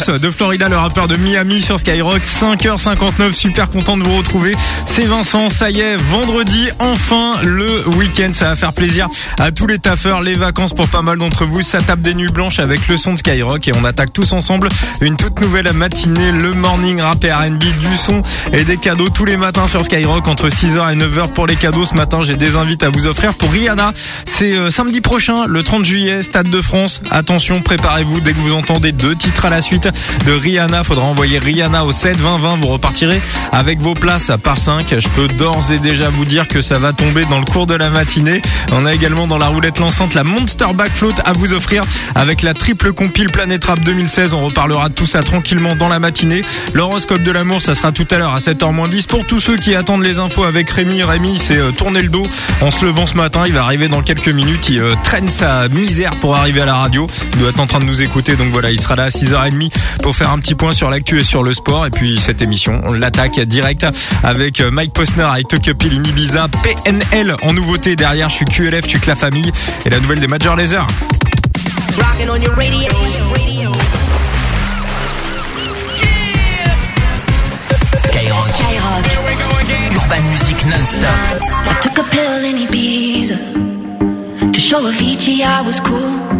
House de Florida, le rappeur de Miami sur Skyrock. 5h59, super content de vous retrouver. C'est Vincent, ça y est, vendredi, enfin le week-end. Ça va faire plaisir à tous les taffeurs, les vacances pour pas mal d'entre vous. Ça tape des nuits blanches avec le son de Skyrock et on attaque tous ensemble une toute nouvelle matinée, le morning rap et R&B, du son et des cadeaux tous les matins sur Skyrock entre 6h et 9h pour les cadeaux. Ce matin, j'ai des invites à vous offrir pour Rihanna. C'est euh, samedi prochain, le 30 juillet, Stade de France. Attention, préparez-vous dès que vous entendez deux titres à la suite de Rihanna. Faudra envoyer Rihanna au 7 20 20. Vous repartirez avec vos places par 5. Je peux d'ores et déjà vous dire que ça va tomber dans le cours de la matinée. On a également dans la roulette l'enceinte la Monster Back Float à vous offrir avec la triple compile Planet Rap 2016. On reparlera de tout ça tranquillement dans la matinée. L'horoscope de l'amour, ça sera tout à l'heure à 7h10. Pour tous ceux qui attendent les infos avec Rémi, Rémi c'est euh, tourner le dos en se levant ce matin. Il va arriver dans quelques minutes. Il euh, traîne sa misère pour arriver à la radio. Il doit être en train de nous écouter. Donc voilà, il sera là à 6h30 pour faire un petit point sur l'actu et sur le sport. Et puis cette émission, on l'attaque direct avec euh, Mike Posner, avec Tokyo in Ibiza, PNL en nouveauté derrière. Je suis QLF, tu que la famille et la nouvelle des Major Laser. Rocking on your radio. radio. Skyrock. Urban Music non-stop. I took a pill in Ibiza to show Avicii I was cool.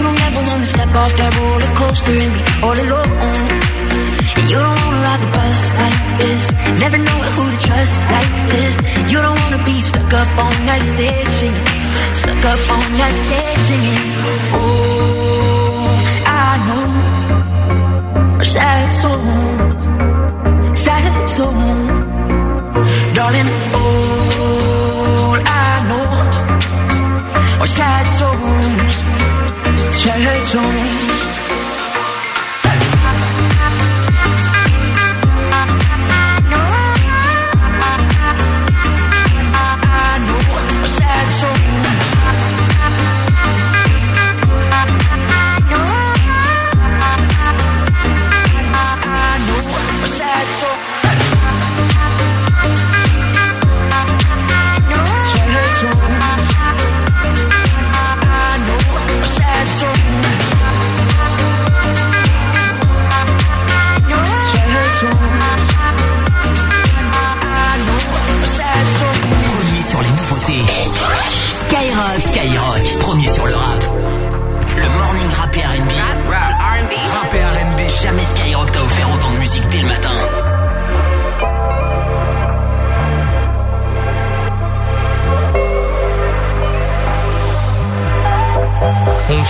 You don't ever wanna step off that roller coaster and be all alone. And you don't wanna ride the bus like this, never knowing who to trust like this. You don't wanna be stuck up on that stage singing, stuck up on that stage singing. Oh, I know a sad souls, sad souls, darling. All I know are sad souls, 吹海中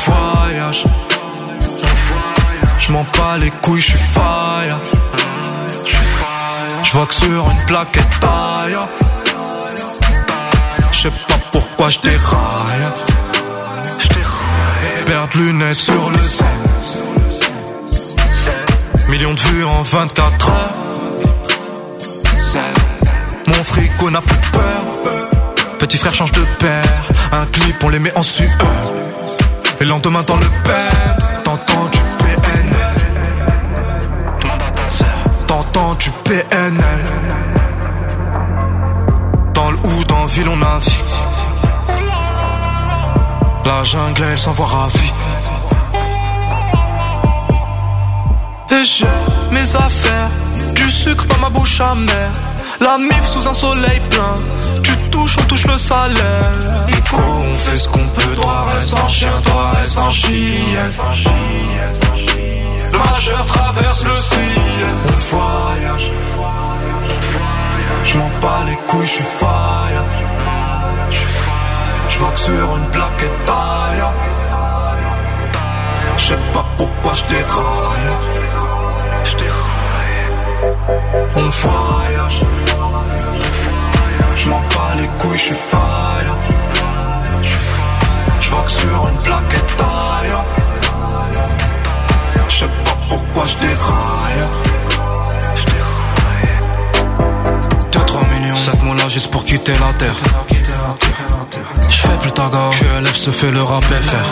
voyage. Je m'en bats les couilles, je suis fire. Je vois que sur une plaquette taille. Je sais pas pourquoi je déraille. Perdre lunettes sur le sel. Millions de vues en 24 heures. Mon frigo n'a plus peur. Petit frère change de père. Un clip, on les met en sueur. Et lendemain dans le père, t'entends du PNL. T'entends du PNL. Dans le ou dans le ville, on navigue. La jungle, elle s'envoie ravie. Et j'ai mes affaires, du sucre dans ma bouche amère. La mif sous un soleil plein, touches, on touche le salaire. On fait ce qu'on peut, toi reste en chien, toi reste en chien. Le majeur traverse le ciel, on voyage. Je m'en bats les couilles, je suis fire. Je vois que sur une plaquette taille. Je sais pas pourquoi je déraille. On voyage. Je m'en bats les couilles, je suis fire. Je vois que sur une plaquette taille. Je sais pas pourquoi je déraille. 2-3 millions, 7 mois là juste pour quitter la terre. Je fais plus ta gare, QLF se fait le rap FR.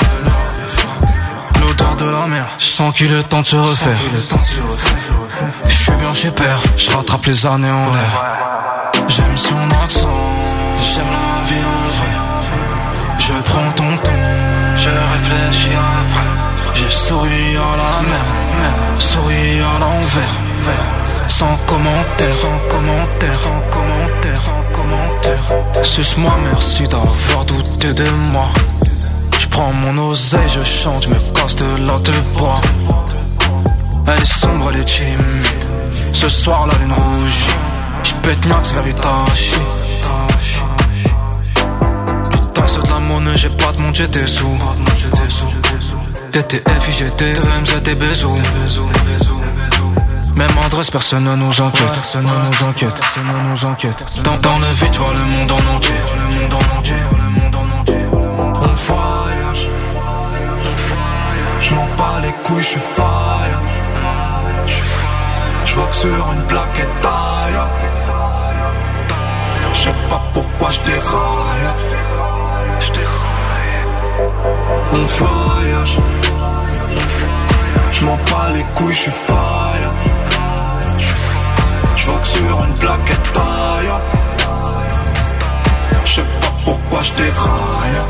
L'odeur de la mer, je sens qu'il est temps de se refaire. Je suis bien chez père, je rattrape les années en l'air. J'aime son accent, j'aime la vie en vrai. Je prends ton temps, je réfléchis après. J'ai souri à la merde, souri à l'envers. Sans commentaire, sans commentaire, sans commentaire, sans commentaire. Suce-moi, merci d'avoir douté de moi. Je prends mon oseille, je chante, je me casse de là de bois. Elle est sombre, elle est timide. Ce soir, la lune rouge. Je pète Nax vers Itachi. Putain, c'est de la monnaie, j'ai pas de monde, j'ai des sous. TTF, IGT, EMZ, des. Même adresse, personne ne nous inquiète. Personne ne nous. Personne ne nous. Dans, le vide, je vois le monde en entier. Le monde en entier. Le monde en entier. Je m'en bats les couilles, je suis fire. Je vois que sur une plaquette taille. Je sais pas pourquoi je déraille. On voyage. Je m'en bats les couilles, je suis fire. Je vois que sur une plaquette taille. Je sais pas pourquoi je déraille.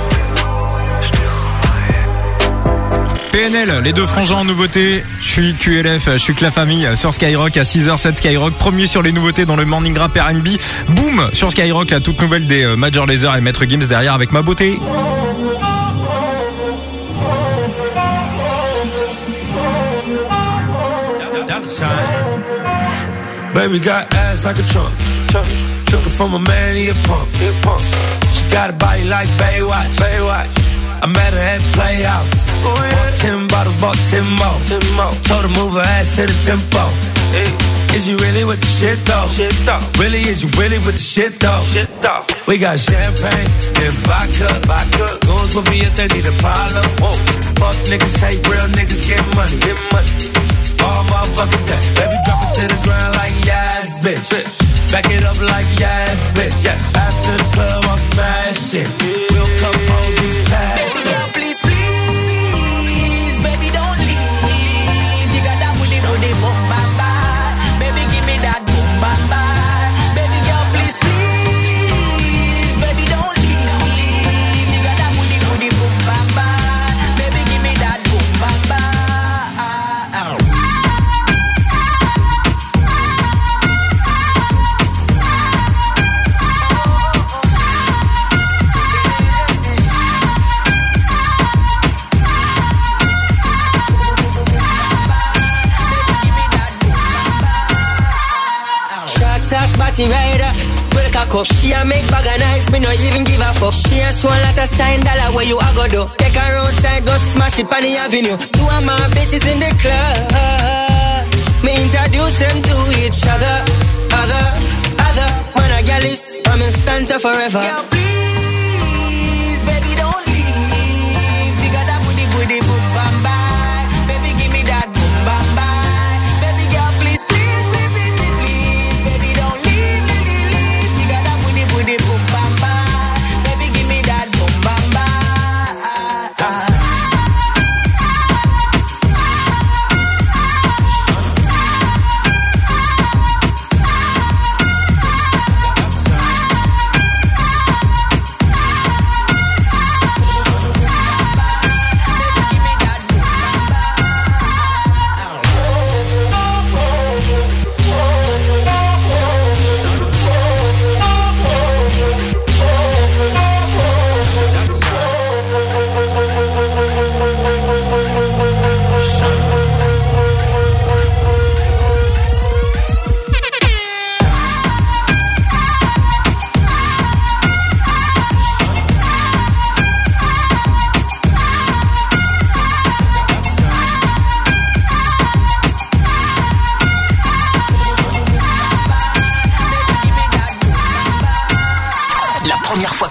PNL, les deux frangins en nouveauté. Je suis QLF, je suis que la famille sur Skyrock à 6h07 Skyrock. Premier sur les nouveautés dans le Morning Rap R&B. Boom sur Skyrock, la toute nouvelle des euh, Major Laser et Maître Gims derrière avec ma beauté. Baby got ass like a trunk. Took it from a man, punk. She got. I met her at Playhouse. Bought ten bottles, bought ten more. Told her move her ass to the tempo. Is you really with the shit though? Really, is you really with the shit though? We got champagne and vodka. vodka. Goons with me if they need a pile problem. Fuck niggas, hate real niggas, get money. Get money. All motherfucking day. Baby, drop it to the ground like yes, bitch. Back it up like yes, bitch. After the club, I'm smashing. We'll come home, A cock up, she a make bag of nice, me no even give a fuck. She a swan lot of sign dollar where you a go do. Take her outside, go smash it on the avenue. Two of my bitches in the club. Me introduce them to each other, other, other. Man, a gal is, I'm in stanza forever. Girl,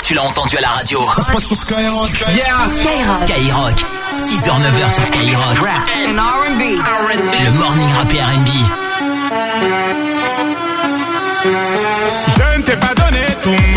tu l'as entendu à la radio. Ça se passe sur Skyrock. Yeah Skyrock. 6h, 9h sur Skyrock. And R&B. Le morning rap et R&B. Je ne t'ai pas donné tout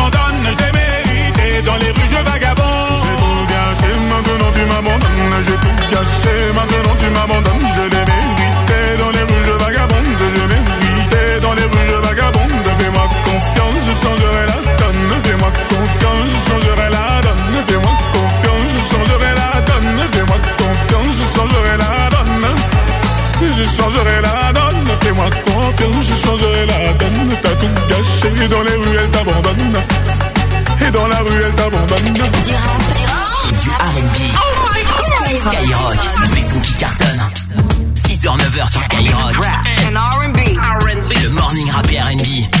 J'ai mérité dans les rues, je vagabonde. J'ai tout gâché, maintenant tu m'abandonnes. J'ai tout gâché, maintenant tu m'abandonnes. Je l'ai mérité dans les rues, je vagabonde. Je mérité dans les rues, je vagabonde. Fais-moi confiance, je changerai la donne. Fais-moi confiance, je changerai la donne. Fais-moi confiance, je changerai la donne. Fais-moi confiance, je changerai la donne. Je changerai la donne, fais-moi confiance, je changerai la donne. T'as tout gâché, dans les rues elle t'abandonne. Et dans la rue elle t'abandonne. Et du R&B. Skyrock. Tous les sons qui cartonnent. 6h, 9h sur Skyrock. And R&B. Le morning rap et R&B.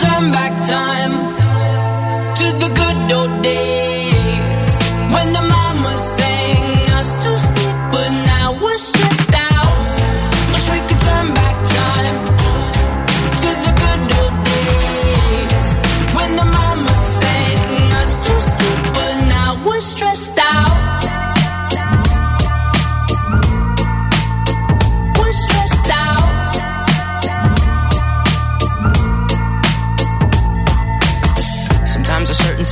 Turn back time to the good old days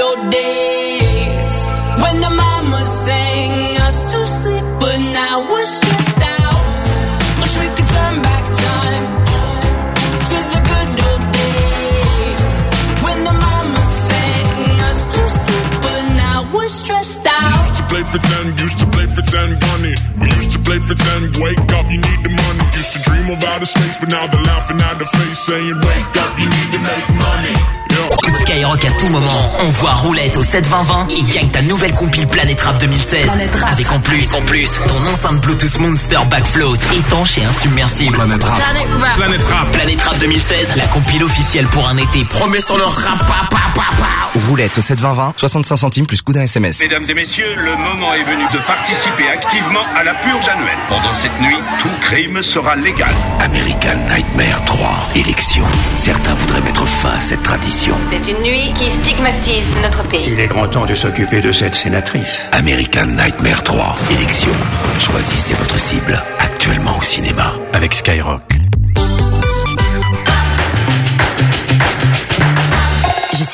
old days when the mama sang us to sleep, but now we're stressed out. Wish we could turn back time to the good old days when the mama sang us to sleep, but now we're stressed out. Used to play pretend, used to play pretend bunny. We used to play pretend, wake up, you need the money. Used to dream of outer space, but now they're laughing at the face, saying, wake up, you need to make money. Écoute Skyrock à tout moment. On voit Roulette au 72020 et gagne ta nouvelle compile Planète Rap 2016. Avec en plus, en plus, ton enceinte Bluetooth Monster Backfloat, étanche et insubmersible. Planète Rap. Planet Rap. Planète Rap. Planète Rap 2016, la compile officielle pour un été. Promets sur le rap. Roulette au 72020, 65 centimes plus coup d'un SMS. Mesdames et messieurs, le moment est venu de participer activement à la purge annuelle. Pendant cette nuit, tout crime sera légal. American Nightmare 3, élection. Certains voudraient mettre fin à cette tradition. C'est une nuit qui stigmatise notre pays. Il est grand temps de s'occuper de cette sénatrice. American Nightmare 3, élection. Choisissez votre cible, actuellement au cinéma, avec Skyrock.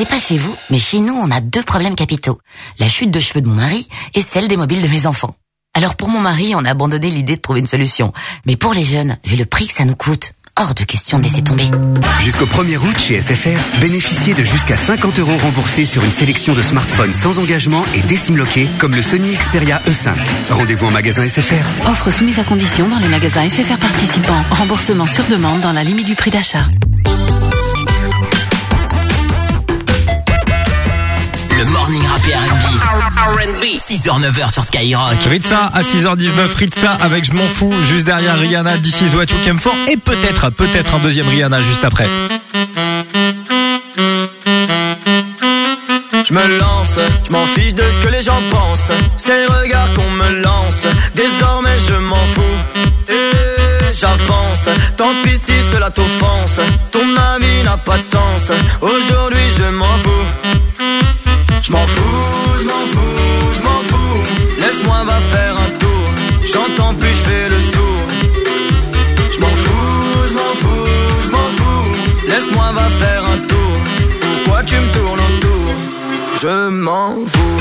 Sais pas chez vous, mais chez nous, on a deux problèmes capitaux. La chute de cheveux de mon mari et celle des mobiles de mes enfants. Alors pour mon mari, on a abandonné l'idée de trouver une solution. Mais pour les jeunes, vu le prix que ça nous coûte, hors de question de laisser tomber. Jusqu'au 1er août chez SFR, bénéficiez de jusqu'à 50 euros remboursés sur une sélection de smartphones sans engagement et décimloqués comme le Sony Xperia E5. Rendez-vous en magasin SFR. Offre soumise à condition dans les magasins SFR participants. Remboursement sur demande dans la limite du prix d'achat. Le morning rap R&B. 6h-9h sur Skyrock. Ritza à 6h19, Ritza avec Je m'en fous, juste derrière Rihanna, This is what you came for, et peut-être, peut-être un deuxième Rihanna juste après. Je me lance, je m'en fiche de ce que les gens pensent. C'est le regard qu'on me lance. Désormais je m'en fous. Et j'avance. Tant pis si cela t'offense. Ton avis n'a pas de sens. Aujourd'hui je m'en fous. Je m'en fous, je m'en fous, je m'en fous. Laisse-moi va faire un tour. J'entends plus, je fais le sourd. Je m'en fous, je m'en fous, je m'en fous. Laisse-moi va faire un tour. Pourquoi tu me tournes autour? Je m'en fous.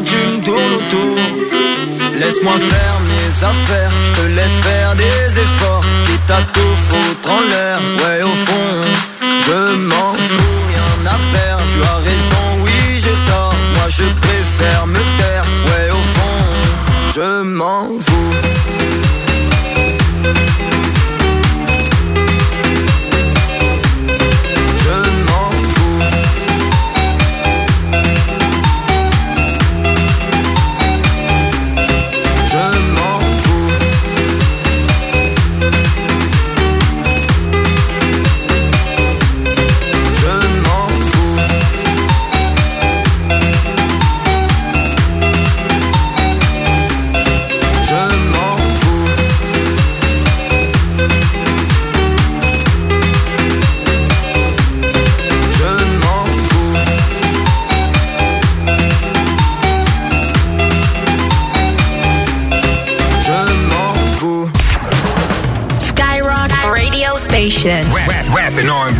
tu me tournes autour. Laisse-moi faire mes affaires, je te laisse faire des efforts. Quitte à tout foutre en l'air, ouais au fond Je m'en fous, rien à perdre, tu as raison, oui j'ai tort. Moi je préfère me taire, ouais au fond Je m'en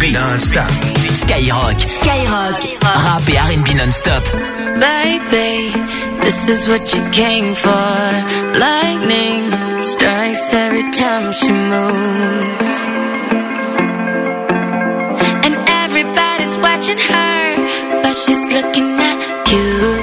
B non-stop. Skyrock. Skyrock. Rap et R&B non-stop. Baby, this is what you came for. Lightning strikes every time she moves. And everybody's watching her, but she's looking at you.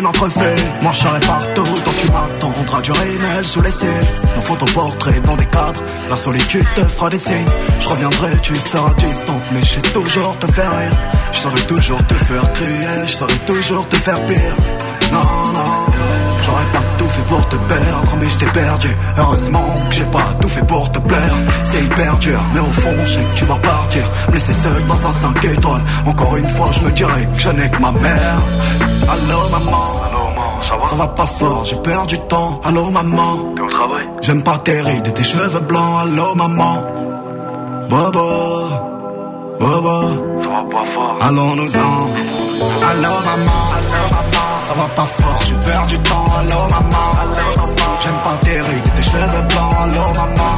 D'une entrefait. Moi partout, donc tu m'attendras du rémel sous les cils. Nos photoportraits dans des cadres, la solitude te fera des signes. Je reviendrai, tu seras distante, mais je sais toujours te faire rire. Je saurais toujours te faire crier, je saurais toujours te faire pire. Non, non. J'aurais pas tout fait pour te perdre, mais je t'ai perdu. Heureusement que j'ai pas tout fait pour te plaire. C'est hyper dur, mais au fond, je sais que tu vas partir. Me laisser seul dans un 5 étoiles. Encore une fois, je me dirais que je n'ai que ma mère. Allô, maman. Ça va? Ça va pas fort, j'ai perdu du temps. Allô, maman. T'es au travail? J'aime pas tes rides et tes cheveux blancs. Allô, maman. Bobo. Bobo. Ça va pas fort. Allons-nous-en. Allô, maman. Ça va pas fort, j'ai perdu du temps. Allô, maman. J'aime pas tes rides et tes cheveux blancs. Allô, maman.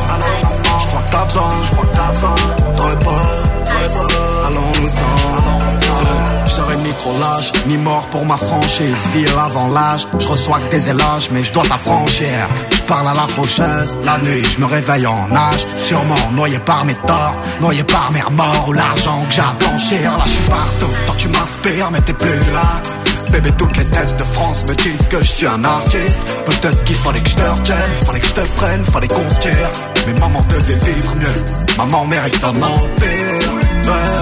J'crois que t'as besoin. De repos. Allons-nous-en. Ni trop lâche, ni mort pour ma franchise. Ville avant l'âge, je reçois que des éloges, mais je dois t'affranchir. Je parle à la faucheuse, la nuit, je me réveille en nage. Sûrement noyé par mes torts, noyé par mes remords ou l'argent que j'ai à blanchir. Là, je suis partout, toi tu m'inspires, mais t'es plus là. Bébé, toutes les tests de France me disent que je suis un artiste. Peut-être qu'il fallait que je te retienne, fallait que je te prenne, fallait qu'on se tire. Mais maman devait vivre mieux, maman mérite un empire.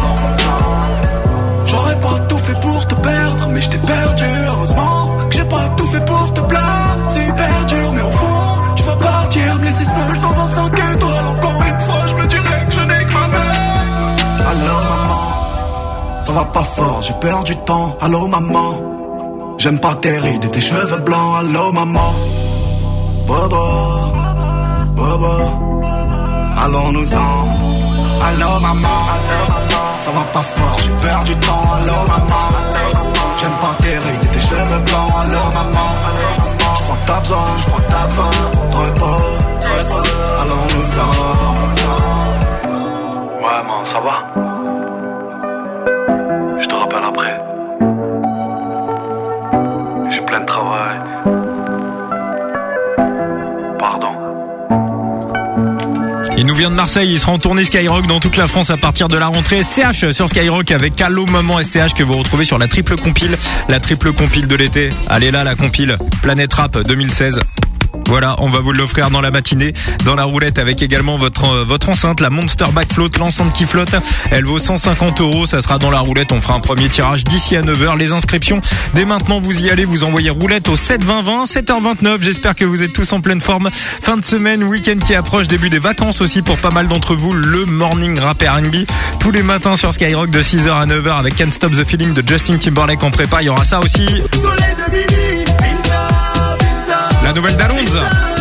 Ça va pas fort, j'ai perdu du temps. Allô, maman, j'aime pas tes rides et tes cheveux blancs. Allô, maman, Bobo, Bobo, allons-nous-en. Allô, maman, ça va pas fort, j'ai perdu du temps. Allô, maman, j'aime pas tes rides et tes cheveux blancs. Allô, maman, je crois que t'as besoin de repos. Allons-nous-en. Ouais, man, ça va Il nous vient de Marseille, il sera en tournée Skyrock dans toute la France à partir de la rentrée. CH sur Skyrock avec Allo Maman SCH que vous retrouvez sur la triple compile, la triple compile de l'été. Allez là la compile, Planète Rap 2016. Voilà, on va vous l'offrir dans la matinée, dans la roulette, avec également votre euh, votre enceinte, la Monster Back Float, l'enceinte qui flotte. Elle vaut 150 euros, ça sera dans la roulette. On fera un premier tirage d'ici à 9h. Les inscriptions, dès maintenant, vous y allez, vous envoyez roulette au 7 20 20, 7h29. J'espère que vous êtes tous en pleine forme. Fin de semaine, week-end qui approche, début des vacances aussi pour pas mal d'entre vous. Le morning rap R&B tous les matins sur Skyrock de 6h à 9h avec Can't Stop the Feeling de Justin Timberlake en prépa. Il y aura ça aussi. La nouvelle d'Alonso.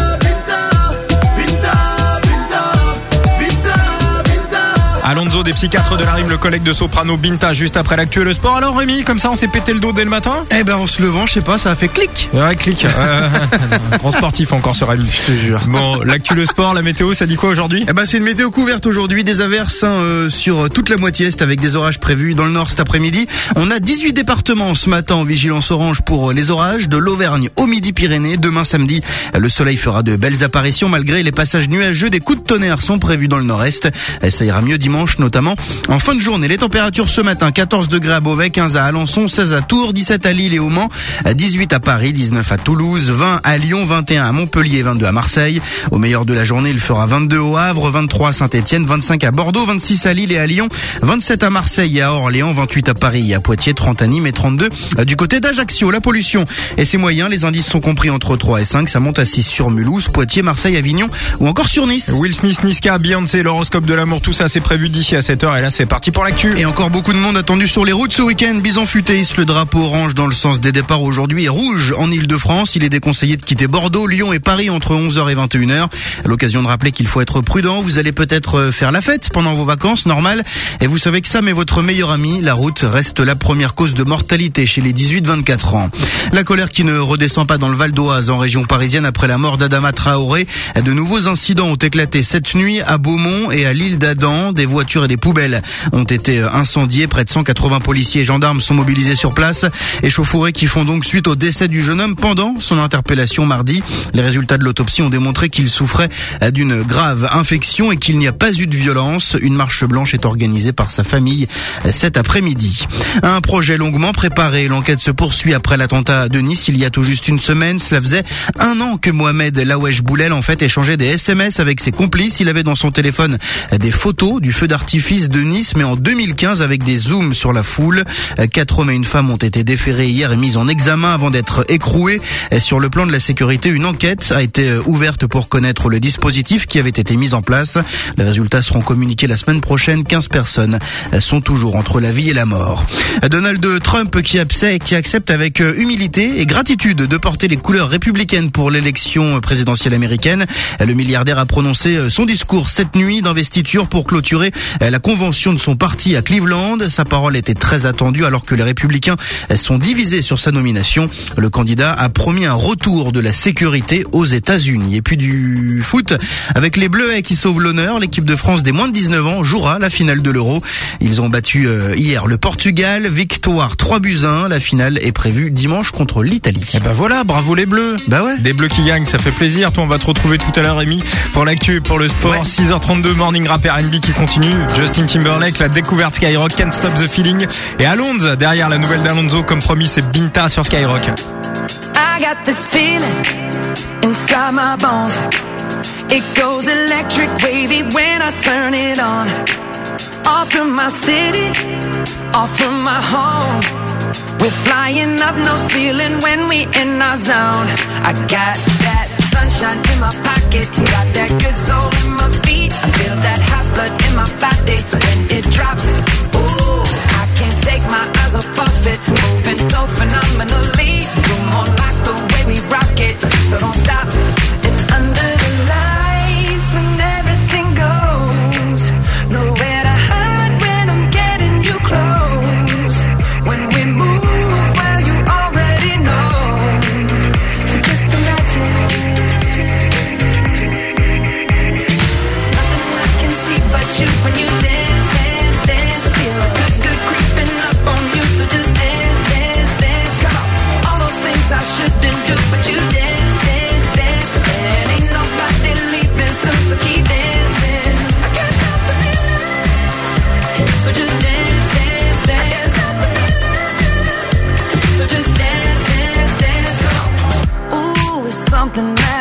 Alonso des psychiatres de la rime, le collègue de Soprano Binta juste après l'actuel sport. Alors Rémi, comme ça on s'est pété le dos dès le matin? Eh ben en se levant, je sais pas, ça a fait clic. Ouais, clic. Euh, grand sportif encore ce Rémi. Je te jure. Bon, l'actu sport, la météo, ça dit quoi aujourd'hui? Eh ben c'est une météo couverte aujourd'hui, des averses hein, euh, sur toute la moitié est avec des orages prévus dans le nord cet après-midi. On a 18 départements ce matin en vigilance orange pour les orages, de l'Auvergne au Midi-Pyrénées. Demain samedi, le soleil fera de belles apparitions malgré les passages nuageux. Des coups de tonnerre sont prévus dans le nord-est. Et Ça ira mieux dimanche notamment en fin de journée. Les températures ce matin 14 degrés à Beauvais, 15 à Alençon, 16 à Tours, 17 à Lille et au Mans, 18 à Paris, 19 à Toulouse, 20 à Lyon, 21 à Montpellier, 22 à Marseille. Au meilleur de la journée, il fera 22 au Havre, 23 à Saint-Etienne, 25 à Bordeaux, 26 à Lille et à Lyon, 27 à Marseille et à Orléans, 28 à Paris et à Poitiers, 30 à Nîmes et 32 du côté d'Ajaccio. La pollution et ses moyens, les indices sont compris entre 3 et 5, ça monte à 6 sur Mulhouse, Poitiers, Marseille, Avignon ou encore sur Nice. Will Smith, Niska, Beyoncé, l'horoscope de l'amour, tout ça c'est prévu d'ici à 7h et là c'est parti pour l'actu. Et encore beaucoup de monde attendu sur les routes ce week-end. Bison futé hisse le drapeau orange dans le sens des départs aujourd'hui et rouge en Ile-de-France. Il est déconseillé de quitter Bordeaux, Lyon et Paris entre 11h et 21h. À l'occasion de rappeler qu'il faut être prudent. Vous allez peut-être euh, faire la fête pendant vos vacances, normal. Et vous savez que Sam est votre meilleur ami. La route reste la première cause de mortalité chez les 18-24 ans. La colère qui ne redescend pas dans le Val d'Oise en région parisienne après la mort d'Adama Traoré. De nouveaux incidents ont éclaté cette nuit à Beaumont et à l'île d'Adam. Des voitures et des poubelles ont été incendiées. Près de 180 policiers et gendarmes sont mobilisés sur place. Échauffourés qui font donc suite au décès du jeune homme pendant son interpellation mardi. Les résultats de l'autopsie ont démontré qu'il souffrait d'une grave infection et qu'il n'y a pas eu de violence. Une marche blanche est organisée par sa famille cet après-midi. Un projet longuement préparé. L'enquête se poursuit après l'attentat de Nice il y a tout juste une semaine. Cela faisait un an que Mohamed Lawesh Boulel en fait échangeait des SMS avec ses complices. Il avait dans son téléphone des photos du feu d'artifice de Nice, mais en 2015 avec des zooms sur la foule. Quatre hommes et une femme ont été déférés hier et mis en examen avant d'être écroués. Sur le plan de la sécurité, une enquête a été ouverte pour connaître le dispositif qui avait été mis en place. Les résultats seront communiqués la semaine prochaine. 15 personnes sont toujours entre la vie et la mort. Donald Trump qui accepte avec humilité et gratitude de porter les couleurs républicaines pour l'élection présidentielle américaine. Le milliardaire a prononcé son discours cette nuit d'investiture pour clôturer la convention de son parti à Cleveland. Sa parole était très attendue alors que les républicains sont divisés sur sa nomination. Le candidat a promis un retour de la sécurité aux États-Unis. Et puis du foot avec les Bleuets qui sauvent l'honneur. L'équipe de France des moins de 19 ans jouera la finale de l'Euro. Ils ont battu hier le Portugal. Victoire 3 buts 1. La finale est prévue dimanche contre l'Italie. Et bah voilà, bravo les Bleus. Bah ouais. Des Bleus qui gagnent, ça fait plaisir. Toi, on va te retrouver tout à l'heure, Rémi, pour l'actu et pour le sport. Ouais. 6h32, Morning Rap R&B qui continue. Justin Timberlake, la découverte Skyrock, Can't Stop the Feeling. Et Alonso, derrière la nouvelle d'Alonso, comme promis, c'est Binta sur Skyrock. I got this feeling inside my bones. It goes electric wavy when I turn it on. Off from my city, off from my home. We're flying up no ceiling when we in our zone. I got that sunshine in my pocket, got that good soul in my feet. My body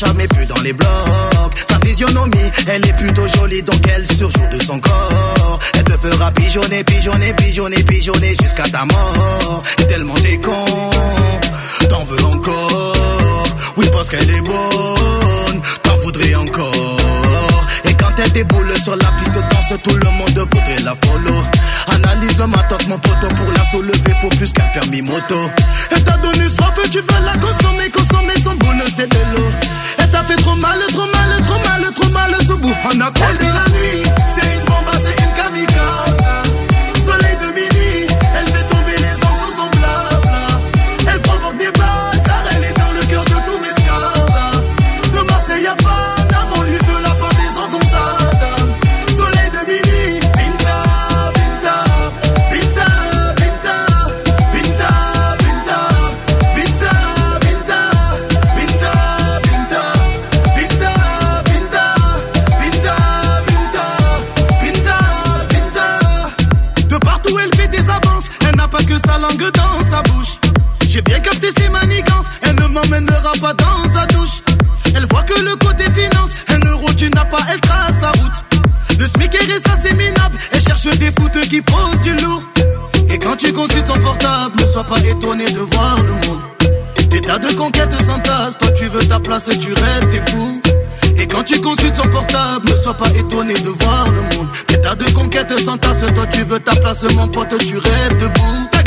chicha en chicha, mais plus dans les blocs. Sa physionomie, elle est plutôt jolie, donc elle surjoue de son corps. Elle te fera pigeonner, pigeonner, pigeonner, pigeonner jusqu'à ta mort. Et tellement t'es con, t'en veux encore. Oui, parce qu'elle est bonne, t'en voudrais encore. Et quand elle déboule sur la piste danse, tout le monde voudrait la follow. Analyse le matos, mon poteau, pour la soulever, faut plus qu'un permis moto. Pas étonné de voir le monde. Des tas de conquêtes s'entassent, toi tu veux ta place, mon pote, tu rêves debout.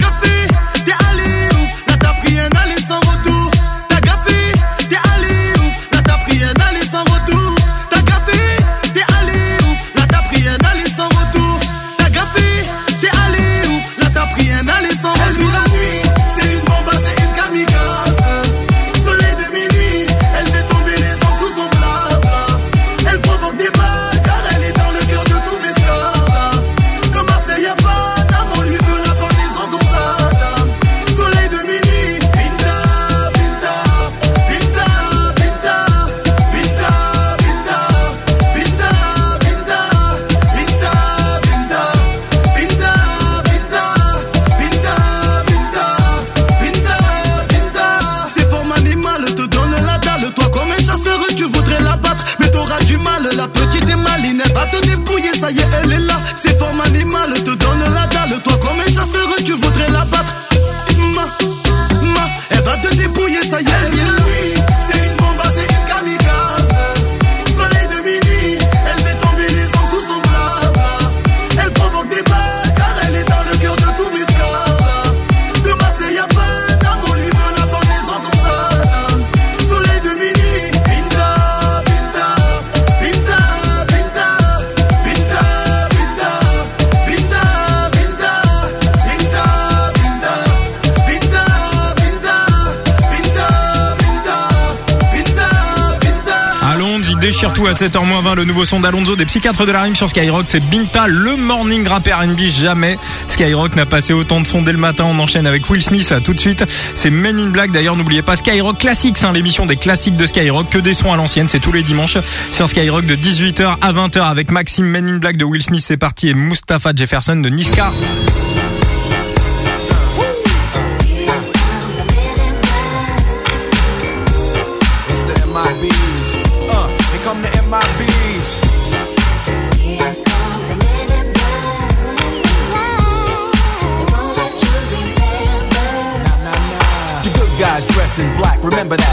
Tout à 7h20, le nouveau son d'Alonso des psychiatres de la rime sur Skyrock, c'est Binta, le morning rap R&B, jamais Skyrock n'a passé autant de sons dès le matin, on enchaîne avec Will Smith, tout de suite, c'est Men in Black, d'ailleurs n'oubliez pas Skyrock Classics, hein, l'émission des classiques de Skyrock, que des sons à l'ancienne, c'est tous les dimanches sur Skyrock de 18h à 20h avec Maxime Men in Black de Will Smith, c'est parti, et Mustapha Jefferson de Niska.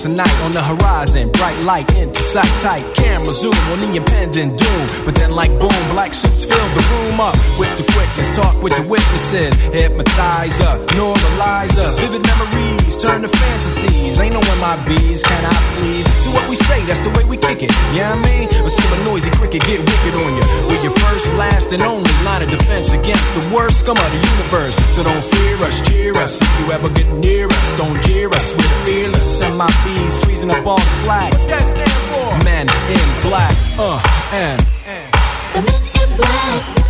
As the night on the horizon. Bright light into sight tight. Camera zoom on the impending doom. But then, like boom, black suits fill the room up with the quickness. Talk with the witnesses. Hypnotizer, neuralizer. Vivid memories turn to fantasies. Ain't no my bees. Can I please? Do what we say, that's the way we kick it. Yeah, I mean? Or see a noisy cricket get wicked on you. We're your first, last, and only line of defense against the worst scum of the universe. So don't fear us, cheer us. If you ever get near us, don't jeer us. We're fearless. My bees freezing up all the flag. What that stand for? Men in black. Uh, and. The men in black.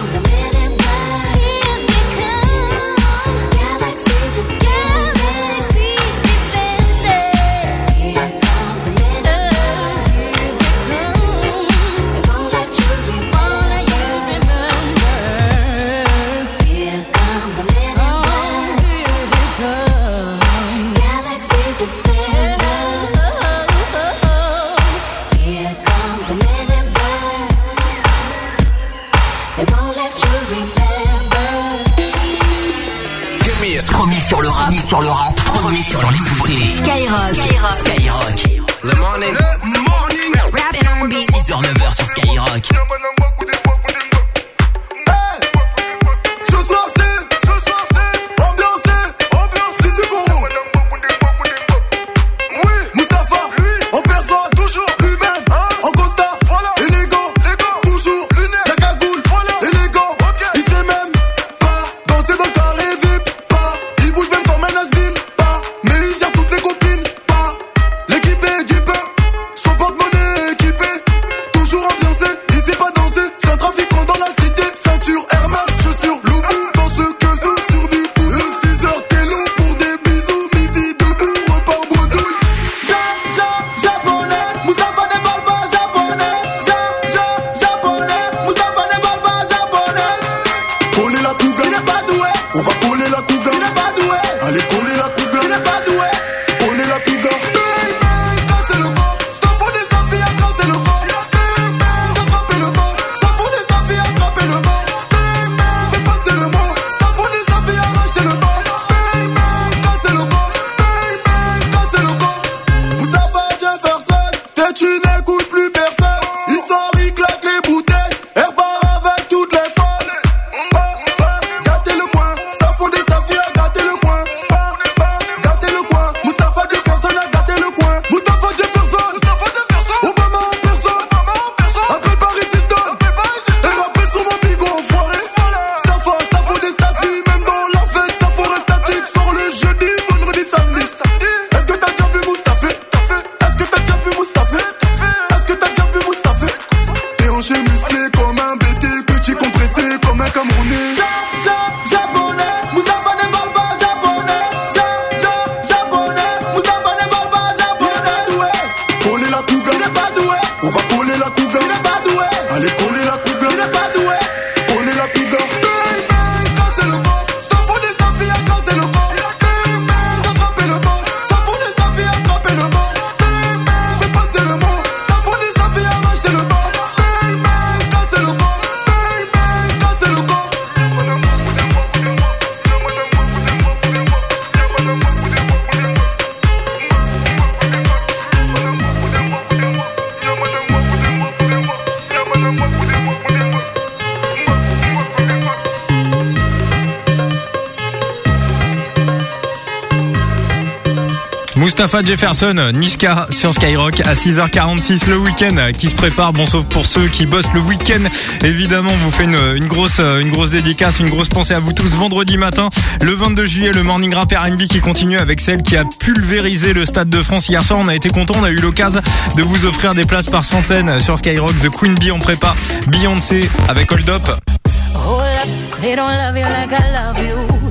Jefferson, Niska sur Skyrock à 6h46 le week-end qui se prépare. Bon sauf pour ceux qui bossent le week-end. Évidemment, on vous fait une, grosse une grosse dédicace, une grosse pensée à vous tous. Vendredi matin, le 22 juillet, le morning rap R&B qui continue avec celle qui a pulvérisé le Stade de France hier soir. On a été content, on a eu l'occasion de vous offrir des places par centaines sur Skyrock. The Queen Bee en prépa, Beyoncé avec Hold Up.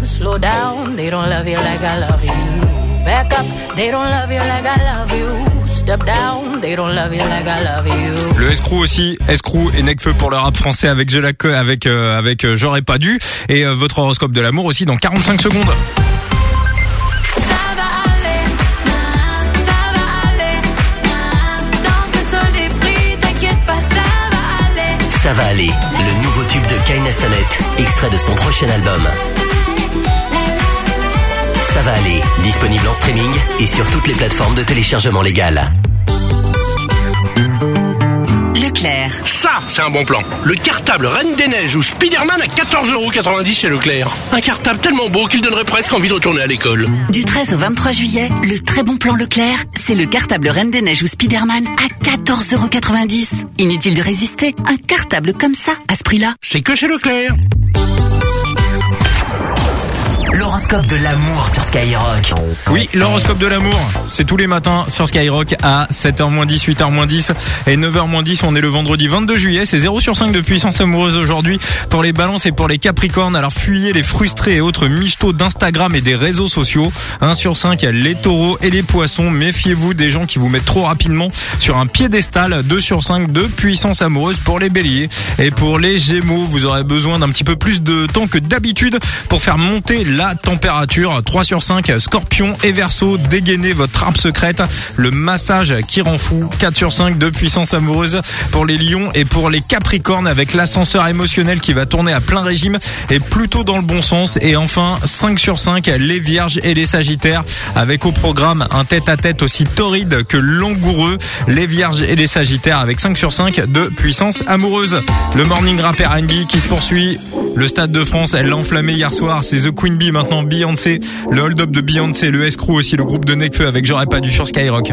Slow down, they don't love you like I love. Back up, they don't love you like I love you. Step down, they don't love you like I love you. Le escrew aussi, escrew et Necfeu pour le rap français avec Jelak, avec euh, avec euh, J'aurais pas dû et euh, votre horoscope de l'amour aussi dans 45 secondes. Tant que le soleil brille, t'inquiète pas, ça va aller. Ça va aller, le nouveau tube de Kaina Samet, extrait de son prochain album. Ça va aller, disponible en streaming et sur toutes les plateformes de téléchargement légal. Leclerc. Ça, c'est un bon plan. Le cartable Reine des Neiges ou Spider-Man à 14,90€ chez Leclerc. Un cartable tellement beau qu'il donnerait presque envie de retourner à l'école. Du 13 au 23 juillet, le très bon plan Leclerc, c'est le cartable Reine des Neiges ou Spider-Man à 14,90€. Inutile de résister, un cartable comme ça, à ce prix-là. C'est que chez Leclerc. L'horoscope de l'amour sur Skyrock. Oui, l'horoscope de l'amour, c'est tous les matins sur Skyrock à 7h 10, 8h 10 et 9h 10. On est le vendredi 22 juillet, c'est 0 sur 5 de puissance amoureuse aujourd'hui pour les balances et pour les capricornes. Alors fuyez les frustrés et autres michetots d'Instagram et des réseaux sociaux. 1 sur 5, les taureaux et les poissons. Méfiez-vous des gens qui vous mettent trop rapidement sur un piédestal. 2 sur 5 de puissance amoureuse pour les béliers. Et pour les gémeaux, vous aurez besoin d'un petit peu plus de temps que d'habitude pour faire monter la température. 3 sur 5, scorpion et verso, dégainez votre trappe secrète. Le massage qui rend fou. 4 sur 5 de puissance amoureuse pour les lions et pour les capricornes avec l'ascenseur émotionnel qui va tourner à plein régime et plutôt dans le bon sens. Et enfin, 5 sur 5, les vierges et les sagittaires avec au programme un tête-à-tête aussi torride que langoureux. Les vierges et les sagittaires avec 5 sur 5 de puissance amoureuse. Le morning rap R&B qui se poursuit. Le Stade de France, elle l'a enflammé hier soir. C'est The Queen Bee, maintenant Beyoncé. Le hold-up de Beyoncé, le escrew aussi, le groupe de Necfeu avec J'aurais pas dû sur Skyrock.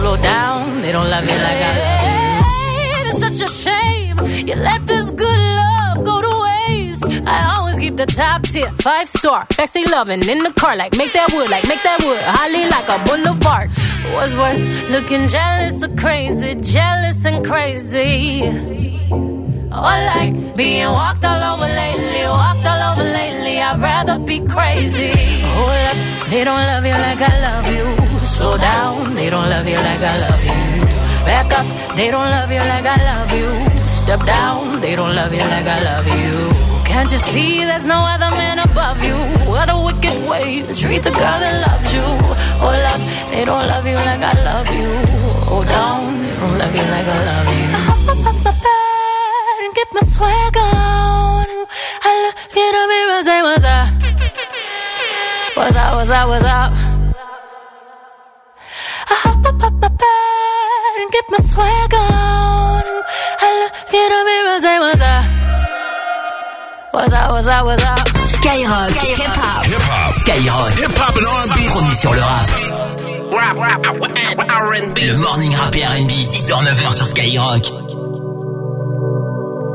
Slow down, they don't love you like I love you. It's such a shame you let this good love go to waste. I always keep the top tier, five star, sexy loving in the car, like make that wood, like make that wood, holly like a boulevard. What's worse, looking jealous or crazy, jealous and crazy. Or like being walked all over lately, walked all over lately. I'd rather be crazy. Hold up, they don't love you like I love you. Slow down, they don't love you like I love you. Back up, they don't love you like I love you. Step down, they don't love you like I love you. Can't you see there's no other man above you? What a wicked way to treat the girl that loves you. Oh, love, they don't love you like I love you. Oh, down, they don't love you like I love you. I hop up up my get my swag on. I look in the mirror, and say what's up. What's up, what's up, what's up? I hop up up my bed and get my swag on. I look in the mirror, and say what's up. What's up, what's up, what's up? Skyrock, hip hop, hip hop, Skyrock, hip hop and R&B, premier sur le rap. Rap, rap, R&B. Le morning rap et R&B, 6h, 9h sur Skyrock.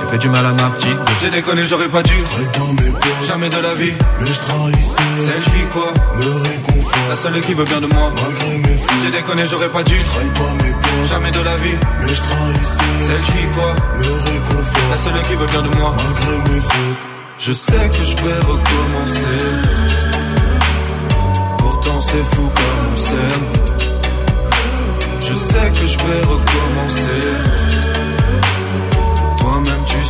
J'ai fait du mal à ma petite, j'ai déconné, j'aurais pas dû. Jamais de la vie, mais je trahissais. Celle qui quoi? Me réconfort. La seule qui veut bien de moi. Malgré mes. J'ai déconné, j'aurais pas dû. Pas mes peurs. Jamais de la vie, mais je trahissais. Celle qui quoi? Me réconfort. La seule qui veut bien de moi. Malgré mes fautes. Je sais que je vais recommencer. Pourtant c'est fou comme on s'aime. Je sais que je vais recommencer.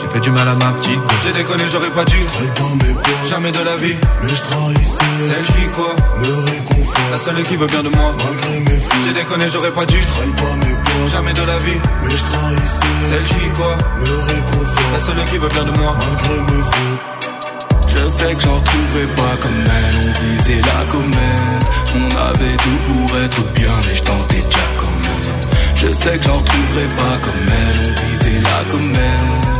J'ai fait du mal à ma petite. J'ai déconné, j'aurais pas dû. Trahis pas mes peurs. Jamais de la vie, mais je trahissais. Celle qui quoi? Me réconfort. La seule qui veut bien de moi. Malgré mes fautes. J'ai déconné, j'aurais pas dû. Trahis pas mes peurs. Jamais de la vie, mais je trahissais. Celle qui quoi? Me réconfort. La seule qui veut bien de moi. Malgré mes fautes. Je sais que j'en retrouverai pas comme elle, on visait la comète. On avait tout pour être bien, mais je tentais déjà quand même. Je sais que j'en retrouverai pas comme elle, on visait la comète.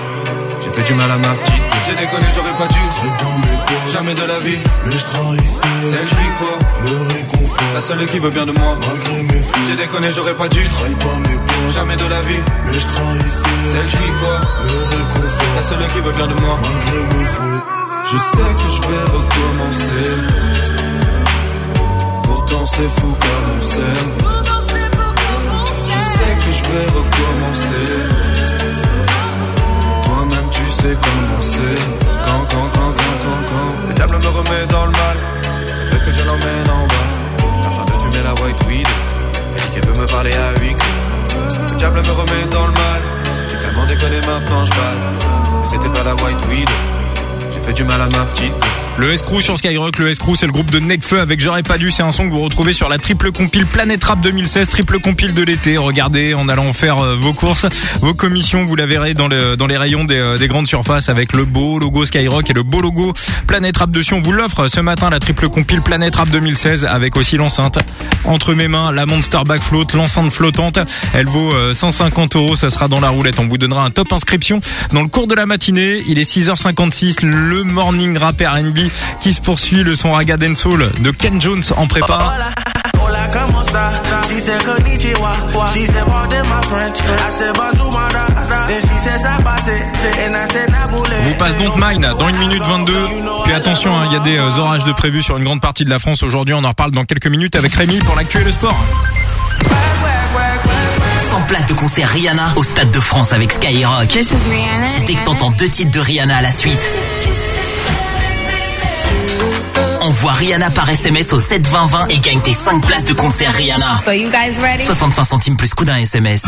J'ai fait du mal à ma petite. J'ai déconné, j'aurais pas dû. Jamais de la vie, mais je trahissais. Celle qui quoi Me réconfort. La seule qui veut bien de moi. Malgré mes. J'ai déconné, j'aurais pas dû. Trahis pas mes peurs. Jamais de la vie, mais je trahissais. Celle qui quoi Me réconfort. La seule qui veut bien de moi. Malgré mes fautes. Je sais que je vais recommencer. Pourtant c'est fou comme on s'aime. Je sais que je vais recommencer. C'était pas la white weed. J'ai fait du mal à ma petite. Le Escrew sur Skyrock, le Escrew c'est le groupe de Necfeu avec J'aurais pas dû, c'est un son que vous retrouvez sur la triple compile Planète Rap 2016, triple compile de l'été. Regardez en allant faire euh, vos courses, vos commissions, vous la verrez dans, le, dans les rayons des, euh, des grandes surfaces avec le beau logo Skyrock et le beau logo Planète Rap dessus. On vous l'offre ce matin la triple compile Planète Rap 2016 avec aussi l'enceinte. Entre mes mains, la Monster Back Float, l'enceinte flottante. Elle vaut euh, 150 euros, ça sera dans la roulette. On vous donnera un top inscription dans le cours de la matinée. Il est 6h56, le morning rap R&B qui se poursuit. Le son Raga Soul de Ken Jones en prépa. Vous passe donc Mine dans une minute 22. Puis attention, hein, il y a des euh, orages de prévus sur une grande partie de la France aujourd'hui. On en reparle dans quelques minutes avec Rémi pour l'actuel le sport. 100 places de concert Rihanna au Stade de France avec Skyrock. This is Rihanna. Dès que t'entends deux titres de Rihanna à la suite. Envoie Rihanna par SMS au 72020 et gagne tes 5 places de concert Rihanna. So you guys ready? 65 centimes plus coup d'un SMS.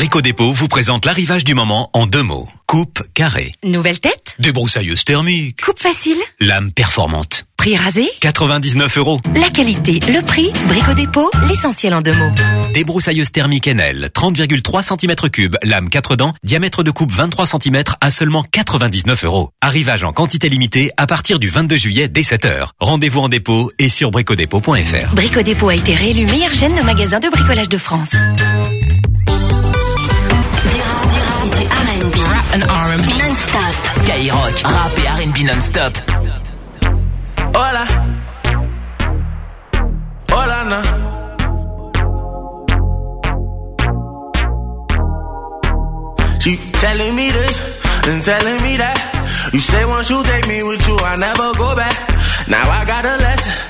Brico Dépôt vous présente l'arrivage du moment en deux mots. Coupe carré. Nouvelle tête Débroussailleuse thermique. Coupe facile Lame performante. Prix rasé 99 euros. La qualité, le prix, Brico Dépôt, l'essentiel en deux mots. Débroussailleuse thermique NL, 30,3 cm3, lame 4 dents, diamètre de coupe 23 cm à seulement 99 euros. Arrivage en quantité limitée à partir du 22 juillet dès 7h. Rendez-vous en dépôt et sur bricodépôt.fr. Brico Dépôt a été réélu meilleure chaîne de magasins de bricolage de France. Du R&B. Rap and R&B. Non-stop. Skyrock, rap et R&B non-stop. Hola. Hola, na. She telling me this and telling me that. You say once you take me with you, I never go back. Now I got a lesson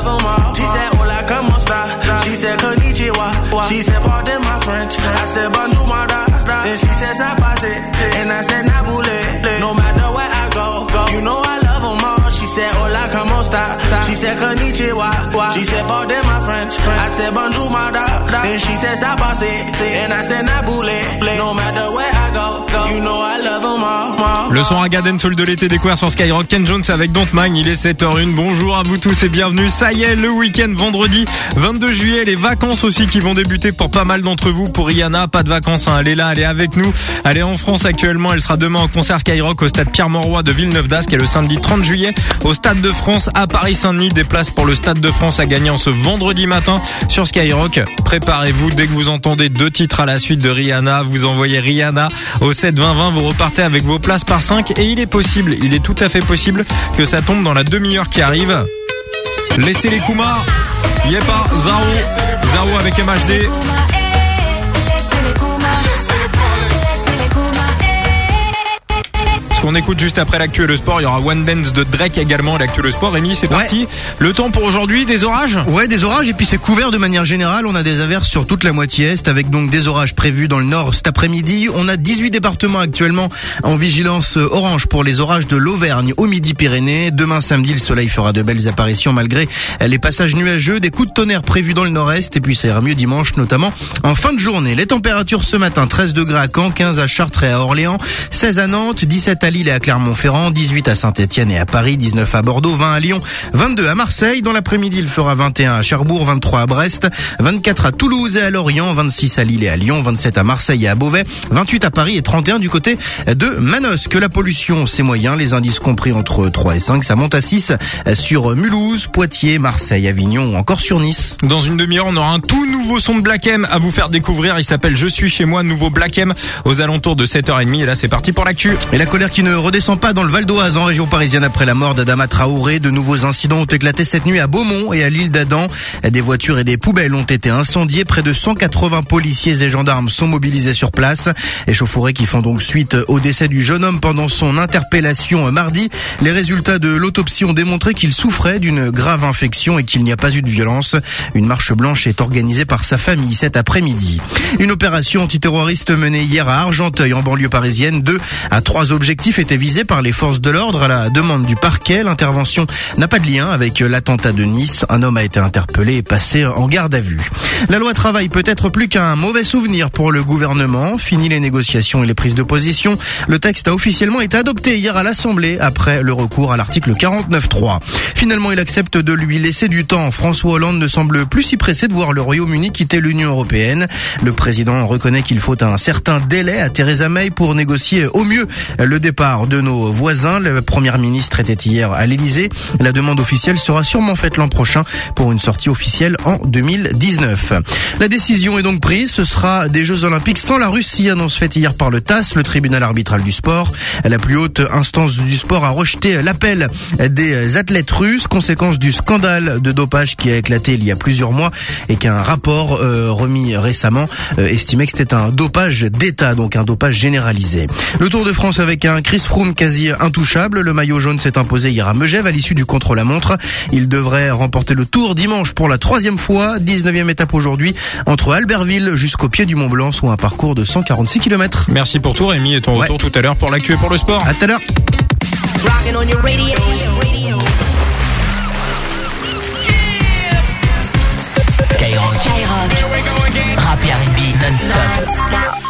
love them all. She said, oh, hola, como esta? She said, konnichiwa. She said, pardon my French. I said, bonjour, my. Then she says I said, sabase. And I said, nabule. No matter where I go, go. You know I love them all. She said, oh, hola, como esta? She said, konnichiwa. She said, pardon my French. I said, bonjour, my. Then she says I said, sabase. And I said, nabule. No matter where I go, Le son à Garden Soul de l'été découvert sur Skyrock. Ken Jones avec Don't. Il est 7h01. Bonjour à vous tous et bienvenue. Ça y est, le week-end vendredi 22 juillet. Les vacances aussi qui vont débuter pour pas mal d'entre vous. Pour Rihanna, pas de vacances. Hein. Elle est là, elle est avec nous. Elle est en France actuellement. Elle sera demain en concert Skyrock au stade Pierre-Mauroy de Villeneuve-d'Ascq et le samedi 30 juillet au stade de France à Paris-Saint-Denis. Des places pour le stade de France à gagner en ce vendredi matin sur Skyrock. Préparez-vous dès que vous entendez deux titres à la suite de Rihanna. Vous envoyez Rihanna au 7 20 20. Vous repartez avec vos places par 5 et il est possible, il est tout à fait possible que ça tombe dans la demi-heure qui arrive. Laissez les Kumar. Y est pas. Zao. Zao avec MHD. Ce qu'on écoute juste après l'actu et le sport, il y aura One Dance de Drake également, l'actu et le sport. Rémi, c'est parti. Le temps pour aujourd'hui, des orages Ouais, des orages et puis c'est couvert de manière générale. On a des averses sur toute la moitié est avec donc des orages prévus dans le nord cet après-midi. On a 18 départements actuellement en vigilance orange pour les orages de l'Auvergne au Midi-Pyrénées. Demain samedi, le soleil fera de belles apparitions malgré les passages nuageux, des coups de tonnerre prévus dans le nord-est et puis ça ira mieux dimanche notamment en fin de journée. Les températures ce matin 13 degrés à Caen, 15 à Chartres et à Orléans, 16 à Nantes, 17 à Lille et à Clermont-Ferrand, 18 à Saint-Etienne et à Paris, 19 à Bordeaux, 20 à Lyon, 22 à Marseille. Dans l'après-midi, il fera 21 à Cherbourg, 23 à Brest, 24 à Toulouse et à Lorient, 26 à Lille et à Lyon, 27 à Marseille et à Beauvais, 28 à Paris et 31 du côté de Manos. Que la pollution, c'est moyen, les indices compris entre 3 et 5, ça monte à 6 sur Mulhouse, Poitiers, Marseille, Avignon ou encore sur Nice. Dans une demi-heure, on aura un tout nouveau son de Black M à vous faire découvrir. Il s'appelle Je suis chez moi, nouveau Black M aux alentours de 7h30. Et là, c'est parti pour l'actu. Et la colère qui ne redescend pas dans le Val d'Oise en région parisienne après la mort d'Adama Traoré. De nouveaux incidents ont éclaté cette nuit à Beaumont et à l'île d'Adam. Des voitures et des poubelles ont été incendiées. Près de 180 policiers et gendarmes sont mobilisés sur place. Échauffourées qui font donc suite au décès du jeune homme pendant son interpellation mardi. Les résultats de l'autopsie ont démontré qu'il souffrait d'une grave infection et qu'il n'y a pas eu de violence. Une marche blanche est organisée par sa famille cet après-midi. Une opération antiterroriste menée hier à Argenteuil en banlieue parisienne. Deux à trois objectifs étaient visés par les forces de l'ordre à la demande du parquet. L'intervention n'a pas de lien avec l'attentat de Nice. Un homme a été interpellé et passé en garde à vue. La loi travail peut être plus qu'un mauvais souvenir pour le gouvernement. Fini les négociations et les prises de position. Le texte a officiellement été adopté hier à l'Assemblée après le recours à l'article 49.3. Finalement, il accepte de lui laisser du temps. François Hollande ne semble plus si pressé de voir le Royaume-Uni quitter l'Union européenne. Le président reconnaît qu'il faut un certain délai à Theresa May pour négocier au mieux le départ de nos voisins. Le Premier ministre était hier à l'Elysée. La demande officielle sera sûrement faite l'an prochain pour une sortie officielle en 2019. La décision est donc prise. Ce sera des Jeux Olympiques sans la Russie, annonce faite hier par le TAS, le tribunal arbitral du sport. La plus haute instance du sport a rejeté l'appel des athlètes russes, conséquence du scandale de dopage qui a éclaté il y a plusieurs mois et qu'un rapport euh, remis récemment euh, estimait que c'était un dopage d'État, donc un dopage généralisé. Le Tour de France avec un Chris Froome quasi intouchable. Le maillot jaune s'est imposé hier à Megève à l'issue du contre-la-montre. Il devrait remporter le Tour dimanche pour la troisième fois. 19e étape aujourd'hui entre Albertville jusqu'au pied du Mont Blanc, soit un parcours de 146 km. Merci pour tout Rémi et ton retour tout à l'heure pour l'actu et pour le sport. À tout à l'heure. Radio. Skyrock. Rap et R&B non-stop.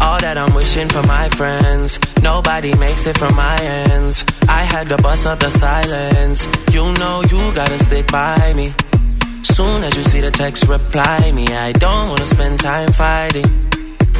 All that I'm wishing for my friends. Nobody makes it from my ends. I had to bust up the silence. You know you gotta stick by me. Soon as you see the text, reply me. I don't wanna spend time fighting.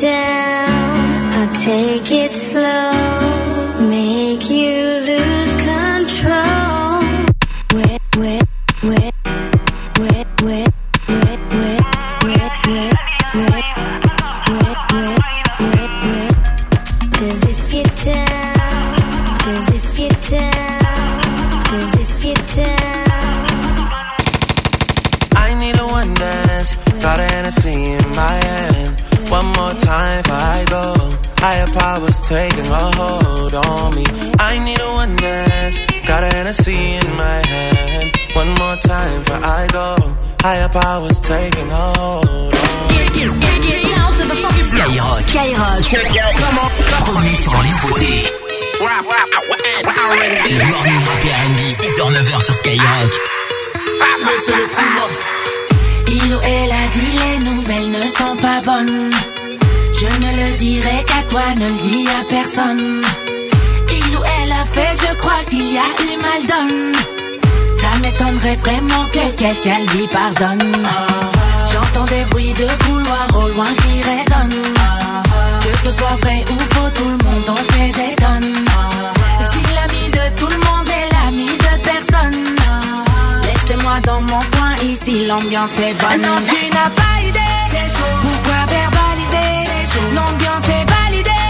Down, I'll take time before I go. Higher powers taking a hold on me. I need a one dance. Got a Hennessy in my hand. One more time before I go. Higher powers taking a hold on me. Skyrock. Skyrock. Premier sur nouveauté. Le morning rap et R&B, 6h-9h sur Skyrock. Il ou elle a dit les nouvelles ne sont pas bonnes. Ne le dirai qu'à toi, ne le dis à personne. Il ou elle a fait, je crois qu'il y a eu mal donne. Ça m'étonnerait vraiment que quelqu'un lui pardonne. J'entends des bruits de couloir au loin qui résonnent. Que ce soit vrai ou faux, tout le monde en fait des tonnes. Si l'ami de tout le monde est l'ami de personne. Laissez-moi dans mon coin, ici l'ambiance est bonne. Non, tu n'as pas idée. L'ambiance est validée.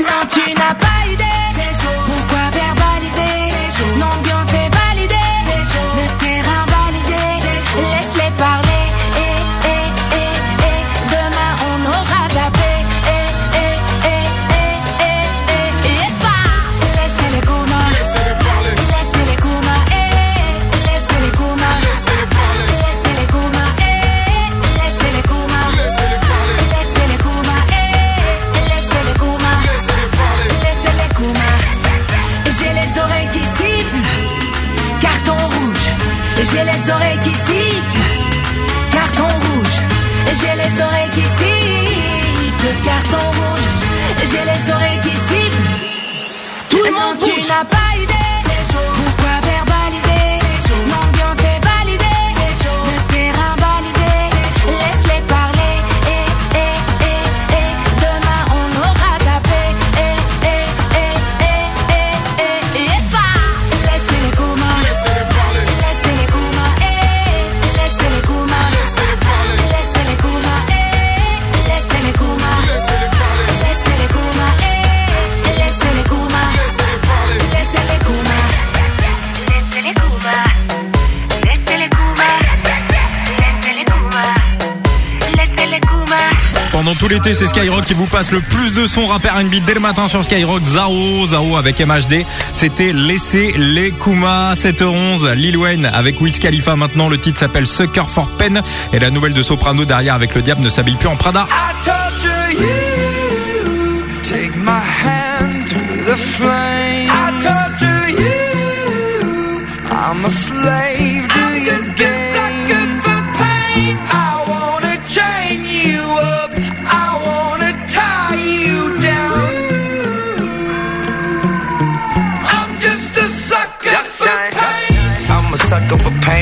Non, tu n'as pas idée. Pourquoi verbaliser? L'ambiance est validée. Le c'est Skyrock qui vous passe le plus de son rap R&B dès le matin sur Skyrock. Zao, Zao avec MHD. C'était Laissez les Kuma, 7h11. Lil Wayne avec Wiz Khalifa maintenant. Le titre s'appelle Sucker for Pen. Et la nouvelle de Soprano derrière avec le diable ne s'habille plus en Prada. I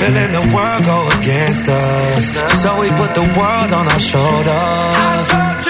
Feeling the world go against us. So we put the world on our shoulders.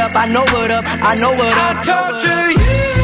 up, I know what up, I know what up. I you.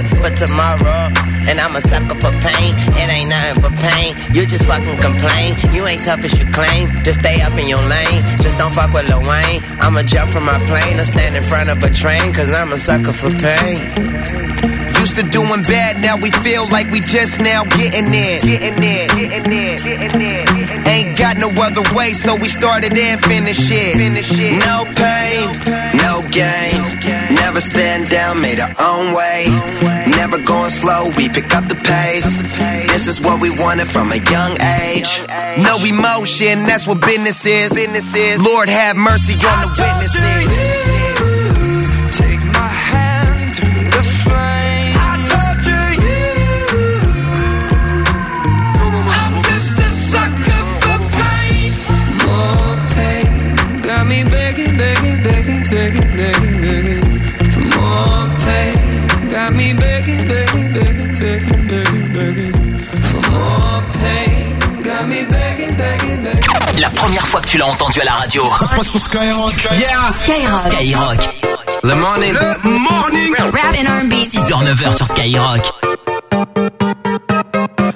but tomorrow. And I'm a sucker for pain. It ain't nothing but pain. You just fucking complain. You ain't tough as you claim. Just stay up in your lane. Just don't fuck with Lil Wayne. I'ma jump from my plane or stand in front of a train. Cause I'm a sucker for pain. Used to doing bad, now we feel like we just now getting there. Getting there, getting there, getting there. Ain't got no other way, so we started and finished it. No pain, no gain. Never stand down, made our own way. Never going slow, we pick up the pace. This is what we wanted from a young age. No emotion, that's what business is. Lord have mercy on the witnesses. Begging, begging, begging, begging for more pain. Got me begging, begging, begging, begging, begging, begging for more pain. Got me begging, begging, begging. La première fois que tu l'as entendu à la radio. Ça se passe sur Skyrock. Yeah. Skyrock. Skyrock. Le morning. Le morning. Rap and R&B. 6h, 9h sur Skyrock.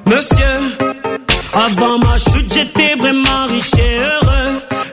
Monsieur, avant ma chute, j'étais vraiment riche et heureux.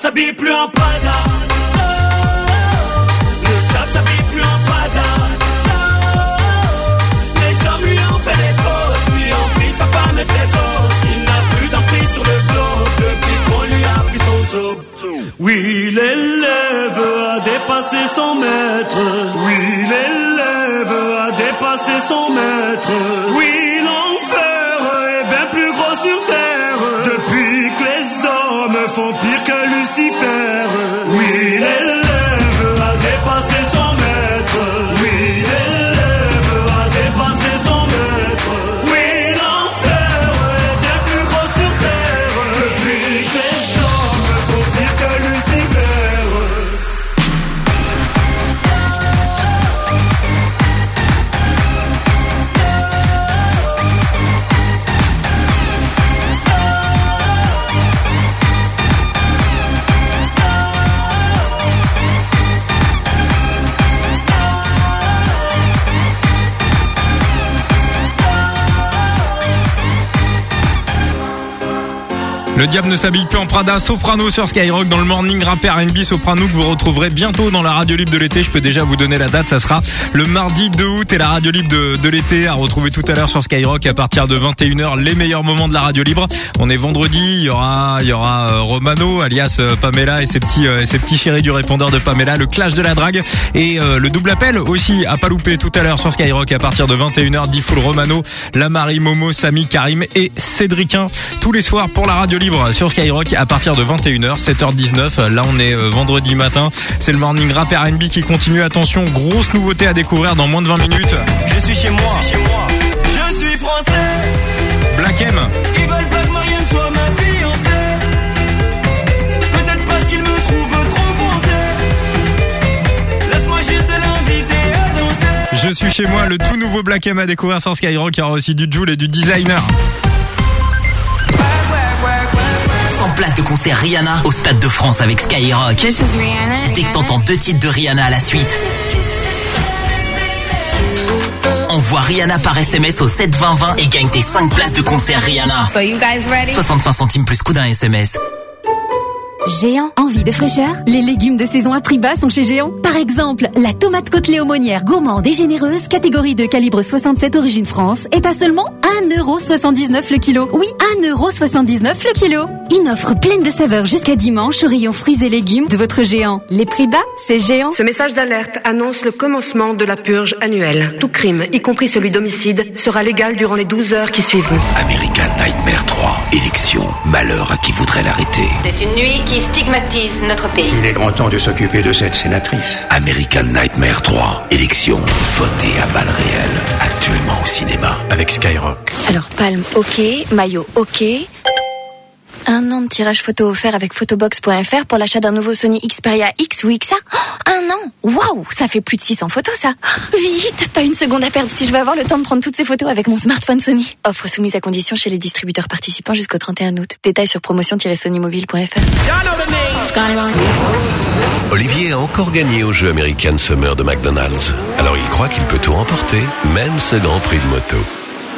S'habille plus en Prada. Le job s'habille plus en Prada. Les hommes lui ont fait les poches, lui ont pris sa femme et ses gosses. Il n'a plus d'emprise sur le globe depuis qu'on lui a pris son job. Oui, l'élève a dépassé son maître. Oui, l'élève a dépassé son maître. Oui, Le diable ne s'habille plus en Prada, Soprano sur Skyrock dans le morning rap R&B Soprano que vous retrouverez bientôt dans la radio libre de l'été. Je peux déjà vous donner la date, ça sera le mardi 2 août et la radio libre de, de l'été à retrouver tout à l'heure sur Skyrock à partir de 21h les meilleurs moments de la radio libre. On est vendredi, il y aura il y aura euh, Romano alias euh, Pamela et ses petits euh, et ses petits chéris du répondeur de Pamela, le clash de la drague et le double appel aussi à pas louper tout à l'heure sur Skyrock à partir de 21h Diffoul Romano, la Marie Momo, Samy Karim et Cédricin tous les soirs pour la radio libre sur Skyrock à partir de 21h 7h19. Là on est euh, vendredi matin, c'est le morning rap R&B qui continue. Attention, grosse nouveauté à découvrir dans moins de 20 minutes. Je suis chez moi. Je suis français. Black M. Ils veulent pas que Marianne soit ma fiancée. Peut-être parce qu'ils me trouvent trop foncé. Laisse-moi juste l'inviter à danser. Je suis chez moi, le tout nouveau Black M à découvrir sur Skyrock. Il y aura aussi du Joule et du designer. 100 places de concert Rihanna au Stade de France avec Skyrock. This is Rihanna. Dès que t'entends deux titres de Rihanna à la suite. Envoie Rihanna par SMS au 72020 et gagne tes 5 places de concert Rihanna. So you guys ready? 65 centimes plus coup d'un SMS. Géant, envie de fraîcheur? Les légumes de saison à prix bas sont chez Géant. Par exemple, la tomate côtelée aumônière gourmande et généreuse, catégorie de calibre 67 origine France, est à seulement 1,79€ le kilo. Oui, 1,79€ le kilo. Une offre pleine de saveurs jusqu'à dimanche au rayon fruits et légumes de votre Géant. Les prix bas, c'est Géant. Ce message d'alerte annonce le commencement de la purge annuelle. Tout crime, y compris celui d'homicide, sera légal durant les 12 heures qui suivront. American Nightmare 3, élection. Malheur à qui voudrait l'arrêter. C'est une nuit qui stigmatise notre pays. Il est grand temps de s'occuper de cette sénatrice. American Nightmare 3, élection. Votée à balles réelles. Actuellement au cinéma. Avec Skyrock. Alors, palme, ok. Maillot, ok. Un an de tirage photo offert avec photobox.fr pour l'achat d'un nouveau Sony Xperia X ou XA. Oh, un an? Waouh Ça fait plus de 600 photos ça Vite Pas une seconde à perdre si je veux avoir le temps de prendre toutes ces photos avec mon smartphone Sony. Offre soumise à condition chez les distributeurs participants jusqu'au 31 août. Détails sur promotion-sonymobile.fr. Olivier a encore gagné au jeu American Summer de McDonald's. Alors il croit qu'il peut tout remporter, même ce grand prix de moto.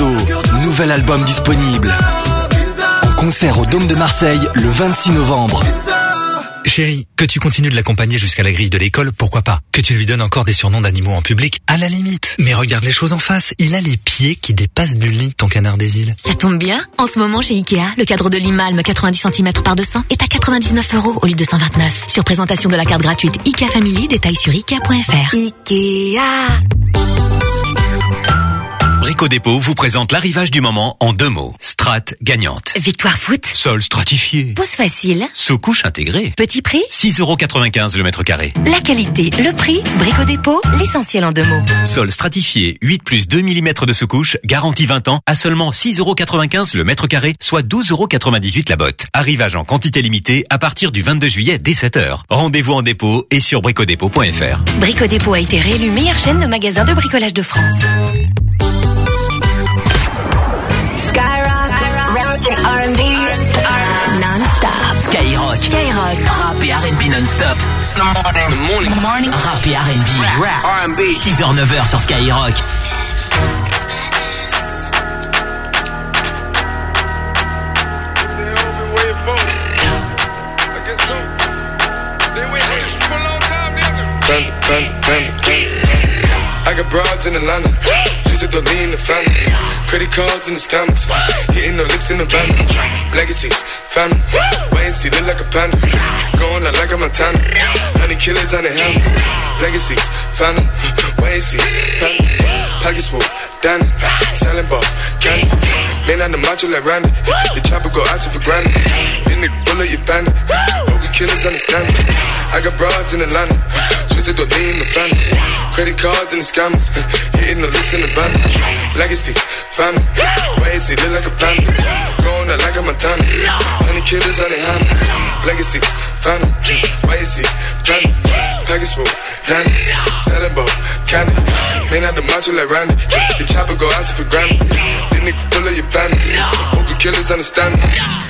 Nouvel album disponible. En concert au Dôme de Marseille le 26 novembre. Chérie, que tu continues de l'accompagner jusqu'à la grille de l'école, pourquoi pas? Que tu lui donnes encore des surnoms d'animaux en public, à la limite. Mais regarde les choses en face, il a les pieds qui dépassent du lit, ton canard des îles. Ça tombe bien. En ce moment, chez Ikea, le cadre de Limalme 90 cm par 200 est à 99 euros au lieu de 129. Sur présentation de la carte gratuite Ikea Family, détails sur Ikea.fr. Ikea Brico Dépôt vous présente l'arrivage du moment en deux mots. Strat gagnante. Victoire foot. Sol stratifié. Pose facile. Sous-couche intégrée. Petit prix. 6,95€ le mètre carré. La qualité, le prix, Brico Dépôt, l'essentiel en deux mots. Sol stratifié, 8 plus 2 mm de sous-couche, garantie 20 ans, à seulement 6,95€ le mètre carré, soit 12,98€ la botte. Arrivage en quantité limitée à partir du 22 juillet dès 7h. Rendez-vous en dépôt et sur bricodépôt.fr. Brico Dépôt a été réélu meilleure chaîne de magasins de bricolage de France. R&B, non-stop. Skyrock. Skyrock. Rap et R&B non-stop. Morning. morning. Rap et R&B. Rap. R&B. 6h, 9h sur Skyrock. I got broads in Atlanta. Just to lean the family. Credit cards in the scammers. Hitting the licks in the van. Legacies, family. Wait and see, look like a panda. Going out like a Montana. Honey killers on the hands. Legacies, family. Wait and see, family. Pockets full, Danny. Selling ball, candy. Man on the macho like Randy. The chopper go out to for granted. Bullet, you bandit. Hope you killers understand. I got broads in Atlanta. Twisted the lean in the family. Credit cards and the scammers. Hitting the licks in the van. Legacy, family. Why is he look like a panda? Going out like a Montana. Honey killers on their hands. Legacy, family. Why is he panda? Package full, Danny. Selling ball, candy. Man out the macho like Randy. The chopper go out to for granted. Then they pull up your bandit. Hope the killers understand me.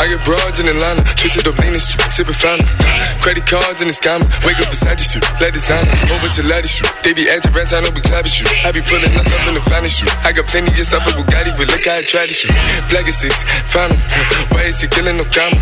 I get broads in Atlanta, twisted up lean street, sipping fountain. Credit cards and the scammers, wake up beside you let designer, bunch of ladder shoot. They be acting rats, I know we clapping shoot. I be pulling my stuff in the finest shoot. I got plenty of stuff with Bugatti, but look how I try to shoot. Black is six, fountain. Why is he killing no comma?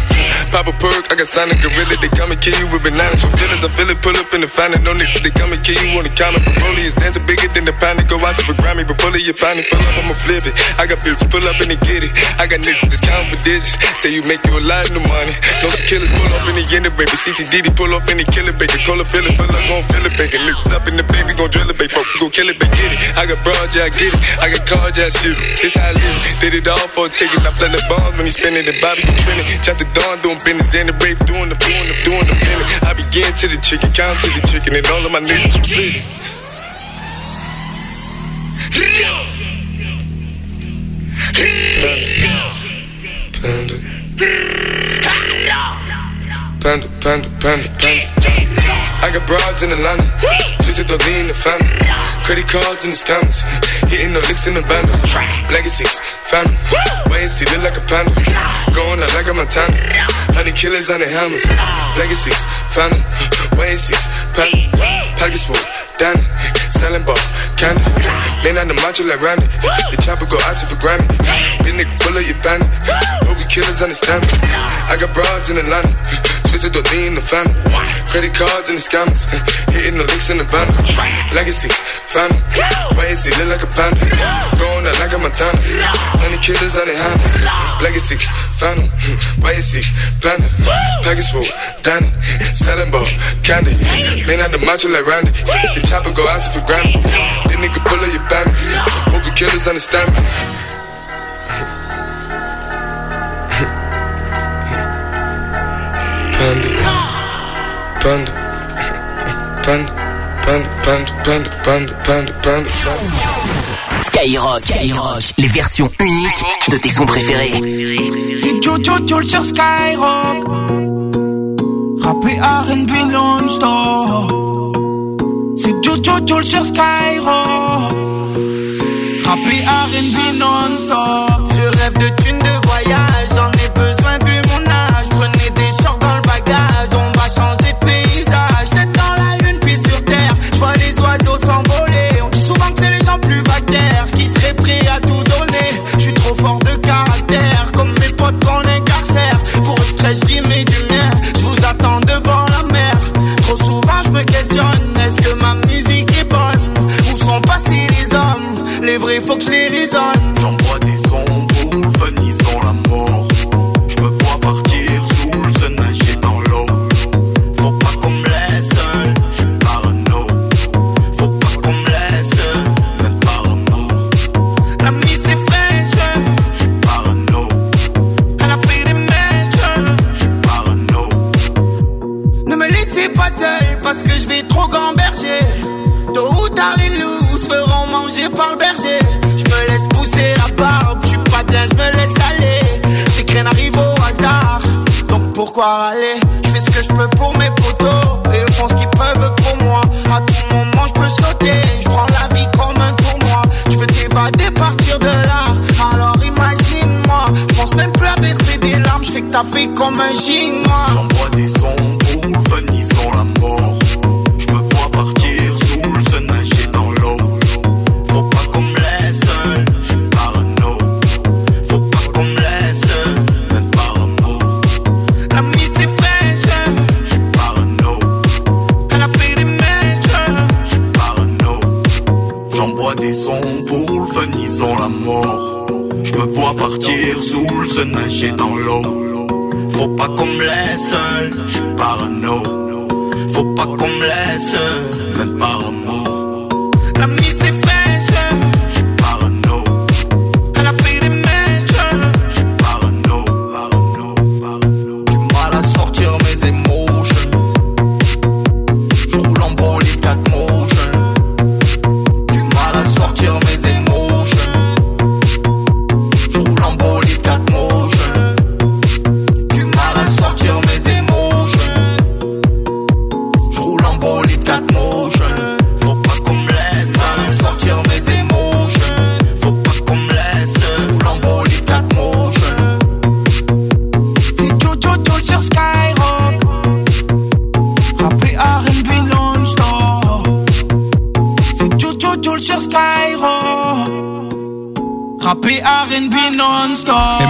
Pop a perk, I got signed a gorilla, they come and kill you with bananas for feelings. I feel it, pull up in the fountain, no niggas, they come and kill you on the counter. Broly is dancing bigger than the pound, go out to the Grammy, but pull it, your pound, pull up, I'ma flip it. I got bitches, pull up and they get it. I got niggas, counting for digits. Say you make you a lot of money. No killers pull off in the end baby. CTDD pull off in the killer baby. Call a feel it, feel like gon' feel it, baby. Niggas up in the baby, gon' drill it, baby. Fuck, gon' kill it, baby. Get it. I got broad, yeah, I get it. I got cards, yeah, I shoot it. This how I live. Did it all for a ticket. I play the bombs when he spinning the Bobby, you trending. Chop the dawn, doing business in the brave, doing the doing the doing the minute. I begin to the chicken, count to the chicken, and all of my niggas split. Panda. Panda, panda, panda, panda. I got broads in Atlanta, just to lean the family. Credit cards in the scammers, hitting the licks in the band. Legacies, family. Wait and see, look like a panda. Going out like a Montana. Honey killers on the hammers. Legacies, family. Wait and see, panda. Pockets full, Danny. Selling ball, candy. Man out the macho like Randy. The chopper go out to for Grammy. Big nigga pull up your bandit. Hope we killers understand me. I got broads in Atlanta. Twisted the lean in the family. Credit cards and the scammers. Hitting the licks in the van. Legacy, family. Why is he look like a panda? Going out like a Montana. Honey killers on their hands. Legacy, family. Why is he panda? Package full, Danny. Selling ball, candy. Man out the macho like Randy. The chopper go out to for. This nigga pull up your bandit. Hope the killers understand me. Panda. Panda. Panda. Panda. Panda. Panda. Panda. Panda. Panda. Panda. Skyrock, Skyrock, les versions uniques de tes sons préférés. C'est Jojo Joel sur Skyrock. Rappé R&B non-stop. Joule sur Skyro. Rappelé RB non-stop. vrai, faut que je les résolve. Je fais ce que je peux pour mes potos et ils font ce qu'ils peuvent pour moi. À tout moment, je peux sauter, je prends la vie comme un tournoi. Tu veux t'évader, partir de là, alors imagine-moi. Je pense même plus à verser des larmes, je fais que t'as fait comme un chinois. Partir sous sun, nager dans l'eau. Faut pas qu'on me laisse seul, je suis parano. Faut pas qu'on me laisse seul, même par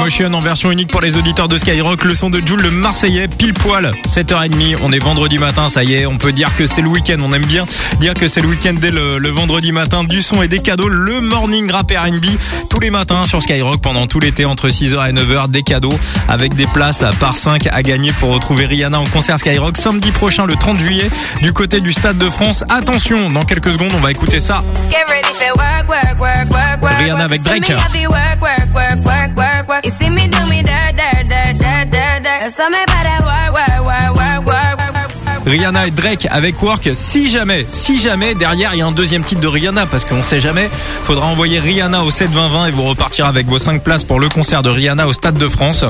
en version unique pour les auditeurs de Skyrock, le son de Jules le Marseillais, pile poil, 7h30, on est vendredi matin, ça y est, on peut dire que c'est le week-end, on aime bien dire que c'est le week-end dès le, vendredi matin, du son et des cadeaux, le morning rap R&B, tous les matins sur Skyrock pendant tout l'été, entre 6h et 9h, des cadeaux, avec des places par 5 à gagner pour retrouver Rihanna en concert Skyrock samedi prochain, le 30 juillet, du côté du Stade de France. Attention, dans quelques secondes, on va écouter ça. Get ready work, work, work. Rihanna avec Drake. Rihanna et Drake avec Work. Si jamais, si jamais derrière il y a un deuxième titre de Rihanna, parce qu'on sait jamais, faudra envoyer Rihanna au 7 20 20 et vous repartirez avec vos 5 places pour le concert de Rihanna au Stade de France.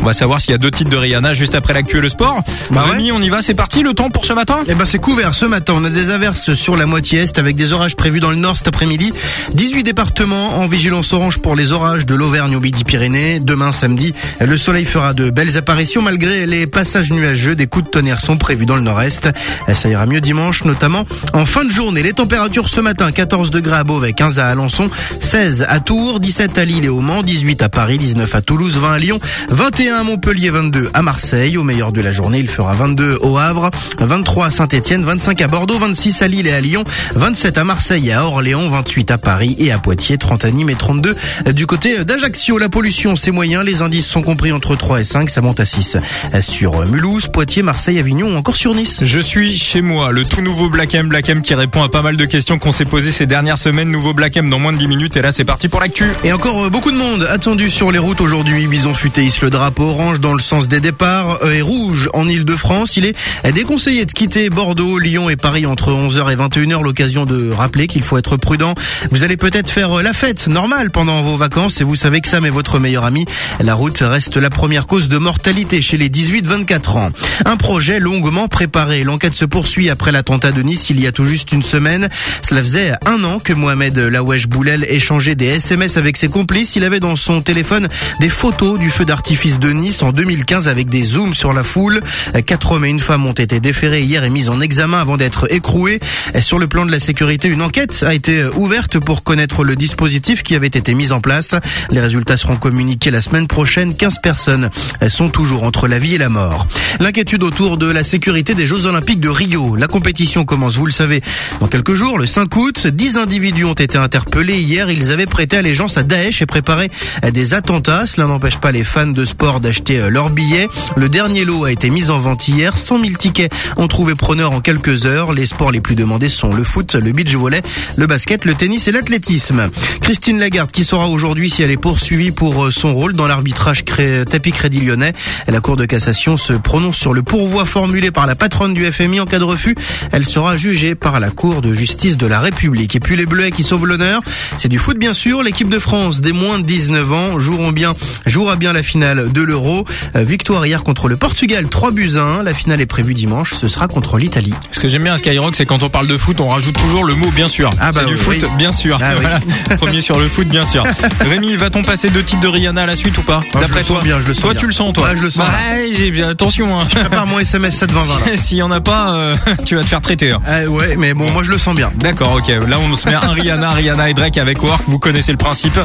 On va savoir s'il y a deux titres de Rihanna juste après l'actu et le sport. Bah ouais. Rémi, on y va, c'est parti, le temps pour ce matin? Eh ben c'est couvert ce matin. On a des averses sur la moitié est avec des orages prévus dans le nord cet après-midi. 18 départements en vigilance orange pour les orages de l'Auvergne au Midi-Pyrénées. Demain samedi, le soleil fera de belles apparitions malgré les passages nuageux. Des coups de tonnerre sont prévus dans le nord. Nord-est. Ça ira mieux dimanche, notamment en fin de journée. Les températures ce matin, 14 degrés à Beauvais, 15 à Alençon, 16 à Tours, 17 à Lille et au Mans, 18 à Paris, 19 à Toulouse, 20 à Lyon, 21 à Montpellier, 22 à Marseille. Au meilleur de la journée, il fera 22 au Havre, 23 à Saint-Etienne, 25 à Bordeaux, 26 à Lille et à Lyon, 27 à Marseille et à Orléans, 28 à Paris et à Poitiers, 30 à Nîmes et 32 du côté d'Ajaccio. La pollution, c'est moyen. Les indices sont compris entre 3 et 5. Ça monte à 6 sur Mulhouse, Poitiers, Marseille, Avignon ou encore sur Nice. Je suis chez moi, le tout nouveau Black M, Black M qui répond à pas mal de questions qu'on s'est posées ces dernières semaines. Nouveau Black M dans moins de 10 minutes et là c'est parti pour l'actu. Et encore euh, beaucoup de monde attendu sur les routes aujourd'hui. Bison futé hisse le drapeau orange dans le sens des départs euh, et rouge en Ile-de-France. Il est déconseillé de quitter Bordeaux, Lyon et Paris entre 11h et 21h. L'occasion de rappeler qu'il faut être prudent. Vous allez peut-être faire euh, la fête normale pendant vos vacances et vous savez que Sam est votre meilleur ami. La route reste la première cause de mortalité chez les 18-24 ans. Un projet longuement préparé. L'enquête se poursuit après l'attentat de Nice il y a tout juste une semaine. Cela faisait un an que Mohamed Lawesh Boulel échangeait des SMS avec ses complices. Il avait dans son téléphone des photos du feu d'artifice de Nice en 2015 avec des zooms sur la foule. Quatre hommes et une femme ont été déférés hier et mis en examen avant d'être écroués. Sur le plan de la sécurité, une enquête a été ouverte pour connaître le dispositif qui avait été mis en place. Les résultats seront communiqués la semaine prochaine. 15 personnes sont toujours entre la vie et la mort. L'inquiétude autour de la sécurité des Jeux Olympiques de Rio. La compétition commence, vous le savez, dans quelques jours, le 5 août. 10 individus ont été interpellés hier. Ils avaient prêté allégeance à Daesh et préparé des attentats. Cela n'empêche pas les fans de sport d'acheter leurs billets. Le dernier lot a été mis en vente hier. 100 000 tickets ont trouvé preneur en quelques heures. Les sports les plus demandés sont le foot, le beach volley, le basket, le tennis et l'athlétisme. Christine Lagarde qui saura aujourd'hui si elle est poursuivie pour son rôle dans l'arbitrage tapis crédit lyonnais. La Cour de cassation se prononce sur le pourvoi formulé par la patronne du FMI en cas de refus. Elle sera jugée par la Cour de justice de la République. Et puis les Bleus qui sauvent l'honneur, c'est du foot bien sûr. L'équipe de France des moins de 19 ans joueront bien, jouera bien la finale de l'Euro. Victoire hier contre le Portugal, 3 buts à 1. La finale est prévue dimanche, ce sera contre l'Italie. Ce que j'aime bien à Skyrock, c'est quand on parle de foot, on rajoute toujours le mot bien sûr. Ah bah c'est du oui. foot, bien sûr. Ah oui. Voilà. Premier sur le foot, bien sûr. Rémi, va-t-on passer deux titres de Rihanna à la suite ou pas? Ah, je D'après toi? bien, je le sens Toi, bien. tu le sens, toi? Ouais, je le sens. Bah, j'ai bien attention. Hein. Je prépare mon SMS 720 là. S'il y en a pas, euh, tu vas te faire traiter. hein. Euh, ouais, mais bon, moi je le sens bien. D'accord, ok. Là, on se met un Rihanna, Rihanna et Drake avec Work. Vous connaissez le principe.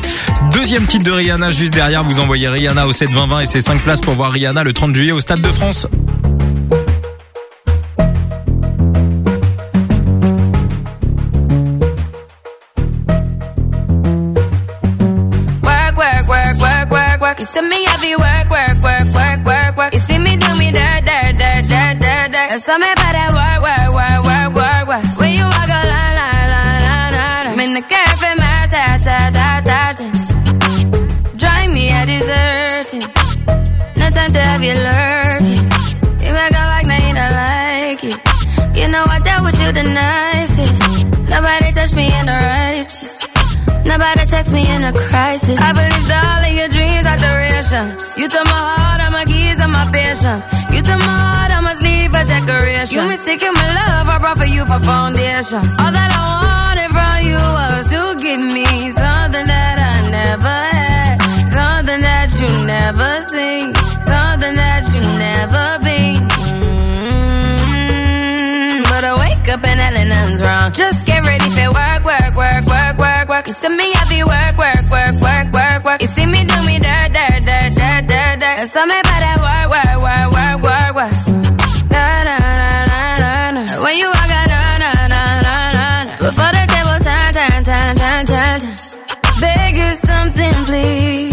Deuxième titre de Rihanna juste derrière. Vous envoyez Rihanna au 7 20 20 et c'est 5 places pour voir Rihanna le 30 juillet au Stade de France. That's me about that work, work, work, work, work, work. When you walk a line, line, line, line, line. I'm in the cafe, my ta, ta, ta, ta, ta. Drive me a deserting. No time to have you lurking. You make a like, now you don't like it. You know I dealt with you the nicest. Nobody touched me in the righteous. Nobody text me in a crisis. I believed all of your dreams are duration. You took my heart, all my keys, and my patience. You took my heart, I leave a decoration. You mistaken my love, I brought for you for foundation. All that I wanted from you was to give me something that I never had, something that you never seen, something that you never been. Mm, But I wake up and hell nothing's wrong. Just get ready for work, work, work, work, work, work. See me happy work, work, work, work, work, work. You see me do me dirt, dirt, dirt, dirt, dirt, dirt. All me about that work, work, work, work, work, work. When you walk out, na na na na na. Before the table turn, turn, turn, turn, turn, turn. Beg you something, please.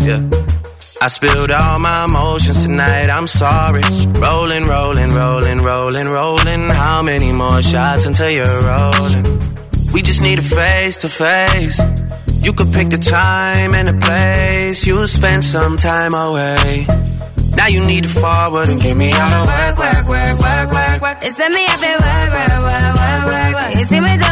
yeah. I spilled all my emotions tonight, I'm sorry. Rolling, rolling, rolling, rolling, rolling. How many more shots until you're rolling? We just need a face to face. You could pick the time and the place. You'll spend some time away. Now you need to forward and get me out of work, work, work, work, work, work. It's me happy work, work, work, work, work, see me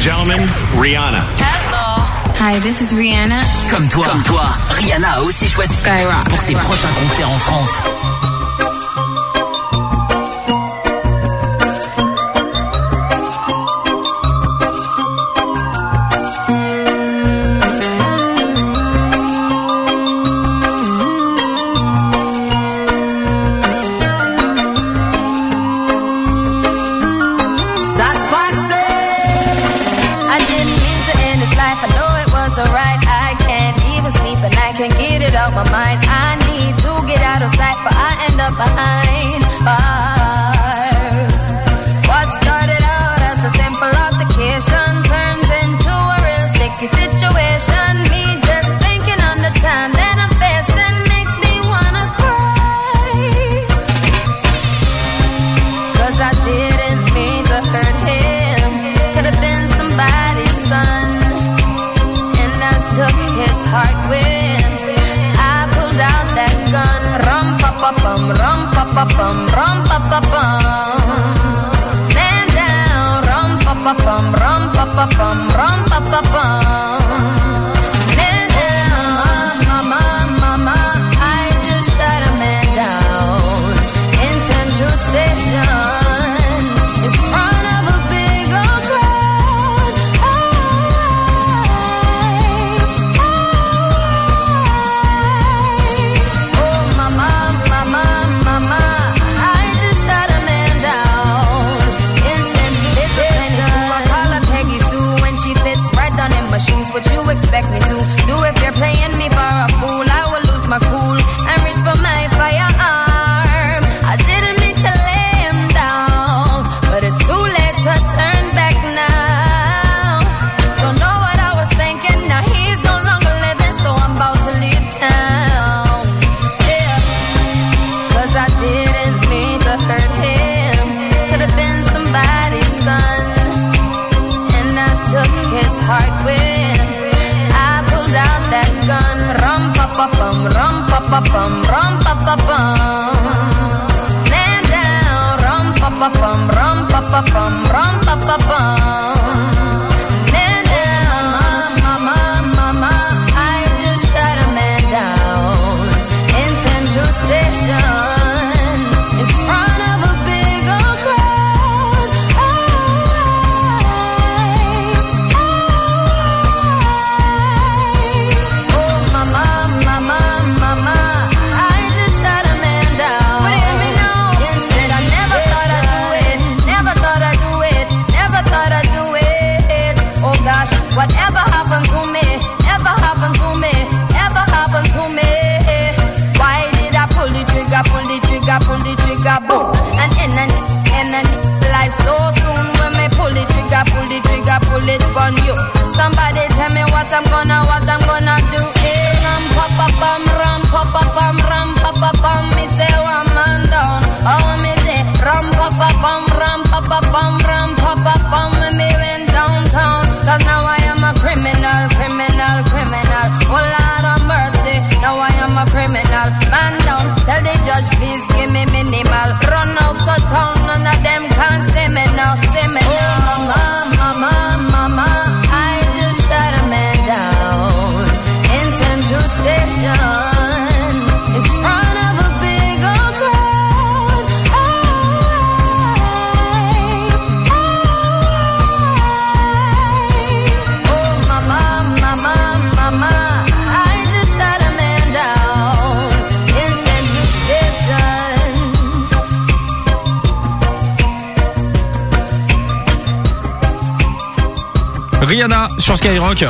gentlemen, Rihanna. Hi, this is Rihanna. Comme toi, comme toi, Rihanna a aussi choisi Skyrock. pour ses prochains concerts en France. I didn't mean to hurt him. Could have been somebody's son. And I took his heart with. I pulled out that gun. Rum rum rum. Man down, rum pa pa rum pa pa rum pa pa. Pa pa bum, rum pa pa bum. Man down, rum pa pa bum, rum pa pa bum, rum pa pa bum. It on you. Somebody tell me what I'm gonna, what I'm gonna do. Hey, ram pa pa bum, ram pa pa bum, ram pa pa bum. Me say one man down. Oh me say ram pa pa bum, ram pa pa bum, ram pa pa bum. When me went downtown, cause now I am a criminal, criminal, criminal. Oh Lord of mercy, now I am a criminal. Man down, tell the judge Please give me minimal. Run out of town, none of them can see me now, see me now. Oh, mama, mama, I just shot a man down in Central Station Rihanna sur Skyrock.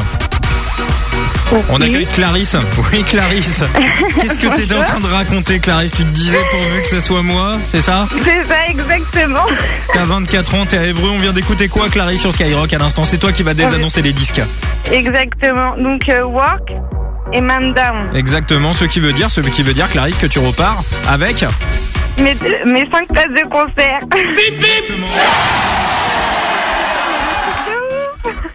On accueille Clarisse. Oui, Clarisse. Qu'est-ce que tu étais en train de raconter, Clarisse? Tu te disais pourvu que ce soit moi, c'est ça? C'est ça, exactement. T'as 24 ans, t'es à Évreux. On vient d'écouter quoi, Clarisse, sur Skyrock à l'instant? C'est toi qui vas désannoncer les disques. Exactement. Donc, euh, Work et Man Down. Exactement, ce qui veut dire, ce qui veut dire, Clarisse, que tu repars avec. Mes, mes cinq places de concert.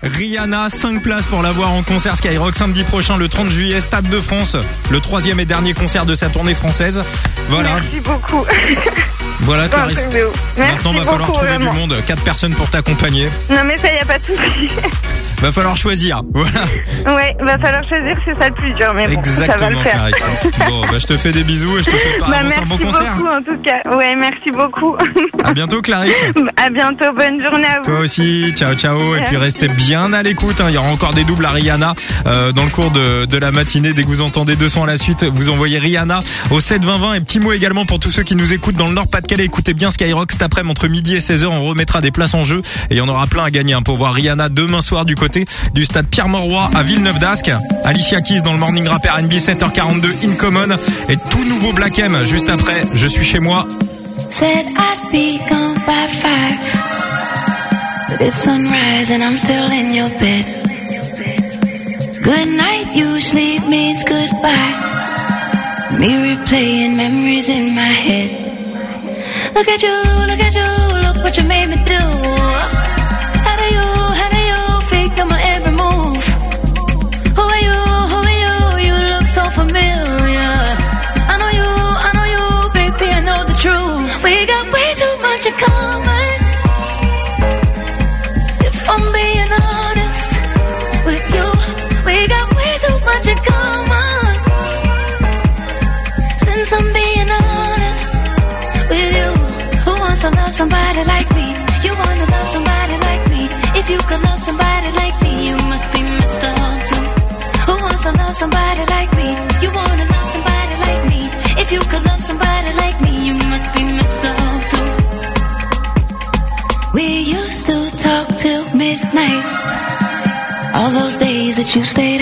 Rihanna, 5 places pour la voir en concert Skyrock samedi prochain, le 30 juillet, Stade de France. Le troisième et dernier concert de sa tournée française. Voilà. Merci beaucoup. Voilà, Clarisse. Ouf. Merci Maintenant, va falloir trouver vraiment. du monde. 4 personnes pour t'accompagner. Non, mais ça, y a pas de souci. Va falloir choisir. Voilà. ouais, va falloir choisir, c'est ça le plus dur, mais bon, ça va Exactement, le faire. Clarisse. Bon, bah, je te fais des bisous et je te souhaite Bah, un merci bon concert. beaucoup en tout cas. Ouais, merci beaucoup. À bientôt, Clarisse. à bientôt, bonne journée à vous. Toi aussi, ciao ciao et puis restez bien à l'écoute. hein. Il y aura encore des doubles à Rihanna euh, dans le cours de, de la matinée. Dès que vous entendez 200 à la suite, vous envoyez Rihanna au 7 20 20 et petit mot également pour tous ceux qui nous écoutent dans le Nord-Pas-de-Calais. Écoutez bien Skyrock cet après-midi entre midi et 16h. On remettra des places en jeu et il y en aura plein à gagner hein, pour voir Rihanna demain soir du côté du stade Pierre-Mauroy à Villeneuve d'Ascq. Alicia Keys dans le Morning Rap R&B 7h42 In Common et tout nouveau Black M juste après. Je suis chez moi. Said I'd be gone by five. It's sunrise and I'm still in your bed. Good night usually means goodbye. Me replaying memories in my head. Look at you, look at you, look what you made me do. Somebody like me, you must be messed up too. Who wants to love somebody like me? You wanna love somebody like me? If you could love somebody like me, you must be messed up too. We used to talk till midnight. All those days that you stayed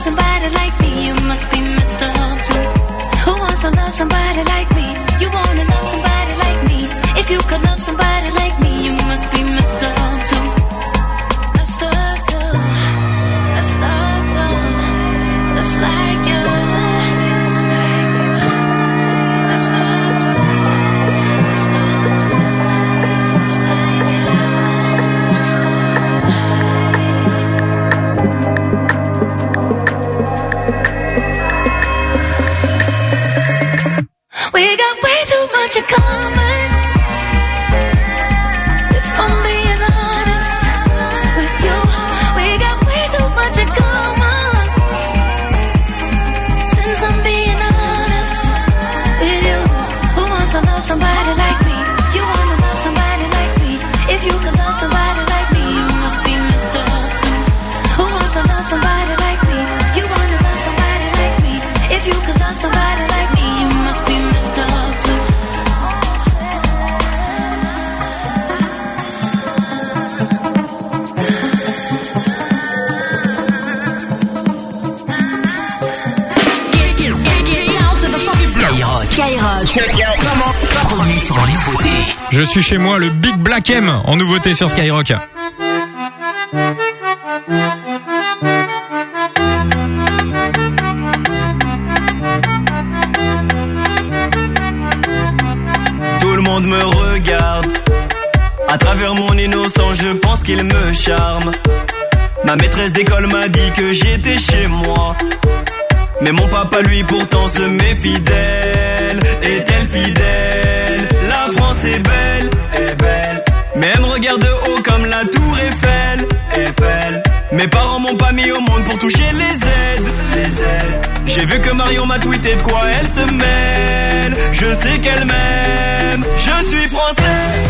somebody like me, you must be messed up too. Who wants to love somebody like Je suis chez moi, le Big Black M en nouveauté sur Skyrock. Tout le monde me regarde. À travers mon innocent, je pense qu'il me charme. Ma maîtresse d'école m'a dit que j'étais chez moi. Mais mon papa, lui, pourtant se met fidèle. Vu que Marion m'a tweeté de quoi elle se mêle. Je sais qu'elle m'aime. Je suis français.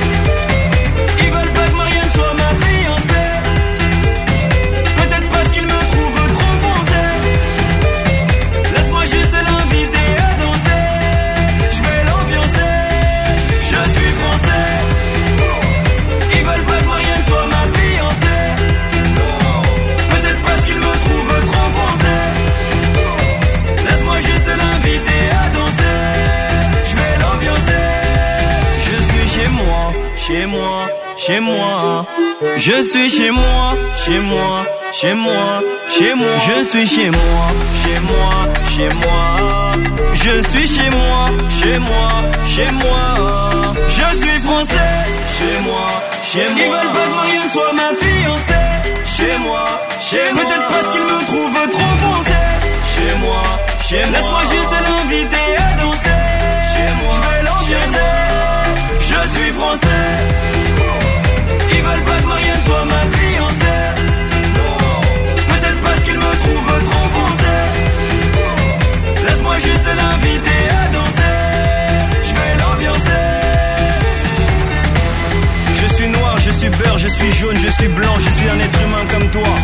Ils veulent pas chez moi. Je suis chez moi, chez moi, chez moi, chez moi. Je suis chez moi, chez moi, chez moi. Je suis chez moi, chez moi, chez moi. Je suis français, chez moi, chez moi. Ils veulent pas que Marianne soit ma fiancée. Chez moi, chez moi. Peut-être parce qu'ils me trouvent trop foncé. Chez moi, chez moi. Laisse-moi juste l'inviter à danser. Chez moi, je vais l'ambiancer. Je suis français. Veulent pas que Marianne soit ma fiancée. Peut-être parce qu'ils me trouvent trop foncé. Laisse-moi juste l'inviter à danser. Je vais l'ambiancer. Je suis noir, je suis beurre, je suis jaune, je suis blanc, je suis un être humain comme toi.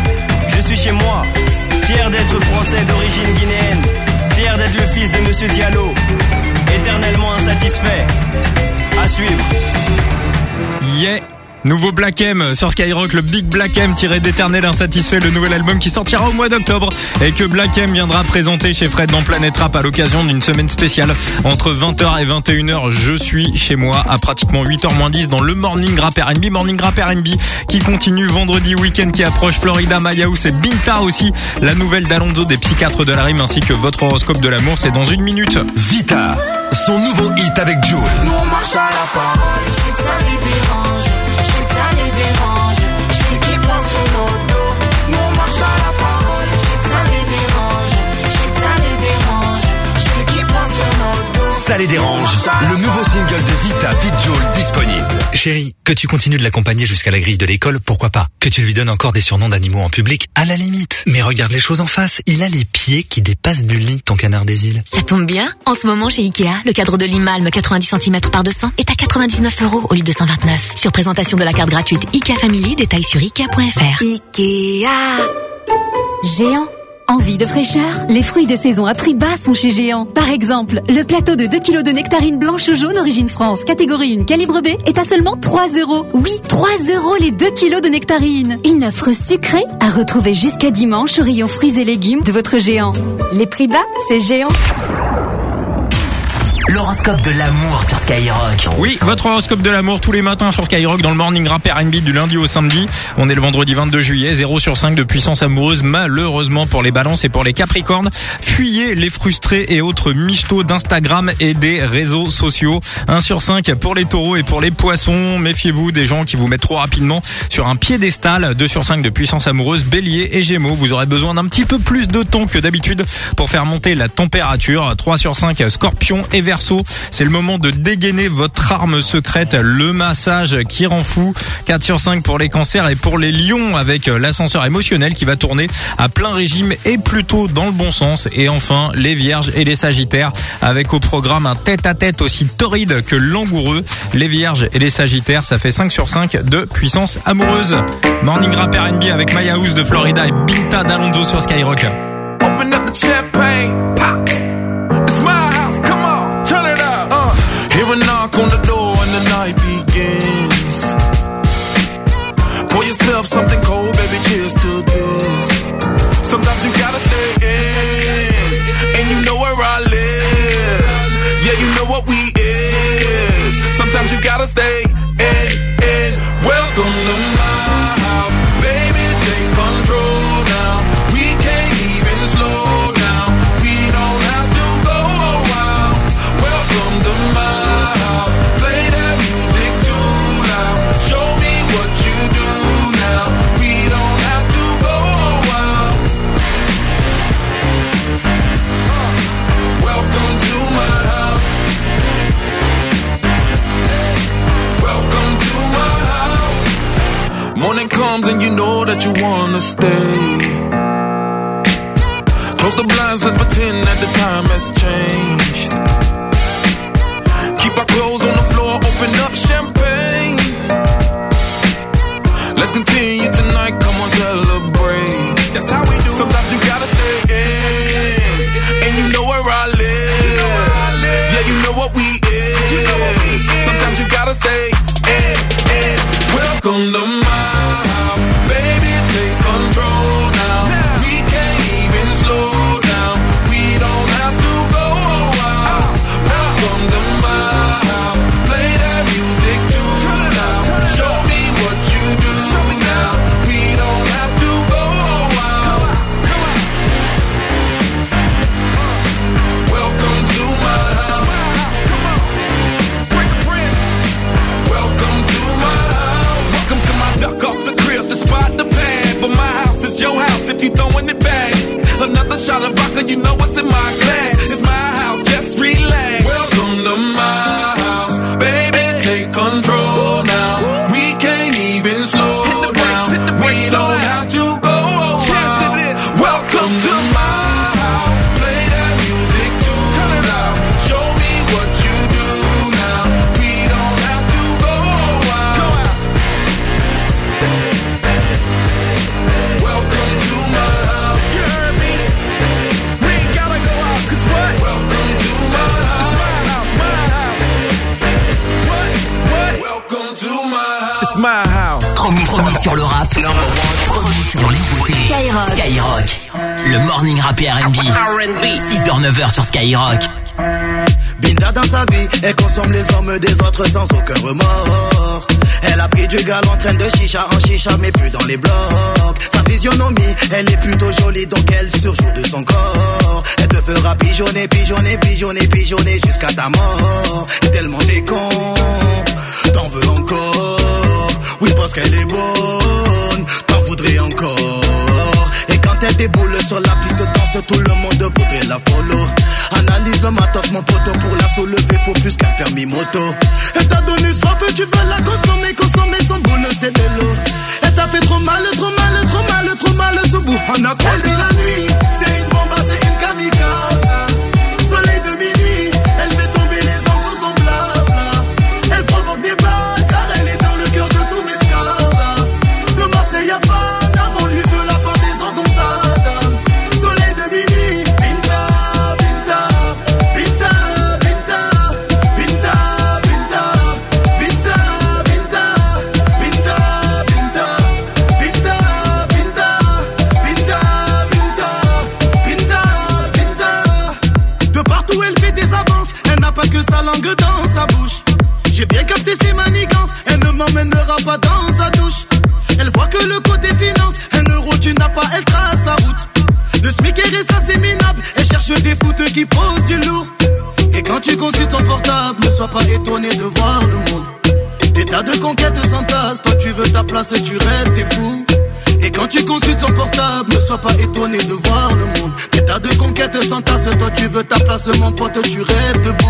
Je suis chez moi, fier d'être français d'origine guinéenne, fier d'être le fils de Monsieur Diallo, éternellement insatisfait. À suivre. Yeah Nouveau Black M sur Skyrock, le Big Black M tiré d'éternel insatisfait, le nouvel album qui sortira au mois d'octobre et que Black M viendra présenter chez Fred dans Planète Rap à l'occasion d'une semaine spéciale entre 20h et 21h. Je suis chez moi à pratiquement 8h moins 10 dans le Morning Rap R&B, Morning Rap R&B qui continue vendredi week-end qui approche Florida, Maya House et Binta aussi. La nouvelle d'Alonso des psychiatres de la rime ainsi que votre horoscope de l'amour, c'est dans une minute. Vita, son nouveau hit avec Jules. Dérange, Ça les dérange. Le nouveau single de Vita, Fit Jules, disponible. Chérie, que tu continues de l'accompagner jusqu'à la grille de l'école, pourquoi pas? Que tu lui donnes encore des surnoms d'animaux en public, à la limite. Mais regarde les choses en face, il a les pieds qui dépassent du lit, ton canard des îles. Ça tombe bien, en ce moment chez Ikea, le cadre de Limalme 90 cm par 200 est à 99 euros au lieu de 129. Sur présentation de la carte gratuite Ikea Family, détails sur Ikea.fr. Ikea Géant Envie de fraîcheur Les fruits de saison à prix bas sont chez Géant. Par exemple, le plateau de 2 kg de nectarines blanches ou jaunes origine France, catégorie 1, calibre B, est à seulement 3 euros. Oui, 3 euros les 2 kg de nectarines. Une offre sucrée à retrouver jusqu'à dimanche au rayon fruits et légumes de votre Géant. Les prix bas, c'est Géant. L'horoscope de l'amour sur Skyrock. Oui, votre horoscope de l'amour tous les matins sur Skyrock dans le morning rap R&B du lundi au samedi. On est le vendredi 22 juillet, 0 sur 5 de puissance amoureuse malheureusement pour les balances et pour les capricornes. Fuyez les frustrés et autres michetots d'Instagram et des réseaux sociaux. 1 sur 5 pour les taureaux et pour les poissons. Méfiez-vous des gens qui vous mettent trop rapidement sur un piédestal. 2 sur 5 de puissance amoureuse, bélier et gémeaux. Vous aurez besoin d'un petit peu plus de temps que d'habitude pour faire monter la température. 3 sur 5 scorpion et verso. C'est le moment de dégainer votre arme secrète, le massage qui rend fou. 4 sur 5 pour les cancers et pour les lions avec l'ascenseur émotionnel qui va tourner à plein régime et plutôt dans le bon sens. Et enfin, les vierges et les sagittaires avec au programme un tête-à-tête aussi torride que langoureux. Les vierges et les sagittaires, ça fait 5 sur 5 de puissance amoureuse. Morning Rap R&B avec Maya House de Florida et Binta d'Alonso sur Skyrock. Knock on the door and the night begins. Pour yourself something cold, baby, cheers to this. Sometimes you gotta stay in, and you know where I live. Yeah, you know what we is. Sometimes you gotta stay wanna stay. Close the blinds, let's pretend that the time has Du en train de chicha en chicha, mais plus dans les blocs. Sa physionomie, elle est plutôt jolie, donc elle surjoue de son corps. Elle te fera pigeonner, pigeonner, pigeonner, pigeonner jusqu'à ta mort. Et tellement t'es con, t'en veux encore. Oui, parce qu'elle est bonne, t'en voudrais encore. Et quand elle déboule sur la piste danse, tout le monde voudrait la follow. Analyse le matos, mon poteau, pour la soulever, faut plus qu'un permis moto. Elle t'a donné soif, tu veux la consommer, consommer son boule, c'est de l'eau. Elle t'a fait trop mal, trop mal, trop mal, trop mal, ce bout. On a perdu la nuit, c'est une bombe, c'est une kamikaze. Tu rêves, t'es fou. Et quand tu consultes ton portable, ne sois pas étonné de voir le monde. Des tas de conquêtes s'entassent, toi tu veux ta place, mon pote, tu rêves debout. T'as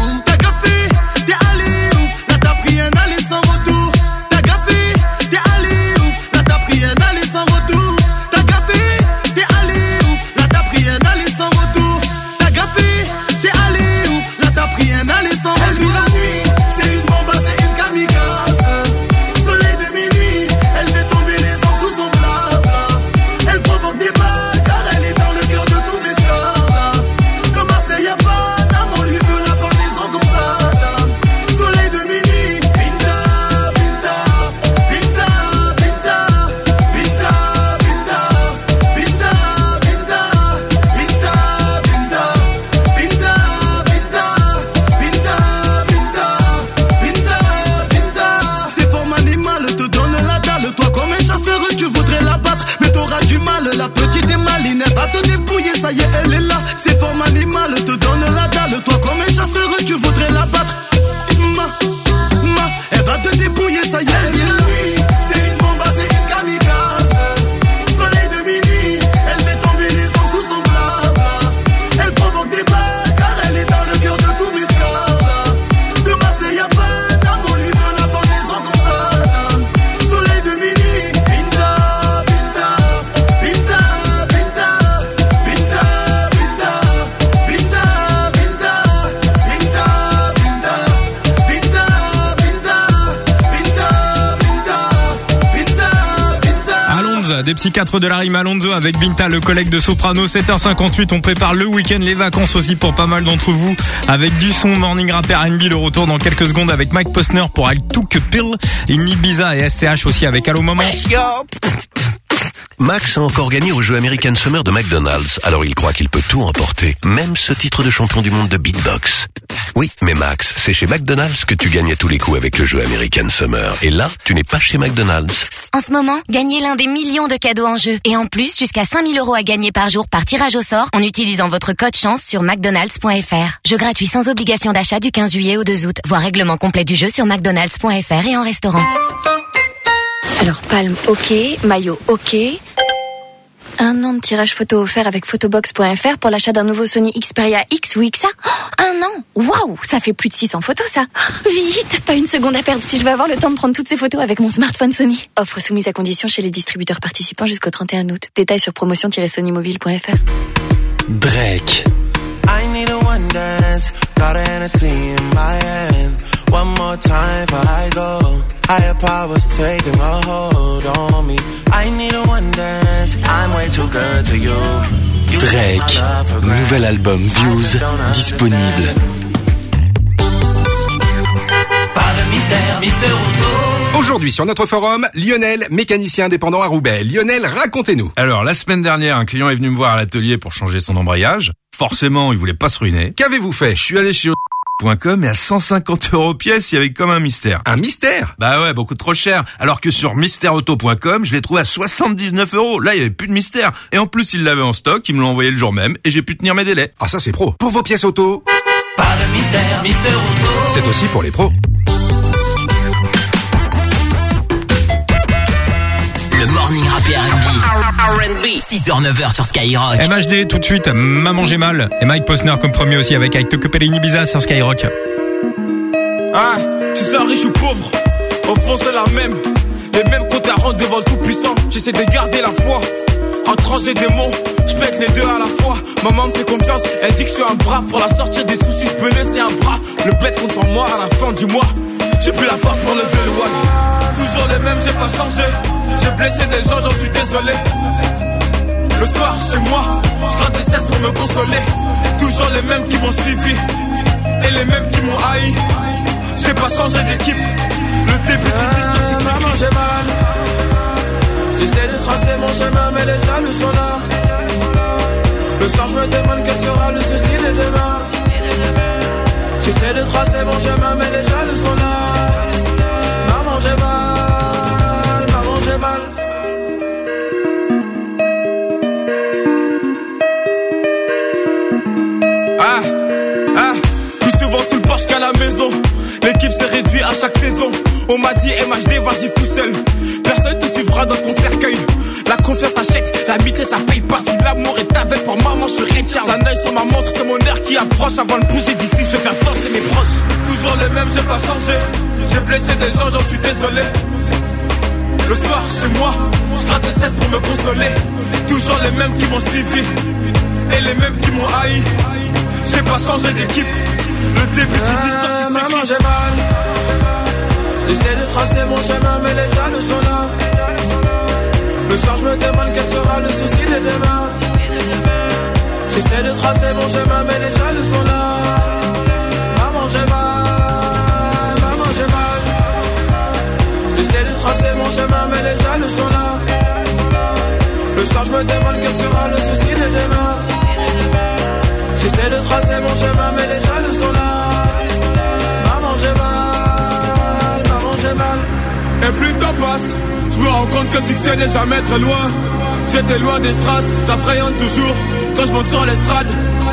Psychiatres de la rime Alonso avec Binta, le collègue de Soprano. 7h58, on prépare le week-end, les vacances aussi pour pas mal d'entre vous. Avec du son, Morning Rap R&B, le retour dans quelques secondes avec Mike Posner pour I Took a Pill. Et Ibiza et SCH aussi avec Allo Maman. Max a encore gagné au jeu American Summer de McDonald's, alors il croit qu'il peut tout emporter, même ce titre de champion du monde de beatbox. Oui, mais Max, c'est chez McDonald's que tu gagnes à tous les coups avec le jeu American Summer. Et là, tu n'es pas chez McDonald's. En ce moment, gagnez l'un des millions de cadeaux en jeu. Et en plus, jusqu'à 5000 euros à gagner par jour par tirage au sort en utilisant votre code chance sur mcdonalds.fr. Jeu gratuit sans obligation d'achat du 15 juillet au 2 août. Voir règlement complet du jeu sur mcdonalds.fr et en restaurant. Alors, palme, ok. Maillot, ok. Un an de tirage photo offert avec photobox.fr pour l'achat d'un nouveau Sony Xperia X ou XA. Oh, un an? Waouh Ça fait plus de 600 photos, ça Vite Pas une seconde à perdre si je veux avoir le temps de prendre toutes ces photos avec mon smartphone Sony. Offre soumise à condition chez les distributeurs participants jusqu'au 31 août. Détails sur promotion-sonymobile.fr Drake. I need a one dance, got a Hennessy in my hand. One more time before I go. Higher powers taking a hold on me. I need a one dance, I'm way too good to you. You Drake. Nouvel album Views disponible. Pas de mystère, Mister Auto. Aujourd'hui sur notre forum, Lionel, mécanicien indépendant à Roubaix. Lionel, racontez-nous. Alors, la semaine dernière, un client est venu me voir à l'atelier pour changer son embrayage. Forcément, il voulait pas se ruiner. Qu'avez-vous fait? Je suis allé chez .com et à 150 euros pièce, il y avait comme un mystère. Un mystère? Bah ouais, beaucoup trop cher. Alors que sur mystèreauto.com, je l'ai trouvé à 79 euros. Là, il y avait plus de mystère. Et en plus, il l'avait en stock, il me l'a envoyé le jour même et j'ai pu tenir mes délais. Ah ça c'est pro. Pour vos pièces auto, Pas de mystère, Mister Auto. c'est aussi pour les pros. Le morning rap R&B. R&B. 6h, 9h sur Skyrock. MHD tout de suite, Maman j'ai mal. Et Mike Posner comme premier aussi avec I Took a Pill in Ibiza sur Skyrock. Ah, tu sois riche ou pauvre, au fond c'est la même. Les mêmes comptes à rendre devant le tout-puissant. J'essaie de garder la foi. Entre anges et démons, je pète les deux à la fois. Maman me fait confiance, elle dit que je suis un bras. Pour la sortir des soucis, je peux laisser un bras. Le bête contre moi à la fin du mois. J'ai plus la force pour lever le one. Toujours les mêmes, j'ai pas changé. J'ai blessé des gens, j'en suis désolé. Le soir, chez moi, je gratte des cesses pour me consoler. Toujours les mêmes qui m'ont suivi. Et les mêmes qui m'ont haï. J'ai pas changé d'équipe. Le début d'une histoire qui Maman, j'ai mal. J'essaie de tracer mon chemin, mais les jaloux sont là. Le soir, je me demande quel sera le souci de demain. J'essaie de tracer mon chemin, mais les jaloux sont là. Ah, ah, plus souvent sous le porche qu'à la maison. L'équipe s'est réduite à chaque saison. On m'a dit MHD, vas-y tout seul. Personne te suivra dans ton cercueil. La confiance achète, l'amitié ça paye pas. Si l'amour est avec pour maman, je suis Richard. Un œil sur ma montre, c'est mon air qui approche. Avant de bouger d'ici, je vais faire danser mes proches. Toujours le même, j'ai pas changé. J'ai blessé des gens, j'en suis désolé. Le soir, chez moi, je gratte des cesses pour me consoler. Toujours les mêmes qui m'ont suivi et les mêmes qui m'ont haï. J'ai pas changé d'équipe. Le début d'une histoire qui Maman, j'ai mal. J'essaie de tracer mon chemin, mais les jaloux sont là. Le soir, je me demande quel sera le souci de demain. J'essaie de tracer mon chemin, mais les jaloux sont là. Chemin, mais les jaloux sont là. Le soir, je me demande quel sera le souci de demain. J'essaie de tracer mon chemin, mais les jaloux sont là. Maman, j'ai mal. Maman, j'ai mal. Et plus le temps passe, je me rends compte que le succès n'est jamais très loin. J'étais loin des strass, j'appréhende toujours quand je monte sur l'estrade.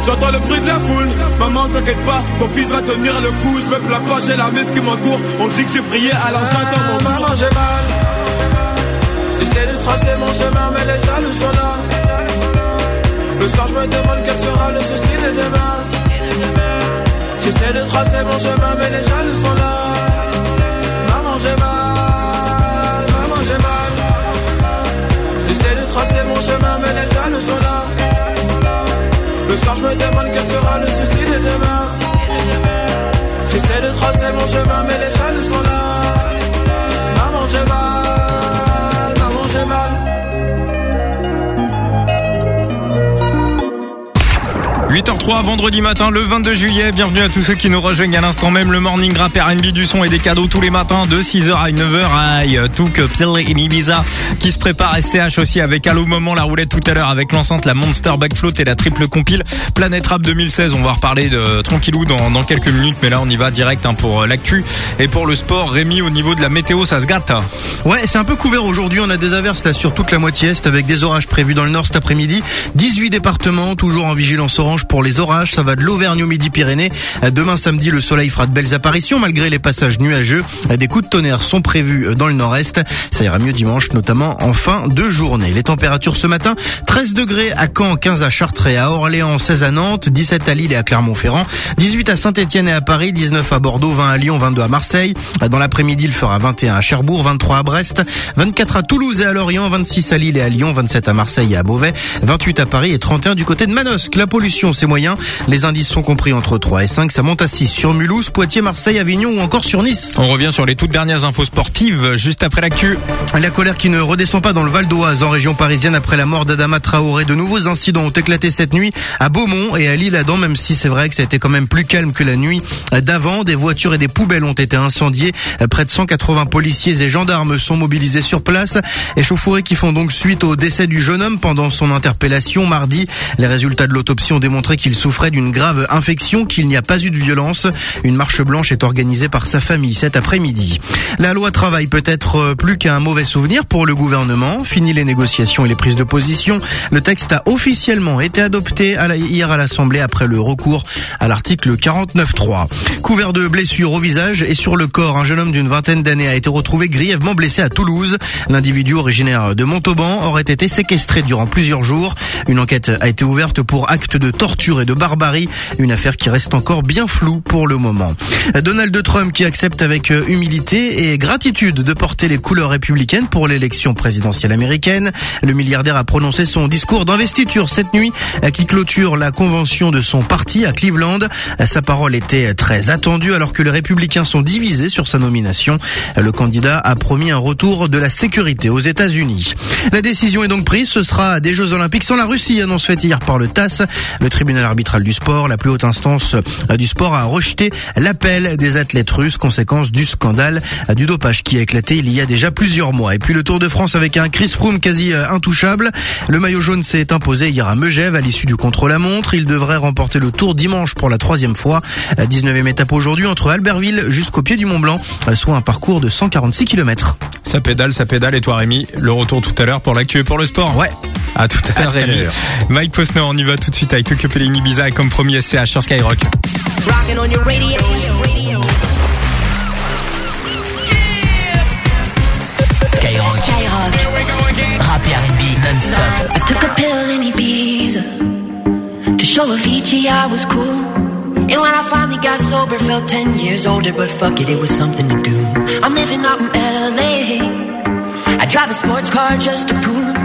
J'entends le bruit de la foule, maman t'inquiète pas, ton fils va tenir le coup. Je me plains pas, j'ai la meuf qui m'entoure. On dit que j'ai prié à l'enceinte dans mon Maman, j'ai mal. J'essaie de tracer mon chemin, mais les jaloux sont là. Le soir, je me demande quel sera le souci de demain. J'essaie de tracer mon chemin, mais les jaloux sont là. Maman, j'ai mal. Maman, j'ai mal. J'essaie de tracer mon chemin, mais les jaloux sont là. Le soir, je me demande quel sera le souci de demain. J'essaie de tracer mon chemin, mais les jaloux sont là. Maman, j'ai mal. 8h03 vendredi matin le 22 juillet. Bienvenue à tous ceux qui nous rejoignent à l'instant même. Le morning rap R&B du son et des cadeaux tous les matins de 6h à 9h. Aïe, que Pill in Ibiza qui se prépare SCH aussi avec Allo Moment la roulette tout à l'heure avec l'enceinte la Monster Backfloat et la triple compile Planète Rap 2016. On va reparler de tranquillou dans, dans quelques minutes mais là on y va direct hein, pour euh, l'actu et pour le sport. Rémi au niveau de la météo ça se gâte? Ouais, c'est un peu couvert aujourd'hui. On a des averses là sur toute la moitié est avec des orages prévus dans le nord cet après-midi. 18 départements, toujours en vigilance orange pour les orages. Ça va de l'Auvergne au Midi-Pyrénées. Demain samedi, le soleil fera de belles apparitions malgré les passages nuageux. Des coups de tonnerre sont prévus dans le nord-est. Ça ira mieux dimanche, notamment en fin de journée. Les températures ce matin, 13 degrés à Caen, 15 à Chartres et à Orléans, 16 à Nantes, 17 à Lille et à Clermont-Ferrand, 18 à Saint-Etienne et à Paris, 19 à Bordeaux, 20 à Lyon, 22 à Marseille. Dans l'après-midi, il fera 21 à Cherbourg, 23 à Brest, 24 à Toulouse et à Lorient, 26 à Lille et à Lyon, 27 à Marseille et à Beauvais, 28 à Paris et 31 du côté de Manosque. La pollution, c'est moyen. Les indices sont compris entre 3 et 5. Ça monte à 6 sur Mulhouse, Poitiers, Marseille, Avignon ou encore sur Nice. On revient sur les toutes dernières infos sportives juste après l'actu. La colère qui ne redescend pas dans le Val d'Oise en région parisienne après la mort d'Adama Traoré. De nouveaux incidents ont éclaté cette nuit à Beaumont et à Lille-Adam, même si c'est vrai que ça a été quand même plus calme que la nuit d'avant. Des voitures et des poubelles ont été incendiées. Près de 180 policiers et gendarmes sont mobilisés sur place. Échauffourées qui font donc suite au décès du jeune homme pendant son interpellation mardi. Les résultats de l'autopsie ont démontré qu'il souffrait d'une grave infection, qu'il n'y a pas eu de violence. Une marche blanche est organisée par sa famille cet après-midi. La loi travail peut être plus qu'un mauvais souvenir pour le gouvernement. Fini les négociations et les prises de position. Le texte a officiellement été adopté hier à l'Assemblée après le recours à l'article 49.3. Couvert de blessures au visage et sur le corps, un jeune homme d'une vingtaine d'années a été retrouvé grièvement blessé à Toulouse. L'individu originaire de Montauban aurait été séquestré durant plusieurs jours. Une enquête a été ouverte pour acte de torture et de barbarie, une affaire qui reste encore bien floue pour le moment. Donald Trump qui accepte avec euh, humilité et gratitude de porter les couleurs républicaines pour l'élection présidentielle américaine. Le milliardaire a prononcé son discours d'investiture cette nuit euh, qui clôture la convention de son parti à Cleveland. Euh, Sa parole était très attendue alors que les républicains sont divisés sur sa nomination. Le candidat a promis un retour de la sécurité aux États-Unis. La décision est donc prise, ce sera des Jeux Olympiques sans la Russie, annonce faite hier par le TAS. Le tribunal arbitral du sport, la plus haute instance euh, du sport, a rejeté l'appel des athlètes russes, conséquence du scandale euh, du dopage qui a éclaté il y a déjà plusieurs mois. Et puis le Tour de France avec un Chris Froome quasi euh, intouchable. Le maillot jaune s'est imposé hier à Megève à l'issue du contre-la-montre. Il devrait remporter le Tour dimanche pour la troisième fois. Euh, 19e étape aujourd'hui entre Albertville jusqu'au pied du Mont Blanc, soit un parcours de 146 km. Ça pédale, ça pédale et toi Rémi, le retour tout à l'heure pour l'actu et pour le sport? Ouais. À tout à à Rémi. l'heure. Mike Posner, on y va tout de suite avec Tokyo Feeling Ibiza et comme premier SCH sur Skyrock. I took a pill in Ibiza To show Avicii I was cool. And when I finally got sober Felt 10 years older But fuck it, it was something to do. I'm living out in L.A. I drive a sports car just to prove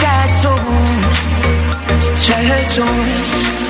再错，再错。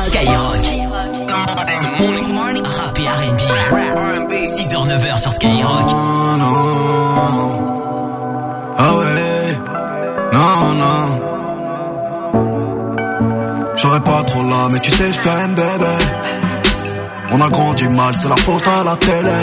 Skyrock. Skyrock. Rap et R&B. 6h, 9h sur Skyrock. Ah ouais, non, non. J'aurais pas trop là, mais tu sais, je t'aime, bébé. On a grandi mal, c'est la faute à la télé.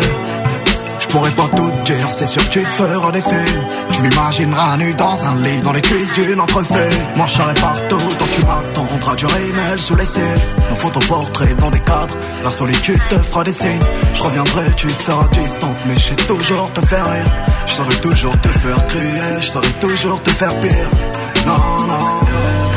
Je pourrais pas tout te dire, c'est sûr que tu te feras des films. Tu m'imagineras nu dans un lit, dans les cuisses d'une entrefait. Je serai partout, donc tu m'attendras du rémel sous les cils. Nos photoportraits dans des cadres, la solitude te fera des signes. Je reviendrai, tu seras distante, mais je sais toujours te faire rire. Je saurais toujours te faire crier, je saurais toujours te faire pire. Non, non,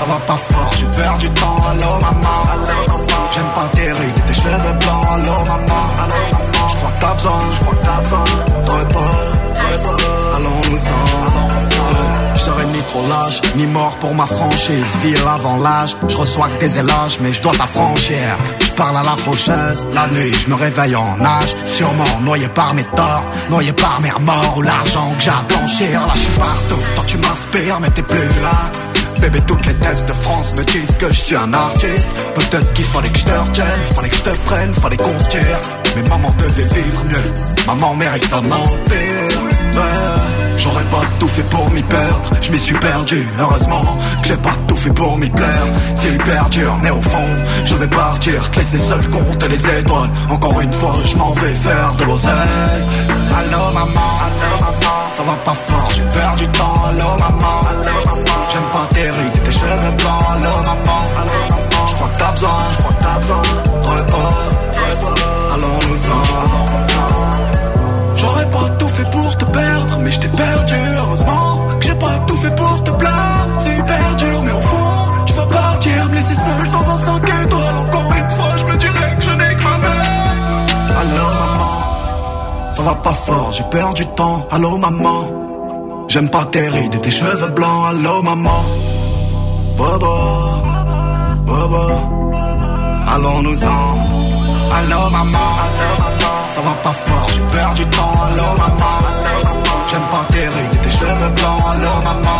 Ça va pas fort, j'ai perdu du temps. Allô, maman. J'aime pas tes rides tes cheveux blancs. Allô, maman. Je crois que t'as besoin. De repos. Allons-nous-en. Je serai ni trop lâche, ni mort pour ma franchise. Ville avant l'âge, je reçois que des éloges, mais je dois t'affranchir. Je parle à la faucheuse, la nuit, je me réveille en âge. Sûrement noyé par mes torts, noyé par mes remords ou l'argent que j'ai à blanchir. Là, je partout, toi tu m'inspires, mais t'es plus là. Bébé, toutes les tests de France me disent que je suis un artiste. Peut-être qu'il fallait que je te retienne, fallait que je te prenne, fallait qu'on se tire. Mais maman devait vivre mieux, maman mérite un empire. J'aurais pas tout fait pour m'y perdre, je m'y suis perdu. Heureusement que j'ai pas tout fait pour m'y plaire. C'est hyper dur, mais au fond, je vais partir, te laisser seul compter les étoiles. Encore une fois, je m'en vais faire de l'oseille. Allô maman, ça va pas fort, j'ai perdu du temps. Allô maman, j'aime pas tes rides tes cheveux blancs. Allô maman, je crois que t'as besoin repos. Allons-nous-en. J'aurais pas tout fait pour te perdre, mais je t'ai perdu. Heureusement que j'ai pas tout fait pour te plaire. C'est hyper dur, mais au fond, tu vas partir, me laisser seul dans un 5 étoiles. Encore une fois, je me dirais que je n'ai que ma mère. Allô maman, ça va pas fort, j'ai perdu du temps. Allô maman, j'aime pas tes rides tes cheveux blancs. Allô maman, bobo, bobo, allons-nous-en. Allô maman, ça va pas fort, j'ai perdu du temps. Allô maman, j'aime pas tes rides tes cheveux blancs. Allô maman,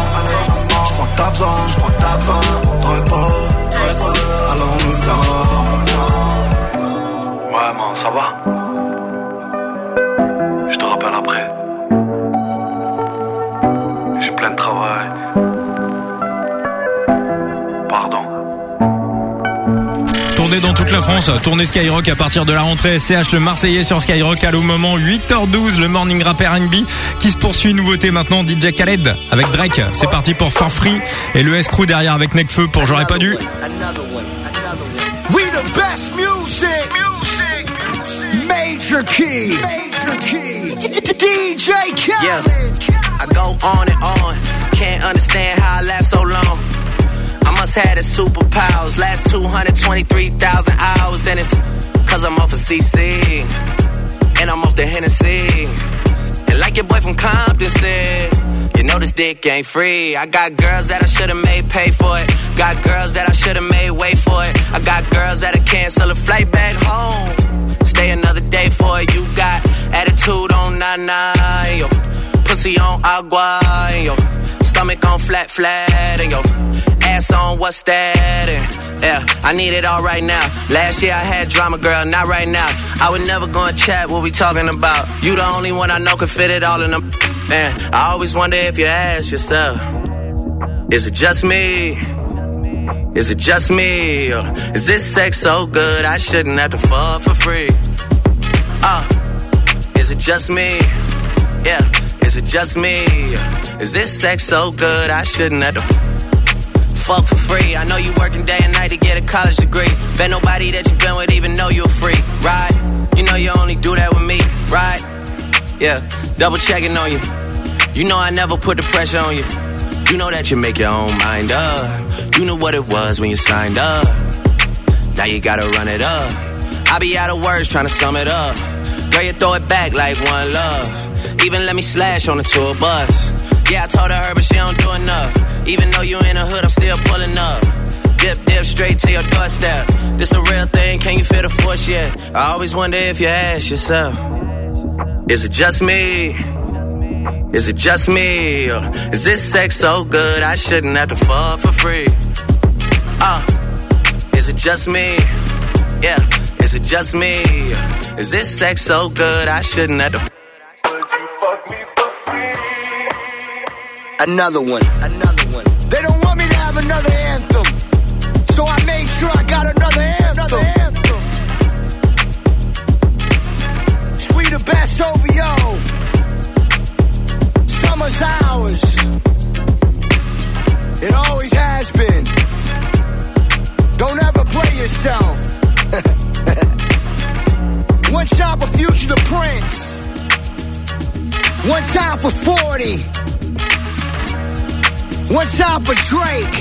je crois que t'as besoin, je crois que t'as besoin repos. Allons-nous-en. Ouais, man, ça va? Tournée dans toute la France, tournée Skyrock à partir de la rentrée SCH, le Marseillais sur Skyrock à le moment 8h12, le morning rap R&B qui se poursuit, nouveauté maintenant DJ Khaled avec Drake, c'est parti pour For Free et le S-Crew derrière avec Necfeu pour J'aurais pas dû. We the best music. Music. Major key. Major key. DJ Khaled. Yeah, I go on and on. Can't understand how I last so long. I must have the superpowers. Last 223,000 hours, and it's cause I'm off of CC. And I'm off the Hennessy. And like your boy from Compton said, you know this dick ain't free. I got girls that I should've made pay for it. Got girls that I should've made wait for it. I got girls that'll cancel a flight back home. Stay another day for it. You got attitude on nine yo. Pussy on agua, yo. Stomach on flat, flat, and yo. Ass on what's that? And yeah, I need it all right now. Last year I had drama, girl, not right now. I would never gonna chat what we talking about. You the only one I know can fit it all in them. Man, I always wonder if you ask yourself, is it just me? Is it just me? Or is this sex so good I shouldn't have to fall for free? Uh, is it just me? Yeah, is it just me? Is this sex so good I shouldn't have to fuck for free? I know you working day and night to get a college degree. Bet nobody that you been with even know you're free, right? You know you only do that with me, right? Yeah, double checking on you. You know I never put the pressure on you. You know that you make your own mind up. You knew what it was when you signed up. Now you gotta run it up. I be out of words trying to sum it up. Girl, you throw it back like one love. Even let me slash on the tour bus. Yeah, I told her but she don't do enough. Even though you in the hood, I'm still pulling up. Dip, dip, straight to your doorstep. This a real thing, can you feel the force yet? I always wonder if you ask yourself, is it just me? Is it just me? Or is this sex so good I shouldn't have to fall for free? Uh, is it just me? Yeah, is it just me? Is this sex so good I shouldn't have to Another one. Another one. They don't want me to have another anthem. So I made sure I got another anthem. Sweet the best over yo. Summer's ours. It always has been. Don't ever play yourself. One time for Future the Prince. One time for 40. One time for Drake?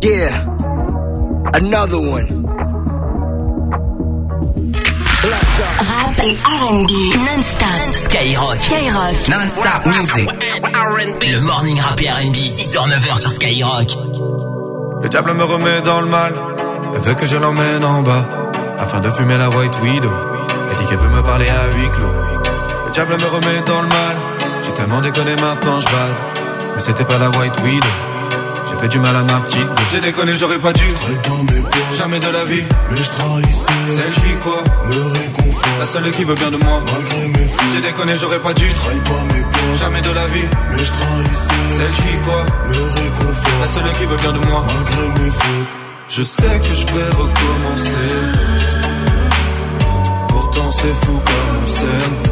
Yeah. Another one. Rap et R&B non-stop. Skyrock. Skyrock. Non-stop music. Le morning rap et R&B, 6h, 9h sur Skyrock. Le diable me remet dans le mal. Elle veut que je l'emmène en bas. Afin de fumer la White Widow. Elle dit qu'elle peut me parler à huis clos. Le diable me remet dans le mal. J'ai tellement déconné maintenant, je bave. Mais c'était pas la white widow. J'ai fait du mal à ma petite. J'ai déconné, j'aurais pas dû. Jamais de la vie. Mais je trahissais. Celle qui quoi? Me réconfort. La seule qui veut bien de moi. Malgré mes. J'ai déconné, j'aurais pas dû. Trahis pas mes. Jamais de la vie. Mais je trahissais. Celle qui quoi? Me réconfort. La seule qui veut bien de moi. Malgré mes fautes. Je sais que je vais recommencer. Pourtant c'est fou comme on s'aime.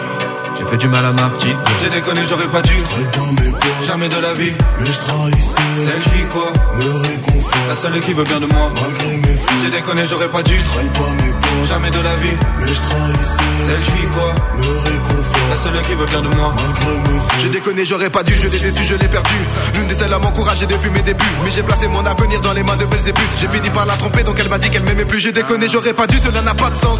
J'ai fait du mal à ma petite. J'ai déconné, j'aurais pas dû. Jamais de la vie. Mais je trahissais. Celle qui quoi Me réconfort. La seule qui veut bien de moi. Malgré mes. J'ai déconné, j'aurais pas dû. Jamais de la vie. Mais je trahissais. Celle qui quoi Me réconfort. La seule qui veut bien de moi. Malgré mes. J'ai déconné, j'aurais pas dû, je l'ai déçu, je l'ai perdu. L'une des seules à m'encourager depuis mes débuts. Mais j'ai placé mon avenir dans les mains de Belzébuth. J'ai fini par la tromper, donc elle m'a dit qu'elle m'aimait plus. J'ai déconné, j'aurais pas dû, cela n'a pas de sens.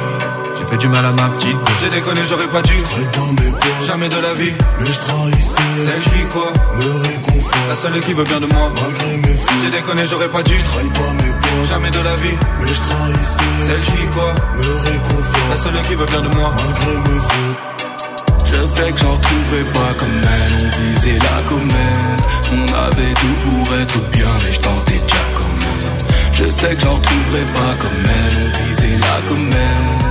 J'ai fait du mal à ma petite. J'ai déconné, j'aurais pas dû. Mes. Jamais de la vie. Mais je trahissais. Celle qui quoi? Me réconfort. La seule qui veut bien de moi. Malgré mes. J'ai déconné, j'aurais pas dû. Trahis pas mes. Jamais de la vie. Mais je trahissais. Celle qui quoi? Me réconfort. La seule qui veut bien de moi. Malgré mes. Je sais que j'en retrouverai pas comme elle, on visait la comète. On avait tout pour être bien, mais je tentais déjà comme elle. Je sais que j'en retrouverai pas comme elle, on visait la comète.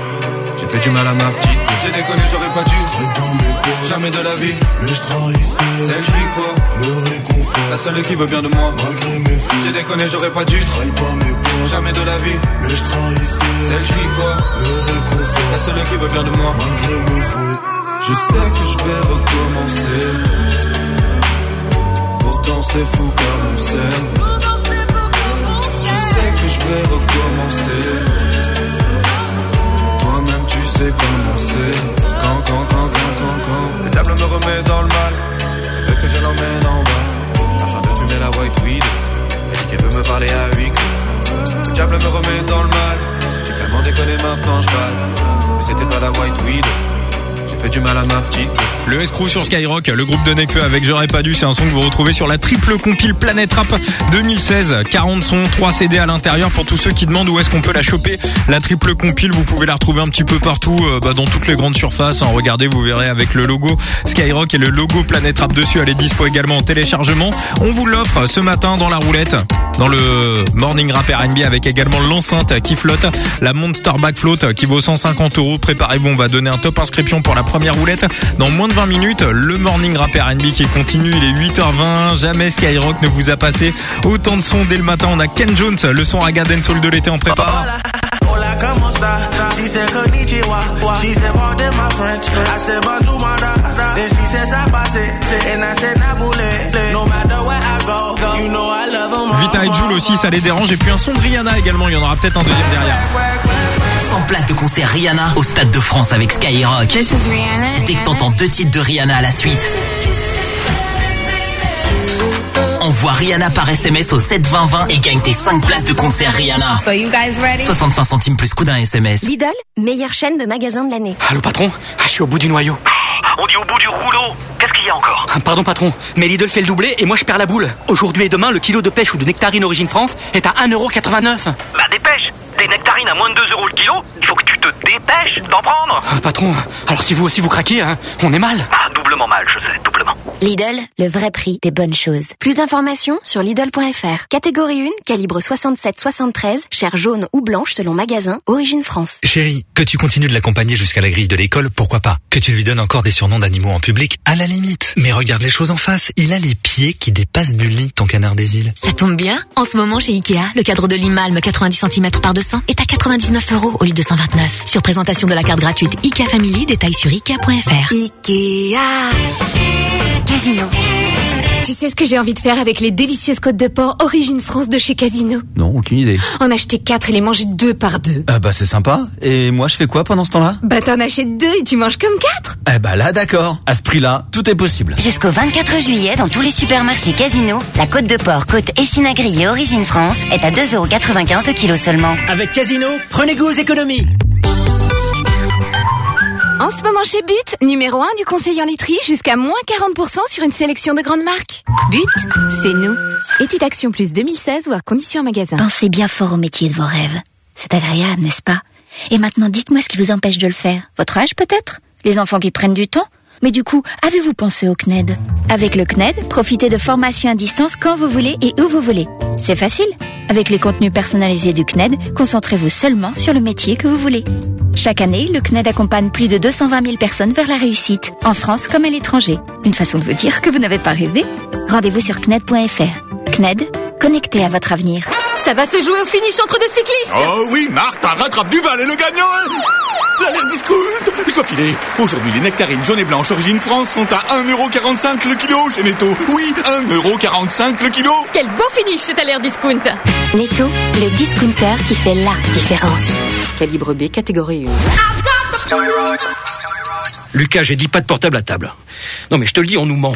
J'ai fait du mal à ma petite. J'ai déconné, j'aurais pas dû. Pas. Jamais de la vie. Mais je trahissais. Celle qui quoi Me réconfort. La seule qui veut bien de moi. Malgré mes fautes. J'ai déconné, j'aurais pas dû. Trahis pas mes peurs. Jamais de la vie. Mais je trahissais. Celle qui quoi Me réconfort. La seule qui veut bien de moi. Malgré mes fautes. Je sais que je vais recommencer. Pourtant c'est fou comme on s'aime. Je sais que je vais recommencer. C'est. Quand, quand, quand, quand, quand, quand. Le diable me remet dans le mal. Veut que je l'emmène en bas. Afin de fumer la white weed. Dit qu'elle veut me parler à huis clos. Le diable me remet dans le mal. J'ai tellement déconné maintenant je bats. Mais c'était pas la white weed. Fait du mal à. Le Escrew sur Skyrock, le groupe de Nekfeu avec J'aurais pas dû, c'est un son que vous retrouvez sur la triple compile Planète Rap 2016. 40 sons, 3 CD à l'intérieur pour tous ceux qui demandent où est-ce qu'on peut la choper. La triple compile, vous pouvez la retrouver un petit peu partout, euh, bah, dans toutes les grandes surfaces. Regardez, vous verrez avec le logo Skyrock et le logo Planète Rap dessus. Elle est dispo également en téléchargement. On vous l'offre ce matin dans la roulette, dans le Morning Rap R&B avec également l'enceinte qui flotte, la Monster Back Float qui vaut 150 euros. Préparez-vous, on va donner un top inscription pour la première roulette dans moins de 20 minutes. Le Morning Rap R&B qui continue, il est 8h20. Jamais Skyrock ne vous a passé autant de sons dès le matin. On a Ken Jones, le son Raga Soul de l'été en prépa. Vita et Jules aussi, ça les dérange. Et puis un son de Rihanna également. Il y en aura peut-être un deuxième derrière. 100 places de concert Rihanna au Stade de France avec Skyrock. This is Rihanna. Dès que t'entends deux titres de Rihanna à la suite, envoie Rihanna par SMS au 72020 et gagne tes 5 places de concert Rihanna. So you guys ready? 65 centimes plus coup d'un SMS. Lidl, meilleure chaîne de magasins de l'année. Allô patron? Ah, Je suis au bout du noyau. On dit au bout du rouleau. Qu'est-ce qu'il y a encore Ah, Pardon patron, mais Lidl fait le doublé et moi je perds la boule. Aujourd'hui et demain, le kilo de pêche ou de nectarine origine France est à 1,89€. Bah dépêche Des nectarines à moins de 2 euros le kilo Il faut que tu te dépêches d'en prendre Ah, patron, alors si vous aussi vous craquez, hein, on est mal. Ah, doublement mal, je sais, doublement. Lidl, le vrai prix des bonnes choses. Plus d'informations sur Lidl.fr. Catégorie 1, calibre 67-73, chair jaune ou blanche selon magasin, origine France. Chérie, que tu continues de l'accompagner jusqu'à la grille de l'école, pourquoi pas? Que tu lui donnes encore des surnoms d'animaux en public, à la limite. Mais regarde les choses en face, il a les pieds qui dépassent du lit, ton canard des îles. Ça tombe bien. En ce moment, chez Ikea, le cadre de Limalme 90 cm par 200 est à 99 euros au lieu de 129. Sur présentation de la carte gratuite Ikea Family, détail sur Ikea.fr. Ikea. Casino. Tu sais ce que j'ai envie de faire avec les délicieuses côtes de porc Origine France de chez Casino? Non, aucune idée. En acheter quatre et les manger deux par deux. Ah bah c'est sympa. Et moi je fais quoi pendant ce temps-là? Bah t'en achètes deux et tu manges comme quatre. Eh bah là d'accord. À ce prix-là, tout est possible. Jusqu'au 24 juillet, dans tous les supermarchés Casino, la côte de porc, côte Echina grillée Origine France est à 2,95€ le kilo seulement. Avec Casino, prenez goût aux économies. En ce moment chez But, numéro 1 du conseil en literie, jusqu'à moins 40% sur une sélection de grandes marques. But, c'est nous. Étude Action Plus 2016 ou à condition en magasin. Pensez bien fort au métier de vos rêves. C'est agréable, n'est-ce pas? Et maintenant, dites-moi ce qui vous empêche de le faire. Votre âge peut-être? Les enfants qui prennent du temps? Mais du coup, avez-vous pensé au CNED Avec le CNED, profitez de formations à distance quand vous voulez et où vous voulez. C'est facile. Avec les contenus personnalisés du CNED, concentrez-vous seulement sur le métier que vous voulez. Chaque année, le CNED accompagne plus de 220 000 personnes vers la réussite, en France comme à l'étranger. Une façon de vous dire que vous n'avez pas rêvé? Rendez-vous sur CNED.fr. CNED, connecté à votre avenir. Ça va se jouer au finish entre deux cyclistes Oh oui, Martha rattrape Duval et le gagnant L'alerte discount Je dois filer Aujourd'hui, les nectarines jaunes et blanches origine France sont à 1,45€ le kilo chez Netto. Oui, 1,45€ le kilo Quel beau finish cet alerte discount Netto, le discounter qui fait la différence. Calibre B, catégorie 1. Lucas, j'ai dit pas de portable à table. Non mais je te le dis, on nous ment.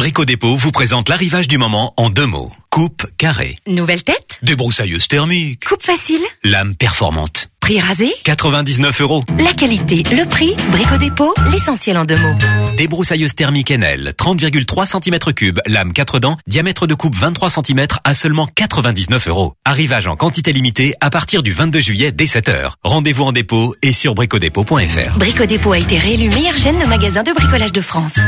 Brico Dépôt vous présente l'arrivage du moment en deux mots. Coupe carré. Nouvelle tête Débroussailleuse thermique. Coupe facile Lame performante. Prix rasé 99 euros. La qualité, le prix, Brico Dépôt, l'essentiel en deux mots. Débroussailleuse thermique NL, 30,3 cm3, lame 4 dents, diamètre de coupe 23 cm à seulement 99 euros. Arrivage en quantité limitée à partir du 22 juillet dès 7h. Rendez-vous en dépôt et sur bricodépôt.fr. Brico Dépôt a été réélu meilleure chaîne de magasins de bricolage de France.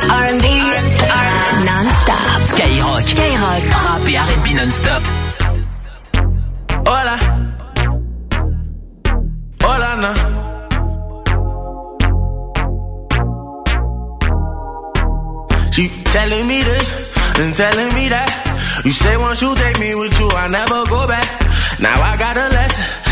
R&B, non-stop. Skyrock. Skyrock. Rap et R&B non-stop. Hola. Hola, na. She telling me this and telling me that. You say once you take me with you, I never go back. Now I got a lesson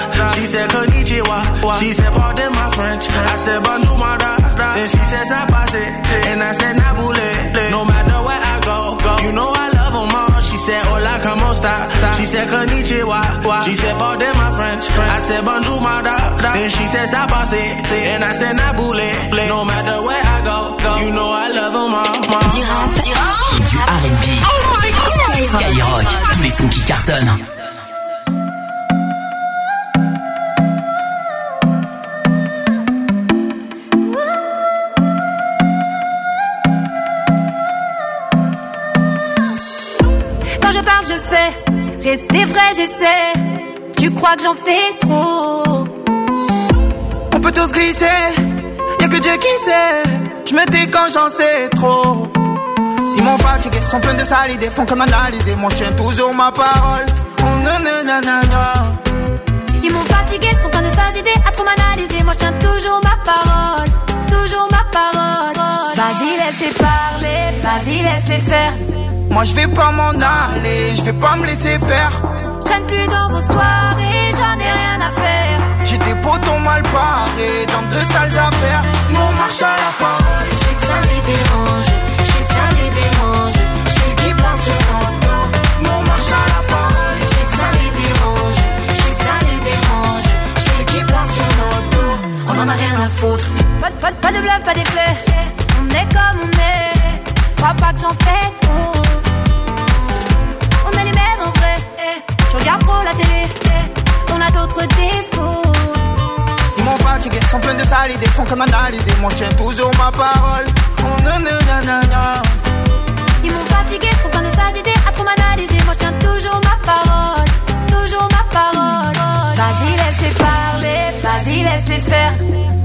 She said, konnichiwa. She said, pardon my French. I said, bonjour, my da. Then she said, sabate. And I said, nabule. No matter where I go, go. You know I love them all. She said, hola, como esta? She said, konnichiwa. She said, pardon my French. I said, bonjour, my da. Then she said, sabate. And I said, nabule. No matter where I go, go. You know I love them all. Du rap, du rap. Du R&B. Skyrock, tous les sons qui cartonnent. Fais. Rester vrai, j'essaie. Tu crois que j'en fais trop? On peut tous glisser, y'a que Dieu qui sait. Je me dis quand j'en sais trop. Ils m'ont fatigué, sont pleins de sales idées, font comme analyser. Moi je tiens toujours ma parole. Oh, nanana. Ils m'ont fatigué, sont plein de sales idées à trop m'analyser. Moi je tiens toujours ma parole, toujours ma parole. Vas-y, laisse-les parler, vas-y, laisse-les faire. Moi je vais pas m'en aller, je vais pas me laisser faire. Je traîne plus dans vos soirées, j'en ai rien à faire. J'ai des potons mal parés dans de sales affaires. Nous on marche à la parole. Je sais que ça les dérange, je sais que ça les dérange. Je sais qu'ils pensent sur mon marche à la parole. Je sais que ça les dérange, je sais que ça les dérange. Je sais qu'ils pensent mon dos. On en a rien à foutre. Pas, pas, pas de bluff, pas d'effet. On est comme on est. Crois pas que j'en fais trop. Je regarde trop la télé. On a d'autres défauts. Ils m'ont fatigué, sont pleins de sales idées, font comme analyser. Moi je tiens toujours ma parole. Oh. Ils m'ont fatigué, font plein de sales idées à trop m'analyser. Moi je tiens toujours ma parole, toujours ma parole. Vas-y, laisse-les parler, vas-y, laisse-les faire.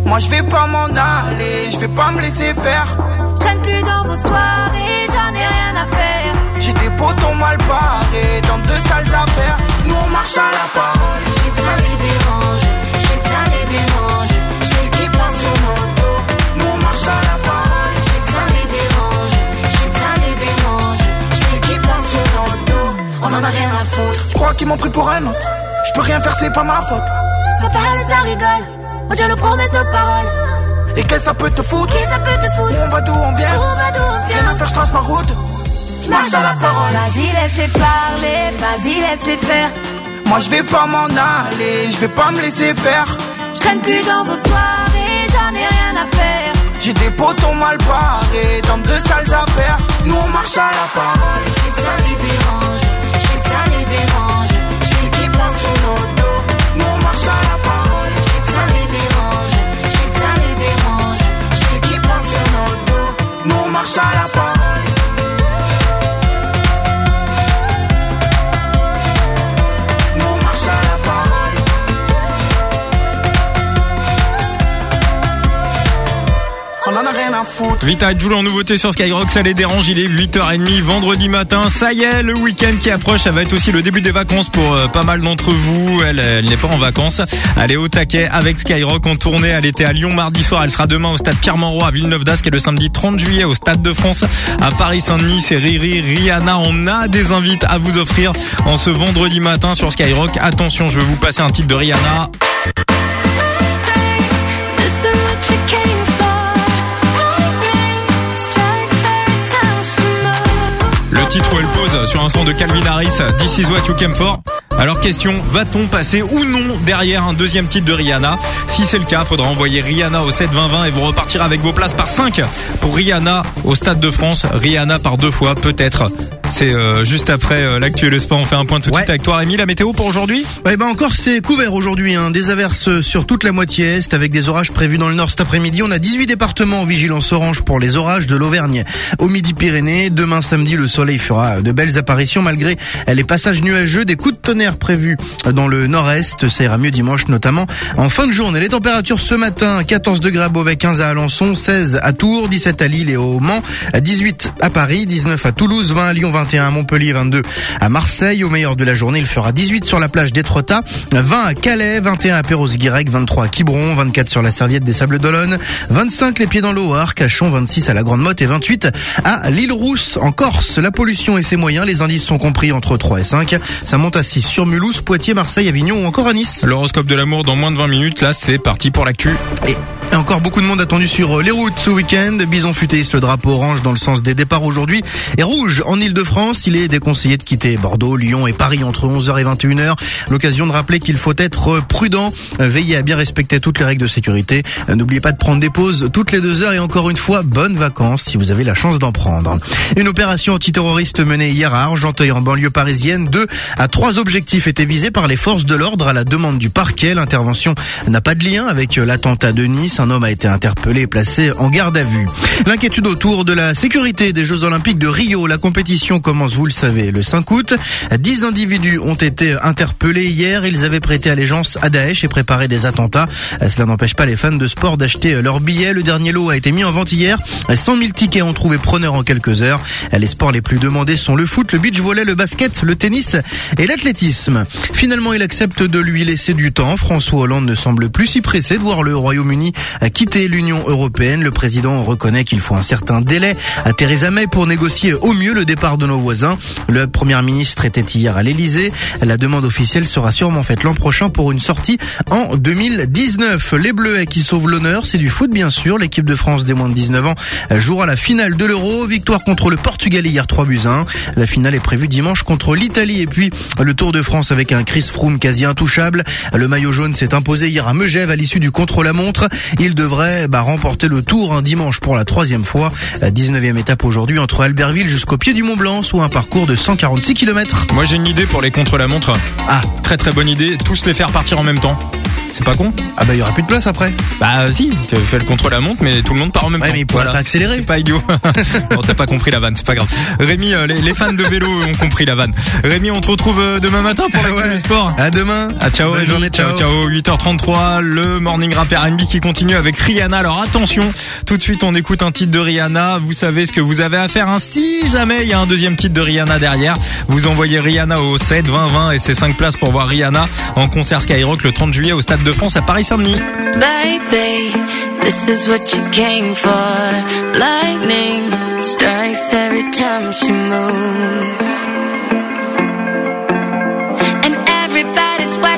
Moi je vais pas m'en aller, je vais pas me laisser faire. Je plus dans vos soirées, j'en ai rien à faire. J'ai des potons mal parés dans de sales affaires. Nous on marche à la parole. Je sais que ça les dérange, je sais que ça les dérange. Sais qu'ils pensent sur mon dos. Nous on marche à la parole. Je sais que ça les dérange, je sais que ça les dérange. Sais qu'ils pensent sur mon dos. On en a rien à foutre. Je crois qu'ils m'ont pris pour un autre? Je peux rien faire, c'est pas ma faute. Ça parle, ça rigole. On tient nos promesses, nos paroles. Et qu'est-ce que ça peut te foutre? Qu'est-ce que ça peut te foutre? On va d'où on vient? On va d'où on vient Rien à faire, je trace ma route. Je marche à la parole. Vas-y, laisse-les parler, vas-y, laisse-les faire. Moi je vais pas m'en aller, je vais pas me laisser faire. Je traîne plus dans vos soirées, j'en ai rien à faire. J'ai des potons mal parés dans de sales affaires. Nous on marche à la parole. Je sais que ça les dérange, je sais que ça les dérange. Je sais qu'ils pensent sur nos dos. Nous on marche à la parole. Je sais que ça les dérange, je sais que ça les dérange. Je sais qu'ils pensent sur nos dos. Nous on marche à la parole. Vita Joule en nouveauté sur Skyrock, ça les dérange, il est 8h30 vendredi matin, ça y est, le week-end qui approche, ça va être aussi le début des vacances pour euh, pas mal d'entre vous, elle, elle n'est pas en vacances, elle est au taquet avec Skyrock en tournée, elle était à Lyon mardi soir, elle sera demain au stade Pierre-Monroy à Villeneuve d'Ascq et le samedi 30 juillet au stade de France à Paris-Saint-Denis, c'est Riri, Rihanna, on a des invites à vous offrir en ce vendredi matin sur Skyrock, attention, je vais vous passer un titre de Rihanna. Titre où elle pose sur un son de Calvin Harris, This is what you came for. Alors question, va-t-on passer ou non derrière un deuxième titre de Rihanna? Si c'est le cas, faudra envoyer Rihanna au 7 20 20 et vous repartir avec vos places par 5 pour Rihanna au Stade de France. Rihanna par deux fois peut-être. C'est euh, juste après euh, l'actuel le sport. On fait un point tout de suite avec toi Rémi. La météo pour aujourd'hui? Ouais, ben encore c'est couvert aujourd'hui. Hein. Des averses sur toute la moitié est avec des orages prévus dans le nord cet après-midi. On a 18 départements en vigilance orange pour les orages de l'Auvergne au Midi-Pyrénées. Demain samedi, le soleil fera de belles apparitions malgré les passages nuageux. Des coups de tonnerre prévus dans le nord-est. Ça ira mieux dimanche notamment en fin de journée. Les températures ce matin 14 degrés à Beauvais, 15 à Alençon, 16 à Tours, 17 à Lille et au Mans, 18 à Paris, 19 à Toulouse, 20 à Lyon, 21 à Montpellier, 22 à Marseille. Au meilleur de la journée, il fera 18 sur la plage d'Étretat, 20 à Calais, 21 à Perros-Guirec, 23 à Quiberon, 24 sur la serviette des Sables d'Olonne, 25 les pieds dans l'eau à Arcachon, 26 à la Grande Motte et 28 à l'île Rousse en Corse. La pollution et ses moyens, les indices sont compris entre 3 et 5. Ça monte à 6 sur Mulhouse, Poitiers, Marseille, Avignon ou encore à Nice. L'horoscope de l'amour dans moins de 20 minutes. Là, c'est parti pour l'actu. Et encore beaucoup de monde attendu sur les routes ce week-end. Bison futéiste, le drapeau orange dans le sens des départs aujourd'hui. Et rouge en Ile-de-France. Il est déconseillé de quitter Bordeaux, Lyon et Paris entre 11h et 21h. L'occasion de rappeler qu'il faut être prudent. Veillez à bien respecter toutes les règles de sécurité. N'oubliez pas de prendre des pauses toutes les deux heures et encore une fois, bonnes vacances si vous avez la chance d'en prendre. Une opération antiterroriste menée hier à Argenteuil en banlieue parisienne. Deux à trois objectifs étaient visés par les forces de l'ordre à la demande du parquet. L'intervention n'a pas de lien avec l'attentat de Nice. Un homme a été interpellé et placé en garde à vue. L'inquiétude autour de la sécurité des Jeux Olympiques de Rio. La compétition commence, vous le savez, le 5 août. Dix individus ont été interpellés hier. Ils avaient prêté allégeance à Daesh et préparé des attentats. Cela n'empêche pas les fans de sport d'acheter leurs billets. Le dernier lot a été mis en vente hier. 100 000 tickets ont trouvé preneur en quelques heures. Les sports les plus demandés sont le foot, le beach volley, le basket, le tennis et l'athlétisme. Finalement, il accepte de lui laisser du temps. François Hollande ne semble plus si pressé de voir le Royaume-Uni quitter l'Union européenne. Le président reconnaît qu'il faut un certain délai à Theresa May pour négocier au mieux le départ de nos voisins. Le premier ministre était hier à l'Elysée. La demande officielle sera sûrement faite l'an prochain pour une sortie en 2019. Les Bleuets qui sauvent l'honneur, c'est du foot bien sûr. L'équipe de France des moins de 19 ans jouera la finale de l'Euro. Victoire contre le Portugal hier 3 buts 1. La finale est prévue dimanche contre l'Italie et puis le Tour de France avec un Chris Froome quasi intouchable. Le maillot jaune s'est imposé hier à Megève à l'issue du contre-la-montre. Il devrait bah, remporter le Tour un dimanche pour la troisième fois. 19e étape aujourd'hui entre Albertville jusqu'au pied du Mont Blanc, soit un parcours de 146 km. Moi j'ai une idée pour les contre-la-montre. Ah, très très bonne idée. Tous les faire partir en même temps. C'est pas con Ah bah il y aura plus de place après. Bah si, tu fais le contre-la-montre mais tout le monde part en même ouais, temps. mais il pourra pas accélérer. C'est pas idiot. bon, t'as pas compris la vanne, c'est pas grave. Rémi, euh, les, les, fans de vélo ont compris la vanne. Rémi, on te retrouve euh, demain matin pour la ouais. sport. À demain. À ciao Bonne journée, ciao ciao. 8h33, le morning rap R&B qui continue avec Rihanna. Alors attention, tout de suite on écoute un titre de Rihanna. Vous savez ce que vous avez à faire. Hein. Si jamais il y a un deuxième titre de Rihanna derrière, vous envoyez Rihanna au 7 20 20 et c'est 5 places pour voir Rihanna en concert Skyrock le 30 juillet au Stade de France à Paris-Saint-Denis. Baby, this is what you came for. Lightning strikes every time she moves.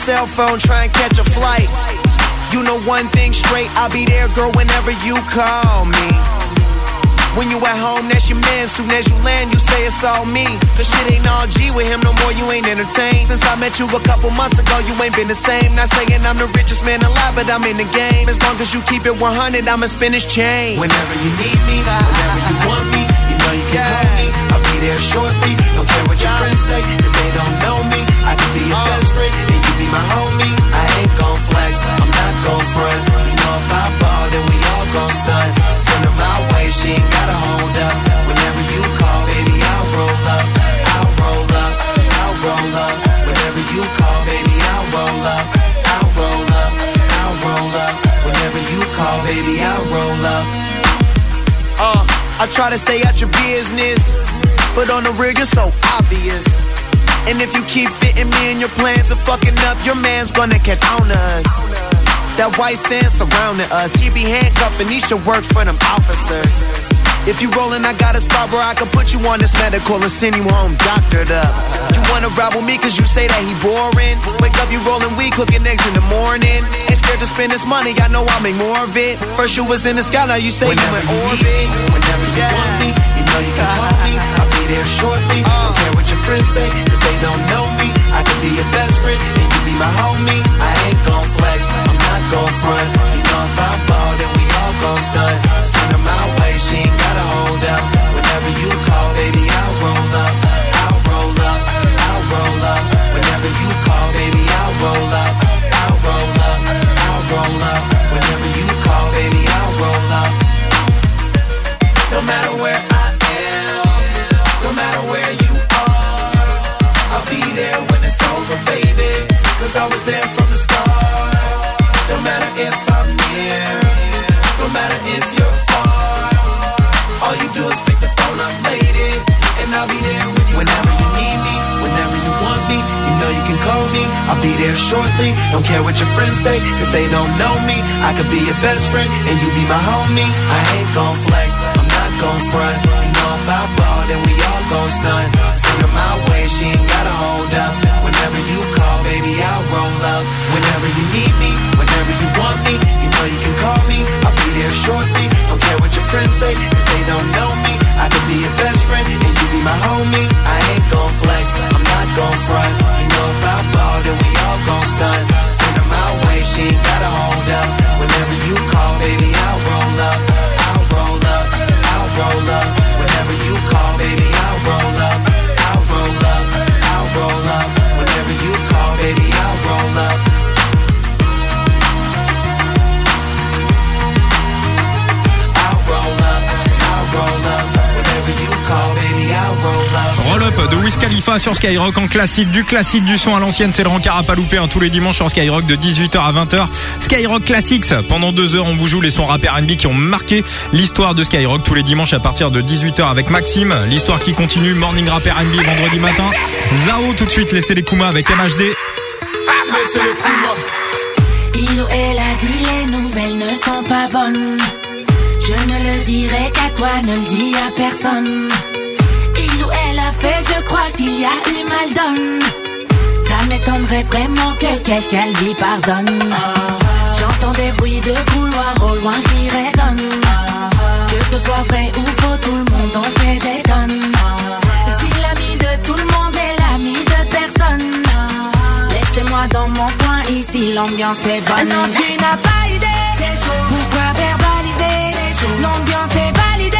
Cell phone, try and catch a flight. You know one thing straight, I'll be there, girl, whenever you call me. When you at home, that's your man. Soon as you land, you say it's all me. Cause shit ain't all G with him no more, you ain't entertained. Since I met you a couple months ago, you ain't been the same. Not saying I'm the richest man alive, but I'm in the game. As long as you keep it 100, I'ma spin this chain. Whenever you need me, whenever you want me, you know you can call me. I'll be there shortly. Don't care what your friends say, cause they don't know me. I can be your uh. best friend, and you be my homie. I ain't gon' flex, I'm not gon' front. You know if I ball, then we all gon' stunt. Send her my way, she ain't gotta hold up. Whenever you call, baby, I'll roll up. I'll roll up, I'll roll up. Whenever you call, baby, I'll roll up. I'll roll up, I'll roll up. Whenever you call, baby, I'll roll up. Uh, I try to stay out your business, but on the real, you're so obvious. And if you keep fitting me in your plans of fucking up, your man's gonna catch on us. That white sand surrounding us, he be handcuffing, he should work for them officers. If you rollin', I got a spot where I can put you on this medical and send you home doctored up. You wanna ride with me cause you say that he boring. Wake up, you rollin' weed, cooking eggs in the morning. Ain't scared to spend this money, I know I'll make more of it. First you was in the sky, now you say Whenever you in orbit. me, whenever you want me, you know you can uh-huh. call me. Be there shortly. Don't care what your friends say, cause they don't know me. I can be your best friend, and you be my homie. I ain't gon' flex, I'm not gon' front. You know if I ball, then we all gon' stunt. Send her my way, she ain't gotta hold up. Whenever you call, baby, I'll roll up. I'll roll up, I'll roll up. Whenever you call, baby, I'll roll up. I'll roll up, I'll roll up. Whenever you call, baby, I'll roll up. No matter where no matter where you are, I'll be there when it's over, baby. Cause I was there from the start. No matter if I'm near, no matter if you're far. All you do is pick the phone up, lady, and I'll be there when you Whenever you need me, whenever you want me, you know you can call me. I'll be there shortly. Don't care what your friends say, cause they don't know me. I could be your best friend, and you be my homie. I ain't gon' flex, gon' front. You know if I ball, then we all gon' stunt. Send her my way, she ain't gotta hold up. Whenever you call, baby, I'll roll up. Whenever you need me, whenever you want me, you know you can call me. I'll be there shortly. Don't care what your friends say, cause they don't know me. I could be your best friend, and you be my homie. I ain't gon' flex, I'm not gon' front. You know if I ball, then we all gon' stunt. Send her my way, she ain't gotta hold up. Whenever you call, baby, I'll roll up roll up. Whenever you call, baby, I'll roll up. I'll roll up. I'll roll up. Whenever you call, baby, I'll roll up. Roll Up de Wiz Khalifa sur Skyrock en classique du classique du son à l'ancienne, c'est le rencard à pas louper hein, tous les dimanches sur Skyrock de 18h à 20h. Skyrock Classics, pendant deux heures on vous joue les sons rap R&B qui ont marqué l'histoire de Skyrock tous les dimanches à partir de 18h avec Maxime, l'histoire qui continue, Morning Rap R&B vendredi matin, Zao tout de suite, laissez les Kuma avec MHD. Laissez les Kuma. Il ou elle a dit les nouvelles ne sont pas bonnes. Je ne le dirai qu'à toi, ne le dis à personne. Il ou elle a fait, je crois qu'il y a eu mal donne. Ça m'étonnerait vraiment que quelqu'un lui pardonne. J'entends des bruits de couloir au loin qui résonnent. Que ce soit vrai ou faux, tout le monde en fait des tonnes. Si l'ami de tout le monde est l'ami de personne. Laissez-moi dans mon coin, ici l'ambiance est bonne. Non, tu L'ambiance est validée.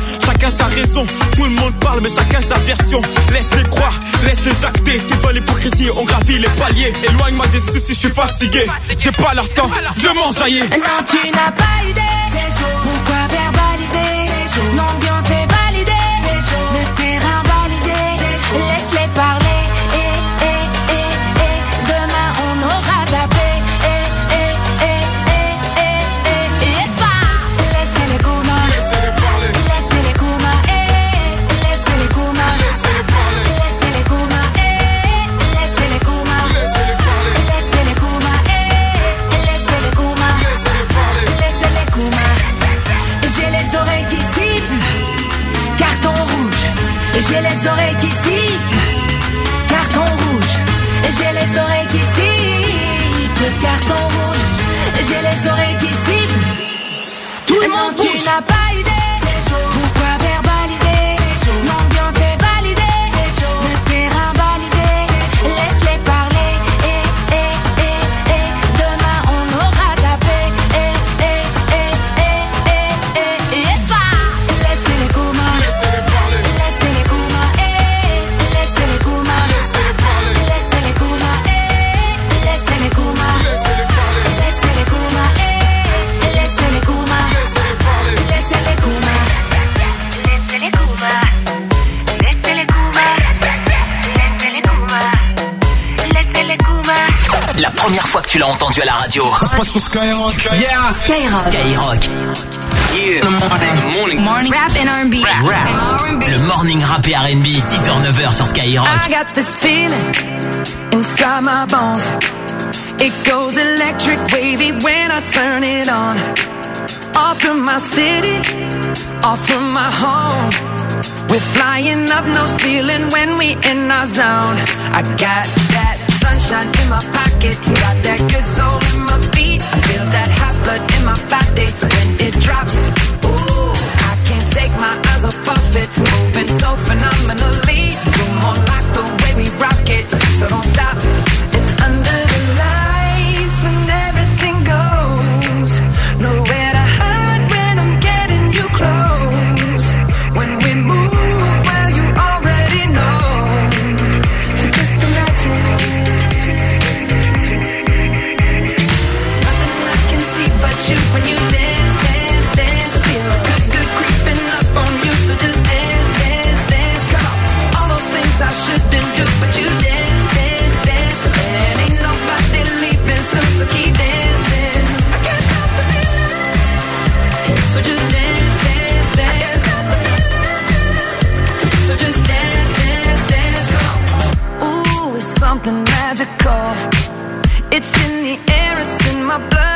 Chacun sa raison, tout le monde parle mais chacun sa version. Laisse-les croire, laisse-les acter. T'es dans l'hypocrisie, on gravit les paliers. Éloigne-moi des soucis, je suis fatigué. J'ai pas leur temps, je m'en est Non, tu n'as pas idée. Pourquoi verbaliser? L'ambiance est validée. Tout le monde tu n'as pas tu l'as entendu à la radio. Ça se passe sur Skyrock Yeah. Skyrock. Skyrock. Yeah. Morning. Morning rap and R&B. Le morning rap et R&B, 6h, 9h sur Skyrock. I got this feeling inside my bones. It goes electric wavy when I turn it on. Off from my city, off from my home. We're flying up no ceiling when we in our zone. I got that sunshine in my pocket, got that good soul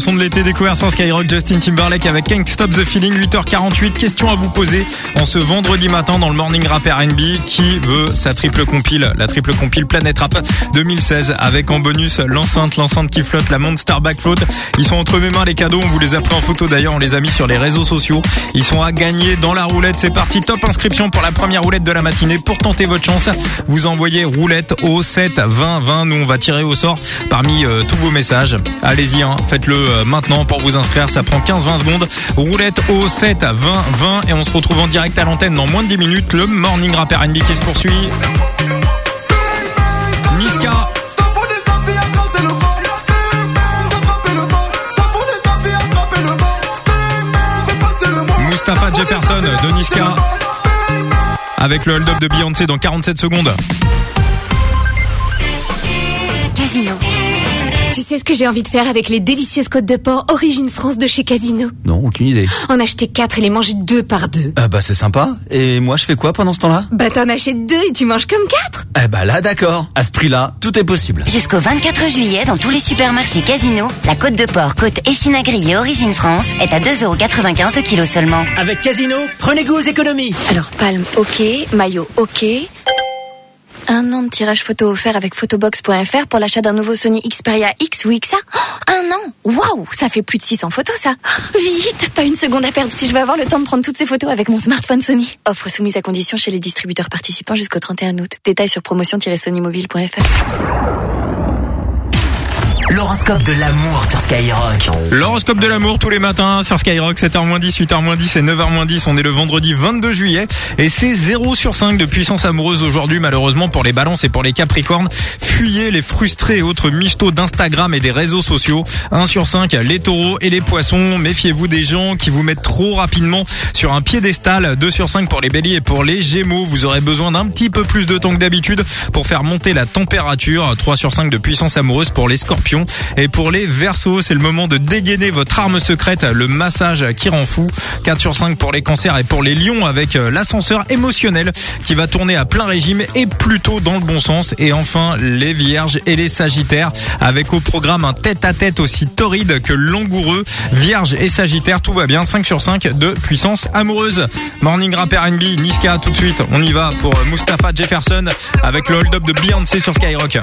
Son de l'été découvert sur Skyrock, Justin Timberlake avec Can't Stop the Feeling, 8h48. Question à vous poser en ce vendredi matin dans le Morning Rap R&B. Qui veut sa triple compile, la triple compile Planète Rap 2016 avec en bonus l'enceinte, l'enceinte qui flotte, la Monster Back Float. Ils sont entre mes mains les cadeaux, on vous les a pris en photo d'ailleurs, on les a mis sur les réseaux sociaux. Ils sont à gagner dans la roulette, c'est parti. Top inscription pour la première roulette de la matinée. Pour tenter votre chance, vous envoyez roulette au 7 20 20. Nous on va tirer au sort parmi euh, tous vos messages. Allez-y, hein, faites-le euh, maintenant pour vous inscrire. Ça prend 15-20 secondes. Roulette au 7 20 20 et on se retrouve en direct à l'antenne dans moins de 10 minutes. Le Morning Rap R&B qui se poursuit. Niska. Mustapha Jefferson de Niska. Avec le hold-up de Beyoncé dans 47 secondes. Casino. Tu sais ce que j'ai envie de faire avec les délicieuses côtes de porc Origine France de chez Casino Non, aucune idée. En acheter quatre et les manger deux par deux. Ah bah c'est sympa. Et moi je fais quoi pendant ce temps-là? Bah t'en achètes deux et tu manges comme quatre Eh bah là d'accord. À ce prix-là, tout est possible. Jusqu'au 24 juillet, dans tous les supermarchés Casino, la côte de porc, côte Echina grillée Origine France est à 2,95€ le kilo seulement. Avec Casino, prenez goût aux économies. Alors, palme, ok. Maillot, ok. Un an de tirage photo offert avec photobox.fr pour l'achat d'un nouveau Sony Xperia X ou XA. Oh, un an? Waouh Ça fait plus de 600 photos, ça Vite Pas une seconde à perdre si je veux avoir le temps de prendre toutes ces photos avec mon smartphone Sony. Offre soumise à condition chez les distributeurs participants jusqu'au 31 août. Détails sur promotion-sonymobile.fr. L'horoscope de l'amour sur Skyrock. L'horoscope de l'amour tous les matins sur Skyrock, 7h10, 8h10 et 9h10. On est le vendredi 22 juillet et c'est 0 sur 5 de puissance amoureuse aujourd'hui malheureusement pour les balances et pour les capricornes. Fuyez les frustrés et autres michetots d'Instagram et des réseaux sociaux. 1 sur 5 les taureaux et les poissons. Méfiez-vous des gens qui vous mettent trop rapidement sur un piédestal. 2 sur 5 pour les béliers et pour les gémeaux. Vous aurez besoin d'un petit peu plus de temps que d'habitude pour faire monter la température. 3 sur 5 de puissance amoureuse pour les scorpions. Et pour les versos, c'est le moment de dégainer votre arme secrète, le massage qui rend fou. 4 sur 5 pour les cancers et pour les lions avec euh, l'ascenseur émotionnel qui va tourner à plein régime et plutôt dans le bon sens. Et enfin, les vierges et les sagittaires avec au programme un tête-à-tête aussi torride que langoureux. Vierge et sagittaire, tout va bien. 5 sur 5 de puissance amoureuse. Morning Rap R&B, Niska, tout de suite. On y va pour Mustapha Jefferson avec le hold-up de Beyoncé sur Skyrock.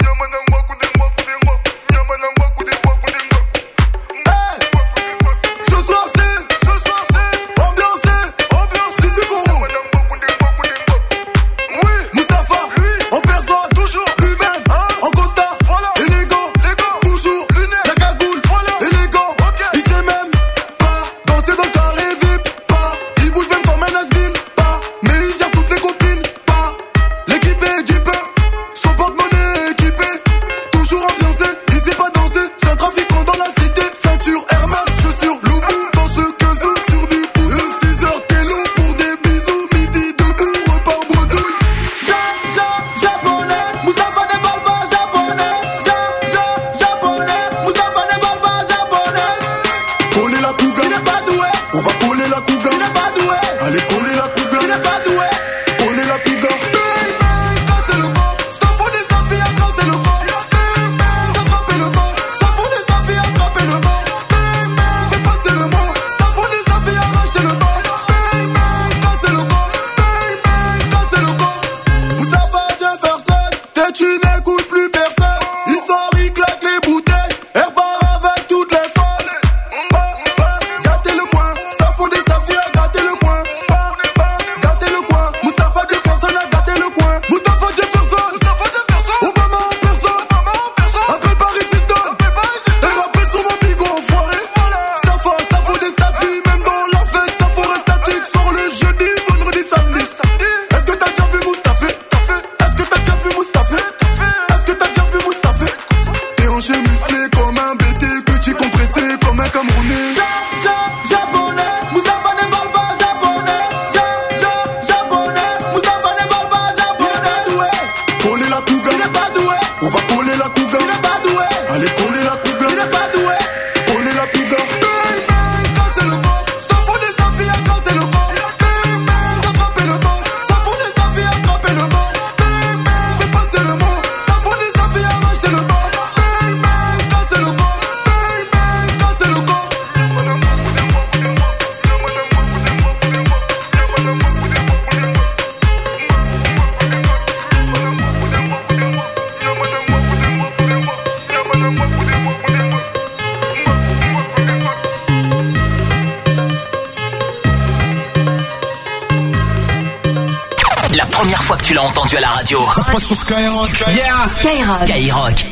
Skyrock. Skyrock.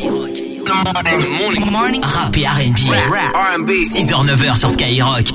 Rap et R&B. 6h, 9h sur Skyrock.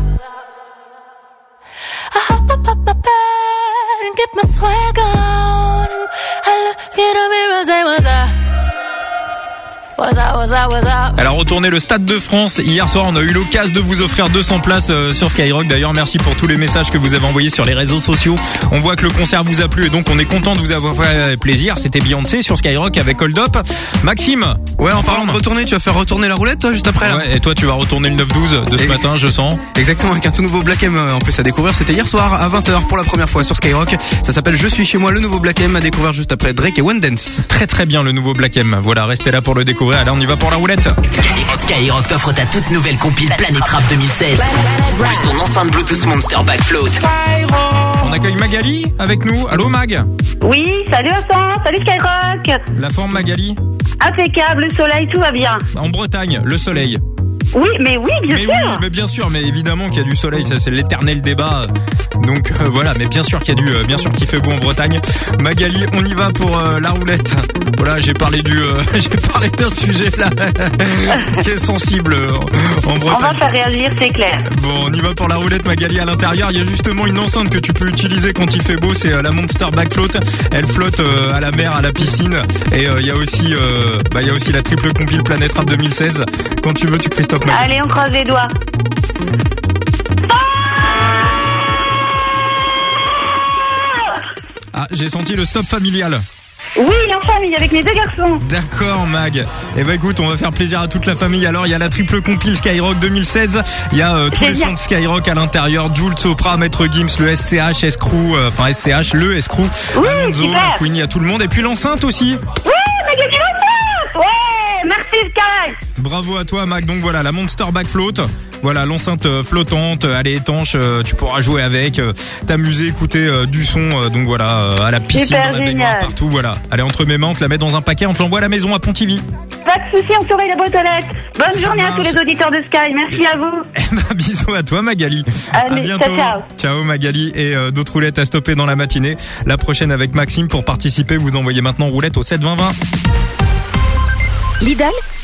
I hop up up my bed and get my swag on. I look in the mirror, say what's up. Alors retournez le Stade de France. Hier soir, on a eu l'occasion de vous offrir 200 places euh, sur Skyrock. D'ailleurs, merci pour tous les messages que vous avez envoyés sur les réseaux sociaux. On voit que le concert vous a plu et donc on est content de vous avoir fait plaisir. C'était Beyoncé sur Skyrock avec Hold Up. Maxime. Ouais, en parlant de retourner, tu vas faire retourner la roulette toi juste après là Ouais, et toi, tu vas retourner le 9-12 de ce Et- matin, je sens. Exactement, avec un tout nouveau Black M euh, en plus à découvrir. C'était hier soir à 20h pour la première fois sur Skyrock. Ça s'appelle Je suis chez moi, le nouveau Black M à découvrir juste après Drake et One Dance. Très très bien le nouveau Black M. Voilà, restez là pour le découvrir. Allez, on y va pour la roulette. Skyrock t'offre ta toute nouvelle compile Planet Rap 2016. Plus ton enceinte Bluetooth Monster Backfloat. On accueille Magali avec nous. Allô Mag Oui, salut Vincent, salut Skyrock. La forme Magali Impeccable, le soleil, tout va bien. En Bretagne, le soleil. Oui, mais oui, bien mais sûr. oui, mais bien sûr, mais évidemment qu'il y a du soleil, ça c'est l'éternel débat. Donc euh, voilà, mais bien sûr qu'il y a du, euh, bien sûr qu'il fait beau en Bretagne. Magali, on y va pour euh, la roulette. Voilà, j'ai parlé du, euh, j'ai parlé d'un sujet là qui est sensible euh, en On Bretagne. va faire réagir, c'est clair. Bon, on y va pour la roulette Magali à l'intérieur. Il y a justement une enceinte que tu peux utiliser quand il fait beau, c'est la Monster Backfloat. Elle flotte à la mer, à la piscine. Et il y a aussi, euh, bah, il y a aussi la triple compile Planète Rap 2016. Quand tu veux, tu Christophe Allez, on croise les doigts. Ah, j'ai senti le stop familial. Oui, en famille, avec mes deux garçons. D'accord Mag. Eh ben écoute, on va faire plaisir à toute la famille. Alors il y a la triple compile Skyrock 2016. Il y a euh, tous les Génial. sons de Skyrock à l'intérieur. Jules Sopra, Maître Gims, le SCH, Escrew, euh, enfin SCH, le Escrew, Oui, Alonso. Queenie, il y a tout le monde. Et puis l'enceinte aussi. Oui, mais va faire Ouais, merci Skyrock. Bravo à toi Mag. Donc voilà, la Monster Backfloat. Voilà, l'enceinte euh, flottante, elle est étanche, euh, tu pourras jouer avec, euh, t'amuser, écouter du son, donc voilà, à la piscine, Super dans la baignoire, génial. partout, voilà. Est entre mes mains, on te la met dans un paquet, on te l'envoie à la maison à Pontivy. Pas de soucis, on surveille la boîte aux lettres. Bonne Ça journée à tous les auditeurs de Sky. Merci à vous. Bisous à toi Magali. Allez, à bientôt. ciao, ciao. Magali et euh, d'autres roulettes à stopper dans la matinée. La prochaine avec Maxime pour participer, vous envoyez maintenant roulette au 7 20 20. Lidl,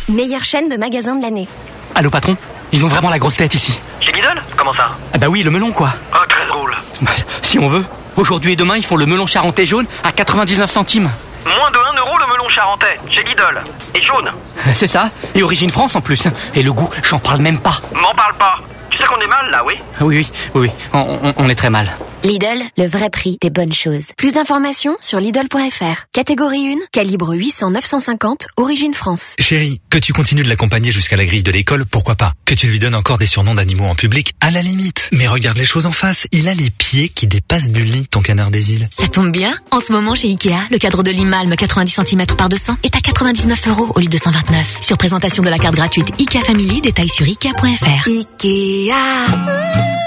meilleure chaîne de magasins de l'année. Allô patron Ils ont vraiment la grosse tête ici. Chez Lidl Comment ça? Ah bah oui, le melon quoi. Ah, très drôle. Bah, si on veut. Aujourd'hui et demain, ils font le melon charentais jaune à 99 centimes. Moins de 1 euro le melon charentais, chez Lidl. Et jaune. C'est ça. Et origine France en plus. Et le goût, j'en parle même pas. M'en parle pas. Tu sais qu'on est mal là, oui? Ah Oui, oui, oui, oui. On, on- on est très mal. Lidl, le vrai prix des bonnes choses. Plus d'informations sur Lidl.fr. Catégorie 1, calibre 800-950, origine France. Chérie, que tu continues de l'accompagner jusqu'à la grille de l'école, pourquoi pas? Que tu lui donnes encore des surnoms d'animaux en public, à la limite. Mais regarde les choses en face, il a les pieds qui dépassent du lit, ton canard des îles. Ça tombe bien. En ce moment, chez Ikea, le cadre de Limalme 90 cm par 200 est à 99 euros au lieu de 129. Sur présentation de la carte gratuite Ikea Family, détails sur Ikea.fr. Ikea.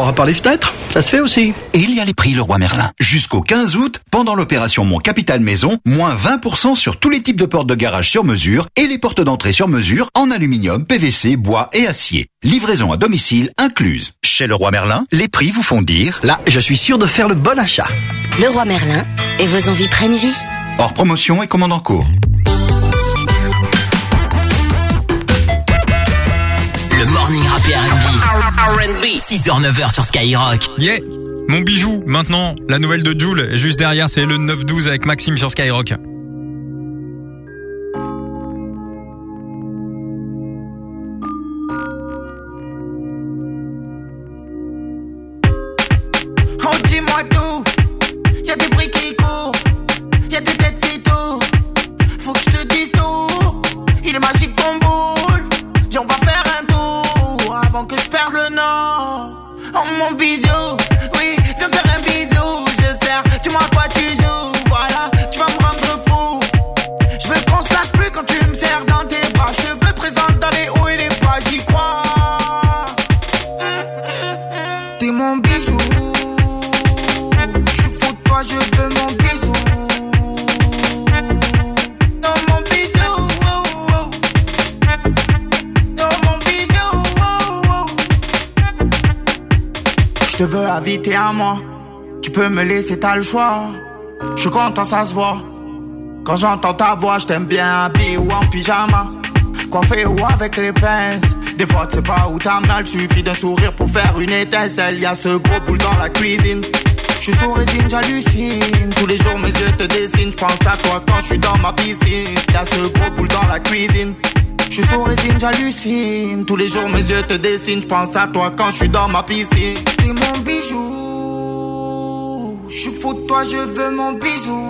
rentrera par les fenêtres. Ça se fait aussi. Et il y a les prix Leroy Merlin. Jusqu'au 15 août, pendant l'opération Mon Capital Maison, moins 20% sur tous les types de portes de garage sur mesure et les portes d'entrée sur mesure en aluminium, PVC, bois et acier. Livraison à domicile incluse. Chez Leroy Merlin, les prix vous font dire Là, je suis sûr de faire le bon achat. Leroy Merlin, et vos envies prennent vie. Hors promotion et commande en cours. Le Morning 6h-9h sur Skyrock. Yeah Mon bijou, maintenant, la nouvelle de Joule. Juste derrière, c'est le 9-12 avec Maxime sur Skyrock. à moi. Tu peux me laisser, t'as le choix. Je suis content, ça se voit. Quand j'entends ta voix, je t'aime bien habillé ou en pyjama. Coiffé ou avec les pinces. Des fois, tu sais pas où t'as mal, suffit d'un sourire pour faire une étincelle. Y'a ce gros boule dans la cuisine. Je suis sous résine, j'hallucine. Tous les jours, mes yeux te dessinent. Je pense à toi quand je suis dans ma piscine. Y'a ce gros boule dans la cuisine. Je suis sous résine, j'hallucine. Tous les jours mes yeux te dessinent. Je pense à toi quand je suis dans ma piscine. T'es mon bijou. Je suis fou de toi, je veux mon bisou.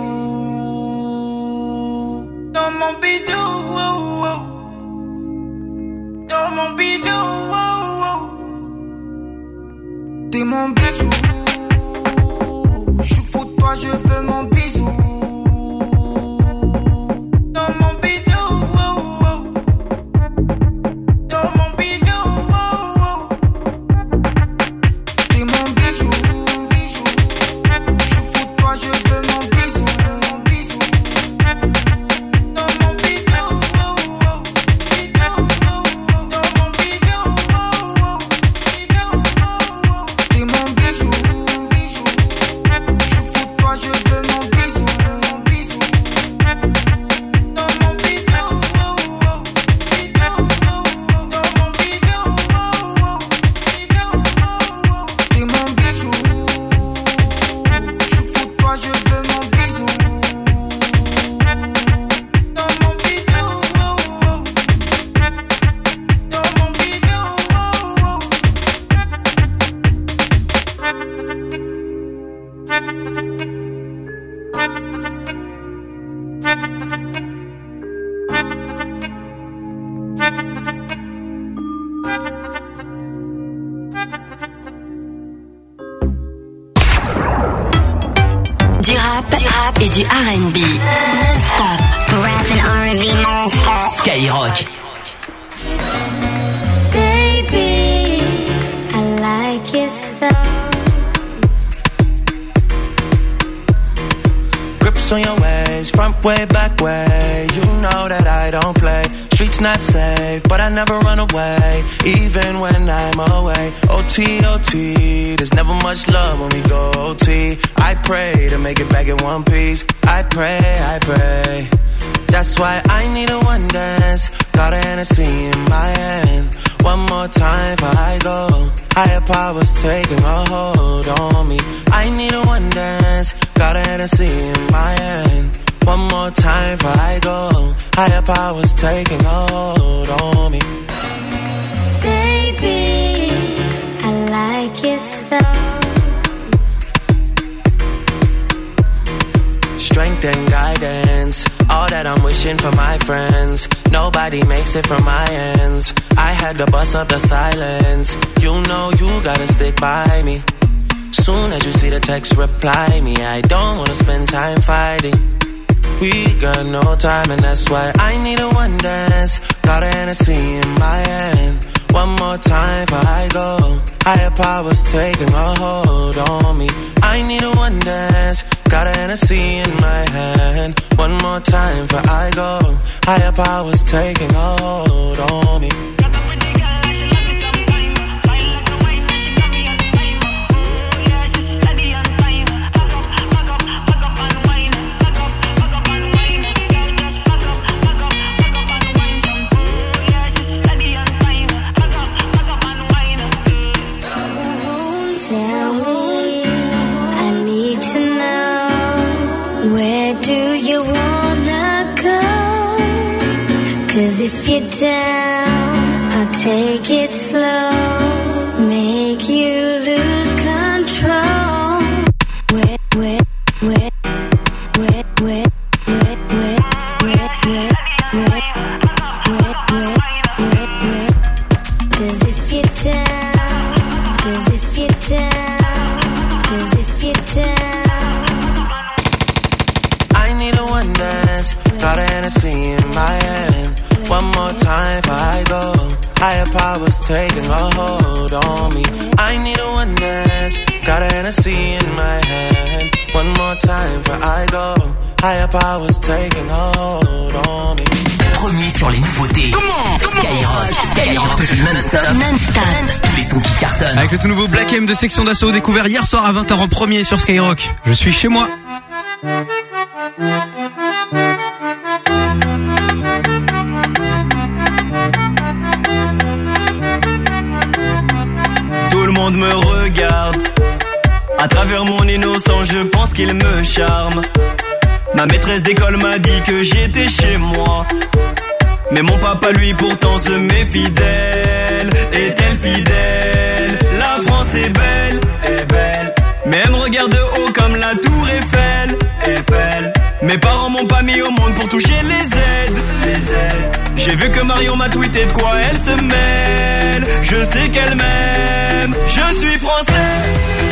Dans mon bijou. Oh, oh. Dans mon bijou, oh, T'es mon bijou. Je suis fou de toi, je veux mon bijou. that's why Section d'Assaut découvert hier soir à 20h en premier sur Skyrock. Je suis chez moi. Tout le monde me regarde. À travers mon innocent, je pense qu'il me charme. Ma maîtresse d'école m'a dit que j'étais chez moi. Mais mon papa, lui, pourtant se met fidèle. J'ai vu que Marion m'a tweeté de quoi elle se mêle. Je sais qu'elle m'aime. Je suis français.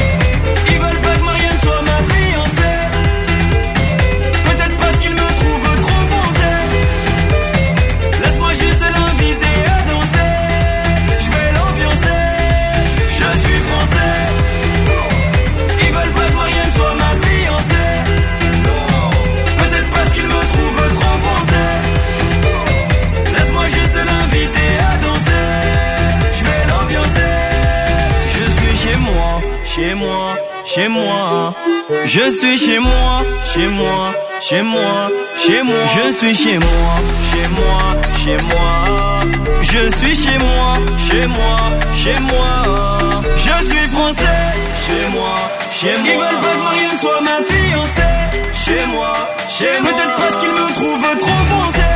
Evil chez moi, chez moi. Je suis chez moi, chez moi, chez moi. Je suis chez moi, chez moi, chez moi. Je suis français, chez moi, chez moi. Ils veulent pas que Marianne soit ma fiancée. Chez moi, chez moi. Peut-être parce qu'ils me trouvent trop foncé.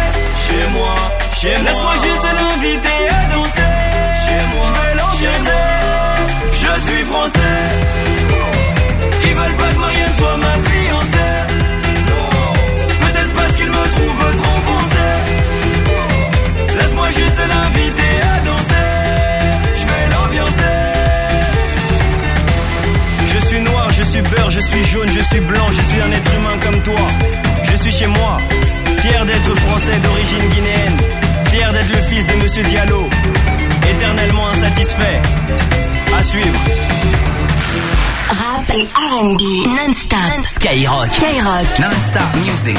Chez moi, chez moi. Laisse-moi juste l'inviter à danser. Chez moi, je vais l'ambiancer. Je suis français. Ils veulent pas que Marianne soit ma fiancée. Juste l'inviter à danser. Je vais l'ambiancer. Je suis noir, je suis beurre, je suis jaune, je suis blanc, je suis un être humain comme toi. Je suis chez moi, fier d'être français d'origine guinéenne, fier d'être le fils de Monsieur Diallo, éternellement insatisfait. À suivre. Rap et R&B non-stop. Skyrock. Skyrock. Non-stop music.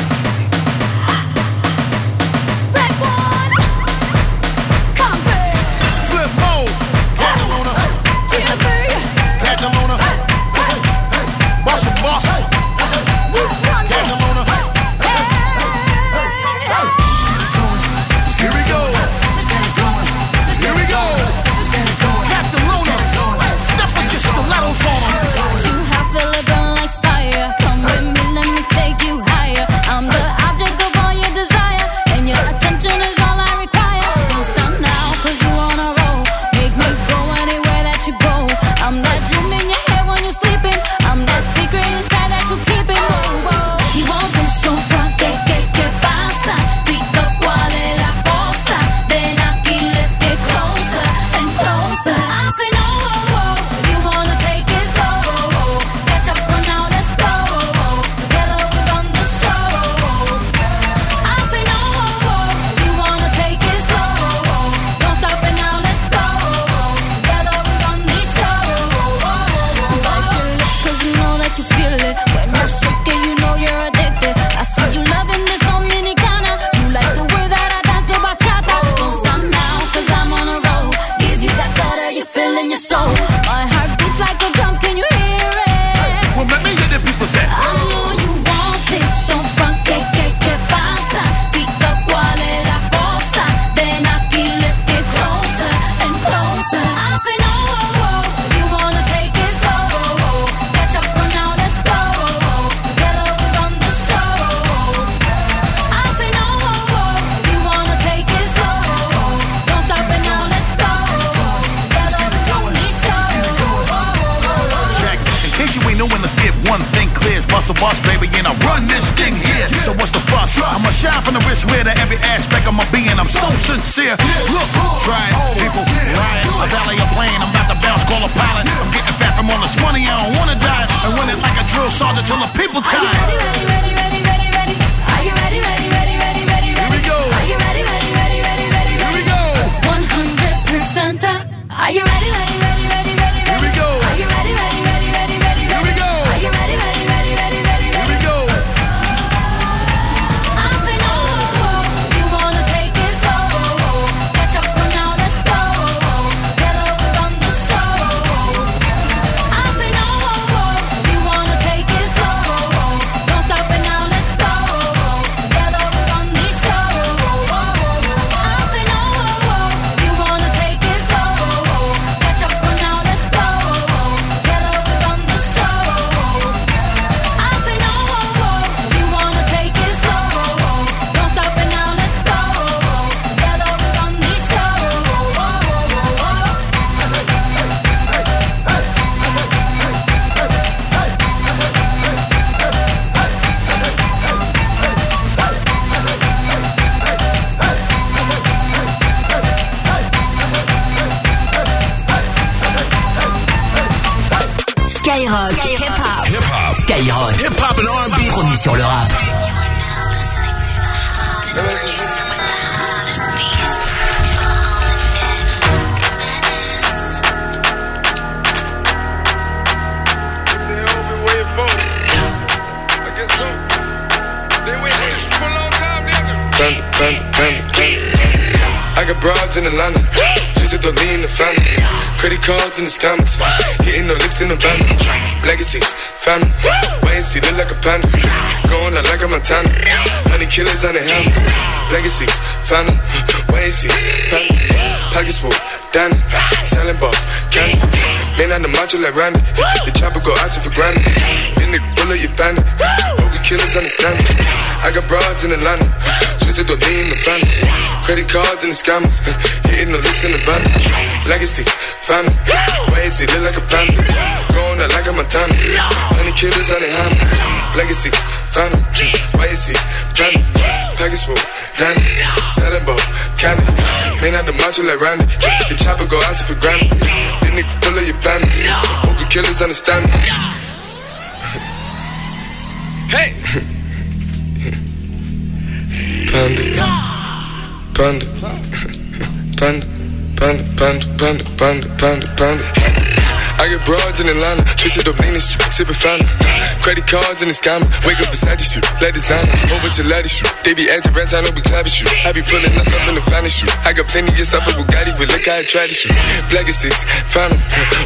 She said the meanest, sipping fountain. Credit cards and the scammers, wake up beside you, let designer, bunch of lattice shoot. They be acting rats, I know we clapping shoot. I be pulling that stuff in the finest shoot. I got plenty of stuff with Bugatti, but look how I try to shoot. Black is six, found.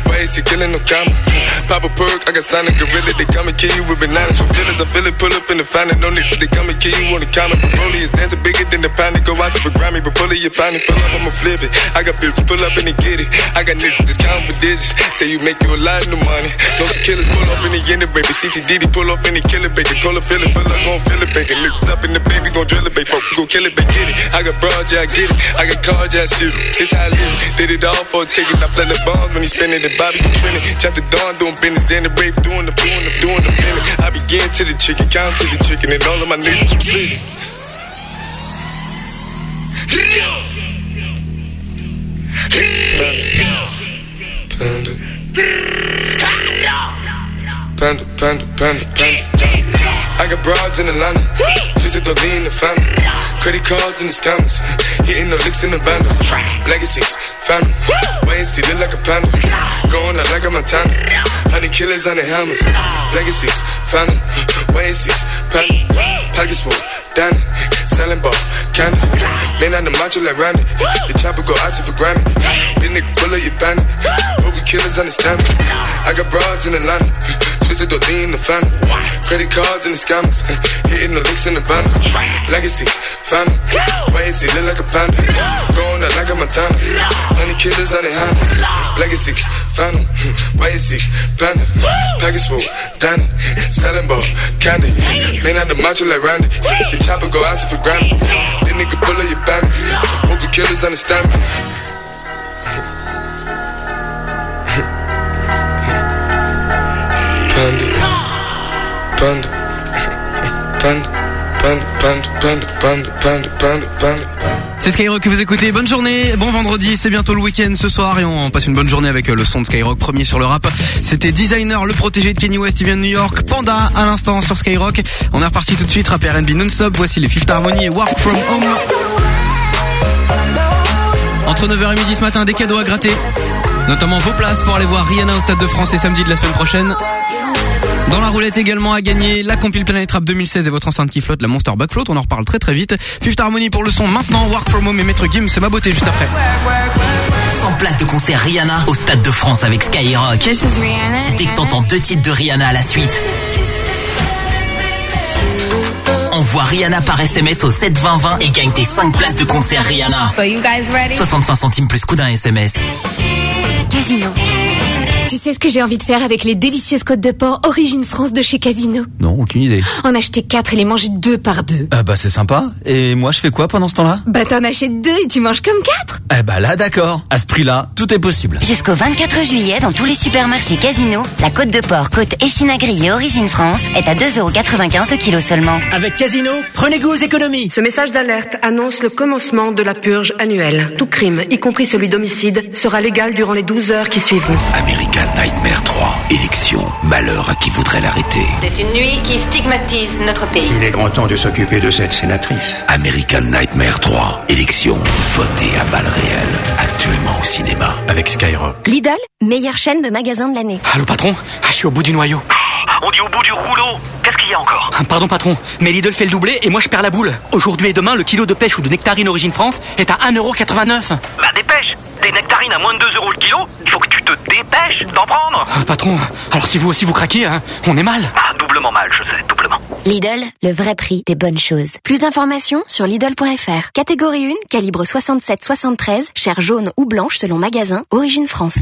Why is he killing no comma? Pop a perk, I got a gorilla, they come and kill you with bananas. For feelings, I feel it, pull up in the fountain, no niggas, they come and kill you on the counter. Broly is dancing bigger than the pound, go out to the Grammy, but pull it, you pound it, pull up, I'ma flip it. I got bitches, pull up and they get it. I got niggas, counting for digits. Say you make you a lot of money. No killers pull off in the end, baby. CTDD pull off in the killer, baby. Call a feeling, feel like gon' feel it, baby. Niggas up in the baby, gon' drill it, baby. Fuck, we gon' kill it, baby. Get it. I got broad, yeah, I get it. I got cards, yeah, I shoot it. It's how I live. Did it all for a ticket. I play the bombs when he spinning the Bobby trending. Chop the dawn, doing business in the brave, doing the doing the doing the minute. I begin to the chicken, count to the chicken, and all of my niggas split. Panda. Panda, panda, panda, panda. I got broads in Atlanta, just to the lean the family. Credit cards and the scammers, hitting the licks in the bundle. Legacies, family, wait and see, look like a panda. Going out like a Montana, honey killers on the helmets. Legacies, family, wait and see, panda. Pockets full, Danny, selling ball, candy. Man on the macho like Randy, the chopper go out for Grammy. Then nigga pull up your bandit, killers understand me. I got broads in Atlanta, twisted the lean the family. Credit cards and the scammers, hitting the licks in the bundle. Legacies, family, wait and see, look like a panda. Going out like a Montana, honey killers on their hands. Legacies, family, wait and see, panda. Package full, Danny, selling ball, candy. Man on the macho like Randy, the chopper go out for Grammy. Then nigga pull up your bandit, hope you killers understand me. C'est Skyrock que vous écoutez. Bonne journée, bon vendredi, c'est bientôt le week-end ce soir et on passe une bonne journée avec euh, le son de Skyrock premier sur le rap. C'était Designer, le protégé de Kenny West, il vient de New York. Panda à l'instant sur Skyrock. On est reparti tout de suite, rap R&B non-stop. Voici les Fifth Harmony et Work From Home. Entre 9h et midi ce matin, des cadeaux à gratter. Notamment vos places pour aller voir Rihanna au Stade de France et samedi de la semaine prochaine. Dans la roulette également à gagner la compile Planet Rap 2016 et votre enceinte qui flotte, la Monster Back Float. On en reparle très très vite. Fifth Harmony pour le son maintenant. Work From Home et Maître Gims, c'est ma beauté juste après. 100 places de concert Rihanna au Stade de France avec Skyrock. This is Rihanna. Dès que t'entends deux titres de Rihanna à la suite. Envoie Rihanna par SMS au 72020 et gagne tes 5 places de concert Rihanna. So you guys ready? 65 centimes plus coup d'un SMS. Casino. Tu sais ce que j'ai envie de faire avec les délicieuses côtes de porc Origine France de chez Casino Non, aucune idée. En acheter quatre et les manger deux par deux. Ah bah c'est sympa. Et moi je fais quoi pendant ce temps-là? Bah t'en achètes deux et tu manges comme quatre Eh bah là d'accord. À ce prix-là, tout est possible. Jusqu'au 24 juillet, dans tous les supermarchés Casino, la côte de porc, côte Echinagri et Origine France est à 2,95€ le kilo seulement. Avec Casino, prenez goût aux économies. Ce message d'alerte annonce le commencement de la purge annuelle. Tout crime, y compris celui d'homicide, sera légal durant les 12 heures qui suivront. American Nightmare 3. Élection. Malheur à qui voudrait l'arrêter. C'est une nuit qui stigmatise notre pays. Il est grand temps de s'occuper de cette sénatrice. American Nightmare 3. Élection. Votée à balles réelles. Actuellement au cinéma. Avec Skyrock. Lidl, meilleure chaîne de magasins de l'année. Allô patron? Ah, Je suis au bout du noyau. On dit au bout du rouleau. Qu'est-ce qu'il y a encore? Ah, Pardon patron, mais Lidl fait le doublé et moi je perds la boule. Aujourd'hui et demain, le kilo de pêche ou de nectarine Origine France est à 1,89€. Bah dépêche Des nectarines à moins de 2 euros le kilo Il faut que tu te dépêches d'en prendre Ah, Patron, alors si vous aussi vous craquez, hein, on est mal. Ah, doublement mal, je sais, doublement. Lidl, le vrai prix des bonnes choses. Plus d'informations sur Lidl.fr. Catégorie 1, calibre 67-73, chair jaune ou blanche selon magasin, Origine France.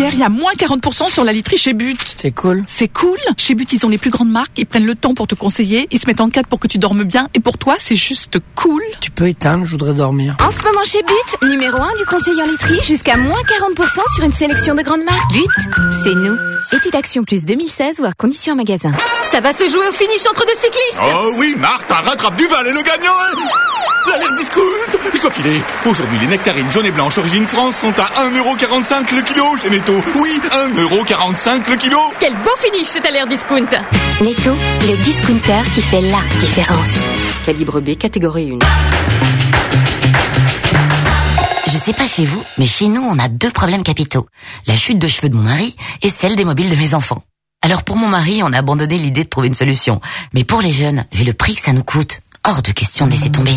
Pierre, il y a moins 40% sur la literie chez But. C'est cool. C'est cool. Chez But, ils ont les plus grandes marques, ils prennent le temps pour te conseiller, ils se mettent en cadre pour que tu dormes bien, et pour toi, c'est juste cool. Tu peux éteindre, je voudrais dormir. En ce moment chez But, numéro 1 du conseil en literie, jusqu'à moins 40% sur une sélection de grandes marques. But, c'est nous. Étude Action Plus 2016 ou à condition en magasin. Ça va se jouer au finish entre deux cyclistes Oh oui, Martha rattrape Duval et le gagnant hein L'alerte discount Je dois filer Aujourd'hui, les nectarines jaunes et blanches Origine France sont à 1,45€ le kilo chez Netto. Oui, 1,45€ le kilo Quel beau finish cet alerte discount Netto, le discounter qui fait la différence. Calibre B, catégorie 1. Je sais pas chez vous, mais chez nous, on a deux problèmes capitaux. La chute de cheveux de mon mari et celle des mobiles de mes enfants. Alors pour mon mari, on a abandonné l'idée de trouver une solution. Mais pour les jeunes, vu le prix que ça nous coûte, hors de question de laisser tomber.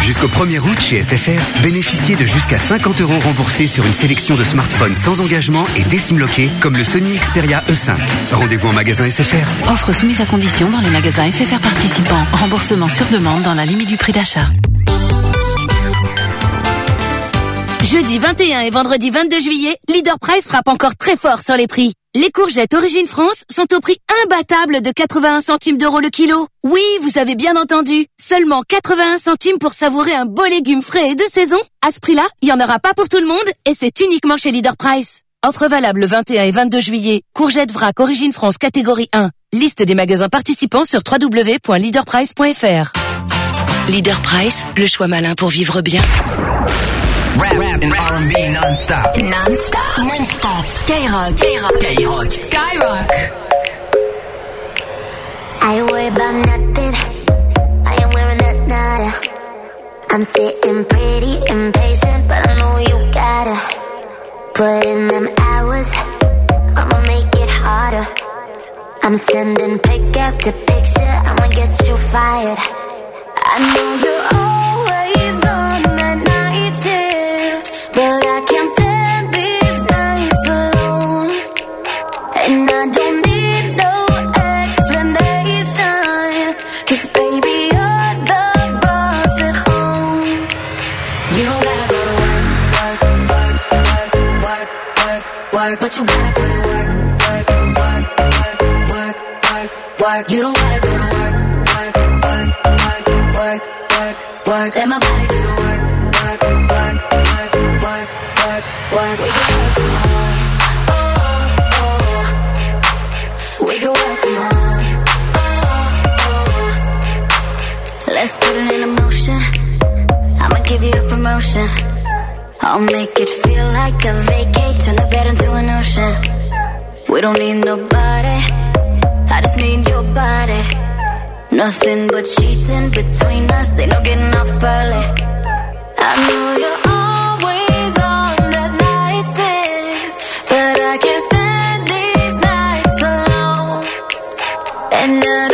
Jusqu'au 1er août chez SFR, bénéficiez de jusqu'à 50 euros remboursés sur une sélection de smartphones sans engagement et décimloqués comme le Sony Xperia E5. Rendez-vous en magasin SFR. Offre soumise à condition dans les magasins SFR participants. Remboursement sur demande dans la limite du prix d'achat. Jeudi 21 et vendredi 22 juillet, Leader Price frappe encore très fort sur les prix. Les courgettes Origine France sont au prix imbattable de 81 centimes d'euros le kilo. Oui, vous avez bien entendu. Seulement 81 centimes pour savourer un beau légume frais et de saison. À ce prix-là, il y en aura pas pour tout le monde et c'est uniquement chez Leader Price. Offre valable le 21 et 22 juillet. Courgette vrac Origine France catégorie 1. Liste des magasins participants sur www.leaderprice.fr. Leader Price, le choix malin pour vivre bien. Rap, rap and R&B non-stop. Non-stop. Non-stop. Skyrock. Skyrock. Skyrock. Skyrock. I worry about nothing. I am wearing a nada. I'm sitting pretty impatient, but I know you gotta put in them hours. I'ma make it harder. I'm sending pick after picture. I'ma get you fired. I know you're always on that night shift, work. You don't gotta go to work, work, work, work, work, work, work. Let my body do the work, work, work, work, work, work, work. We can work tomorrow, home, oh, oh. We can work tomorrow, home, oh, oh. Let's put it in motion. I'ma give you a promotion. I'll make it feel like a vacation. Turn the bed into an ocean. We don't need nobody I just need your body. Nothing but sheets in between us, ain't no getting off early. I know you're always on night shift, but I can't stand these nights alone. And I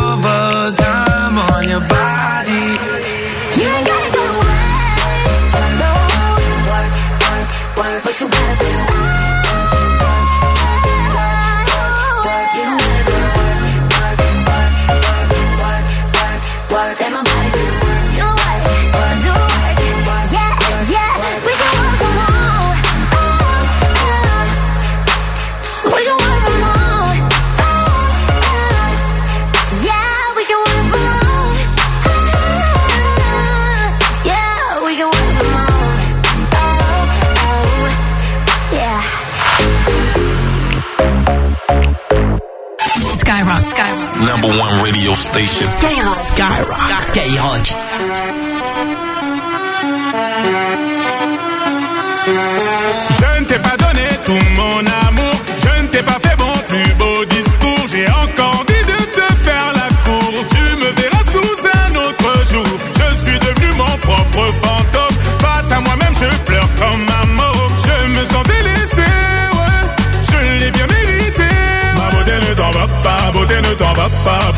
on your body. Number one radio station. Skyrock. Skyrock. Skyrock. Je ne t'ai pas donné tout mon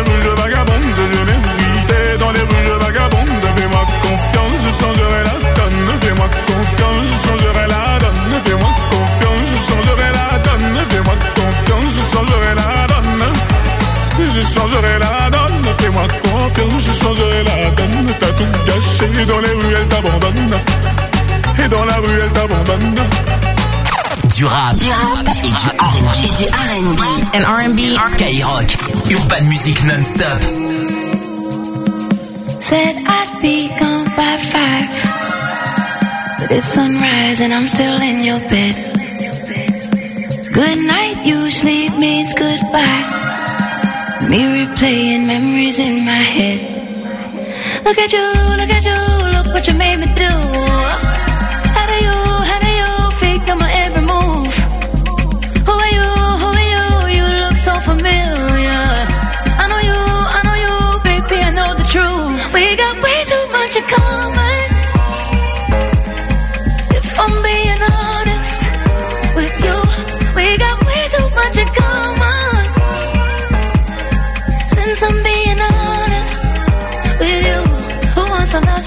les bouches vagabondes, je dans les bouches vagabondes. Fais-moi confiance, je changerai la donne. Fais-moi confiance, je changerai la donne. Fais-moi confiance, je changerai la donne. Fais-moi confiance, je changerai la donne. Je changerai la donne. Fais-moi confiance, je changerai la donne. T'as tout gâché dans les rues, elle t'abandonne. Et dans la rue, elle t'abandonne. Du rap, du rap et du R&B. Et du R&B. And R&B. Skyrock, Urban Music non-stop. Said I'd be gone by five. But it's sunrise and I'm still in your bed. Good night usually means goodbye. Me replaying memories in my head. Look at you, look at you, look what you made me do.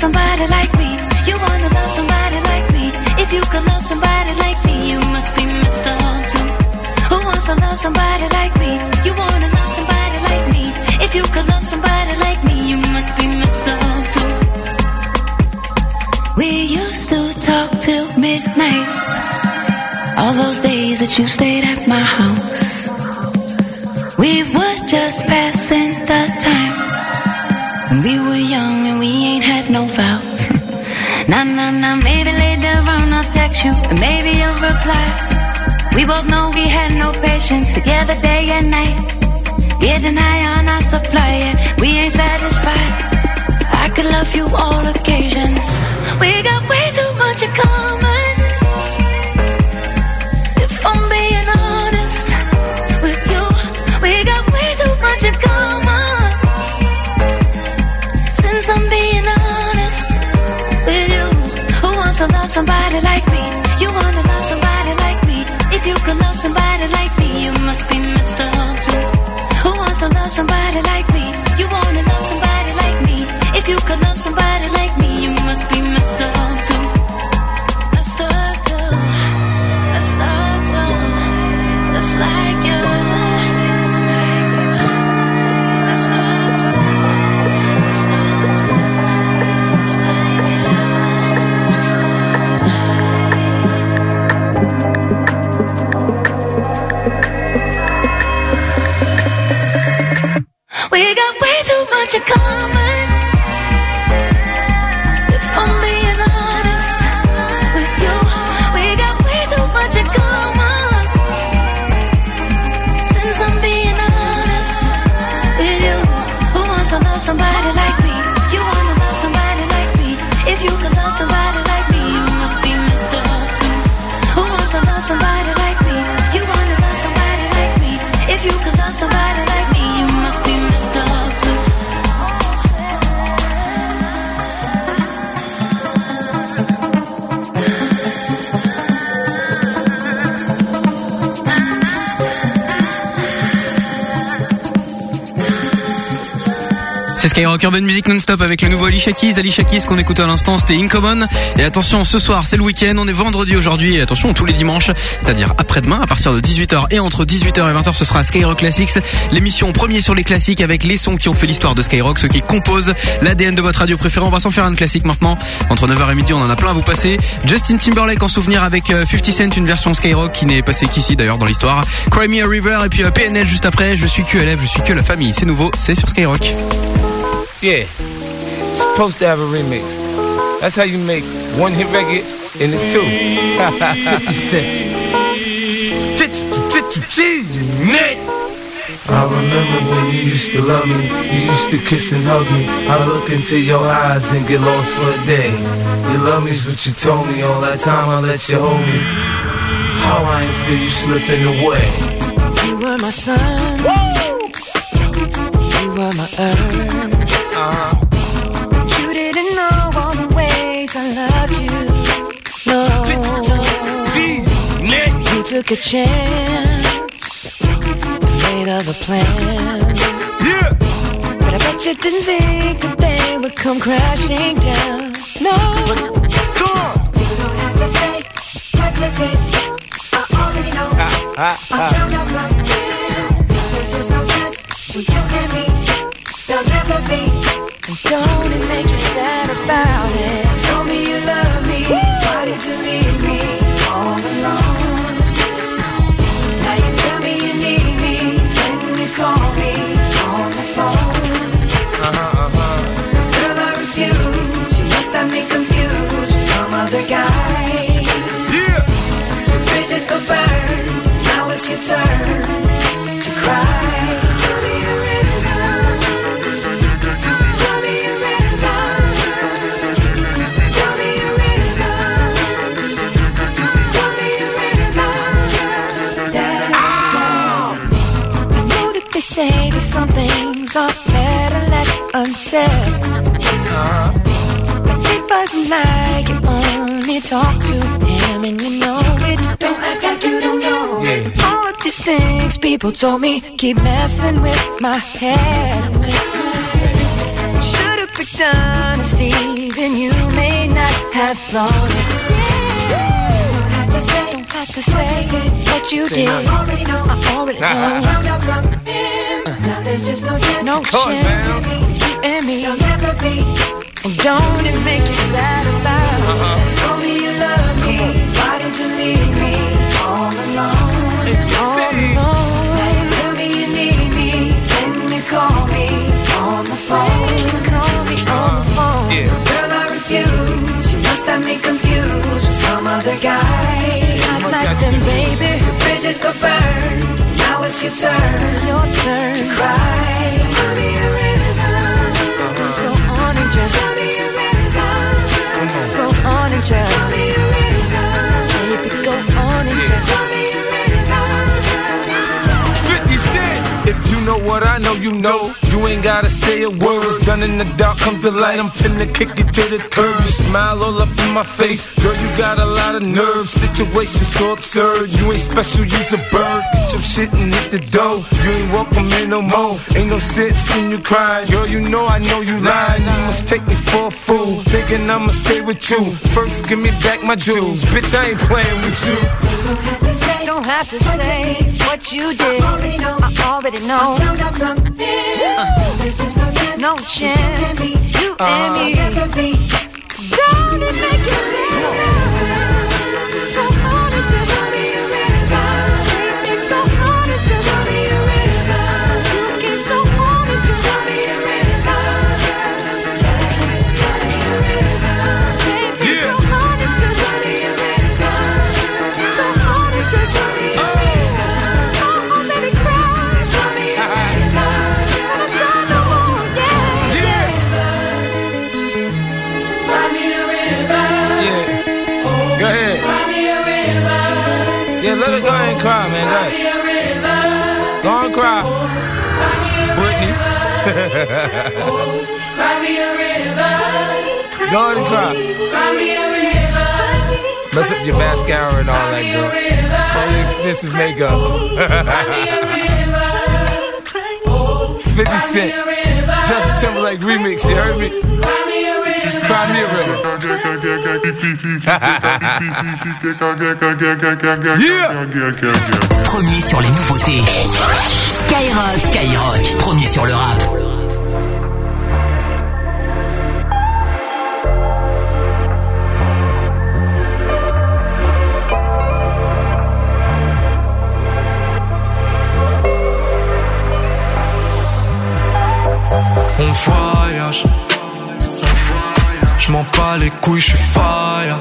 Somebody like me? You wanna love somebody like me? If you could love somebody like me, you must be too. Who wants to love somebody like me? You wanna love somebody like me? If you could love somebody like me, All those days that you stayed at my house. We were just passing the time. When we were young and we ain't had no vows. nah, nah, nah, maybe later on I'll text you and maybe you'll reply. We both know we had no patience together day and night. Getting high on our supply and we ain't satisfied. I could love you all occasions. We got way too much in common. Somebody like me? You wanna love somebody like me? If you could love somebody like me, you must be up too. Who wants to love somebody like me? Urban Music Non-Stop avec le nouveau Alicia Keys. Alicia Keys qu'on écoute à l'instant, c'était Incommon. Et attention, ce soir, c'est le week-end. On est vendredi aujourd'hui. Et attention, tous les dimanches, c'est-à-dire après-demain, à partir de 18h et entre 18h et 20h, ce sera Skyrock Classics. L'émission premier sur les classiques avec les sons qui ont fait l'histoire de Skyrock, ceux qui composent l'ADN de votre radio préférée. On va s'en faire un classique maintenant. Entre 9h et midi, on en a plein à vous passer. Justin Timberlake en souvenir avec euh, 50 Cent, une version Skyrock qui n'est passée qu'ici d'ailleurs dans l'histoire. Cry Me a River et puis euh, PNL juste après. Je suis QLF, je suis que la famille. C'est nouveau, c'est sur Skyrock. Yeah. Supposed to have a remix. That's how you make one hit record into two. 50 Cent. I remember when you used to love me, you used to kiss and hug me. I look into your eyes and get lost for a day. You love me's what you told me all that time I let you hold me. How I ain't feel you slipping away. You were my sun. You were my earth. But you didn't know all the ways I loved you. No. So you took a chance made other plans. Yeah. But I bet you didn't think that they would come crashing down. No. Come on. You don't have to say what you did. I already know. ah, I ah. found out right now. There's just no chance when you and me melody. And don't it make you sad about it? Tell me you love me. Why did you leave me all alone? Now you tell me you need me. When can you call me on the phone? Uh-huh, uh-huh. Girl, I refuse. You must have me confused with some other guy. Yeah. The bridges go burn. Now it's your turn to cry. Tell me you really. Unsaid. But it wasn't like you only talk to him and you know it. Don't act like you don't know. All of these things people told me keep messing with my head. Should've picked honesty, then you may not have thought it. Don't have to say, don't have to say what you did. I already know, I already know. Uh-huh. Now there's just no chance. No chance. You me. There'll never be. And don't it make you sad about it? Uh-huh. Told me you love me. Why did you leave me all alone? All alone. Now you tell me you need me. Then you call me on the phone. Call me on the uh-huh. phone. Girl, I refuse. You must have me confused with some other guy. Not like them, baby. The bridges go burn. Now it's your turn. It's your turn to cry. So tell just tell me a rhythm. Go on and just know what I know, you know. You ain't gotta say a word. It's done in the dark, comes the light. I'm finna kick it to the curb. You smile all up in my face. Girl, you got a lot of nerve. Situation so absurd. You ain't special, you's a bird. Get your shit and hit the dough. You ain't welcome in no more. Ain't no sense in you crying. Girl, you know I know you lying. You must take me for a fool. Thinking I'ma stay with you. First, give me back my jewels. Bitch, I ain't playing with you. Don't have to say what you did. I already know. I already know. Uh, no chance. You and me. Don't it make you sad? Go ahead and cry. Mess up your mascara and all that, girl. All your expensive makeup. 50 Cent. Justin Timberlake remix, you heard me? Cry me a Premier sur les nouveautés. Skyrock. Skyrock. Premier sur le rap. On voyage. Je m'en bats les couilles, je suis fire.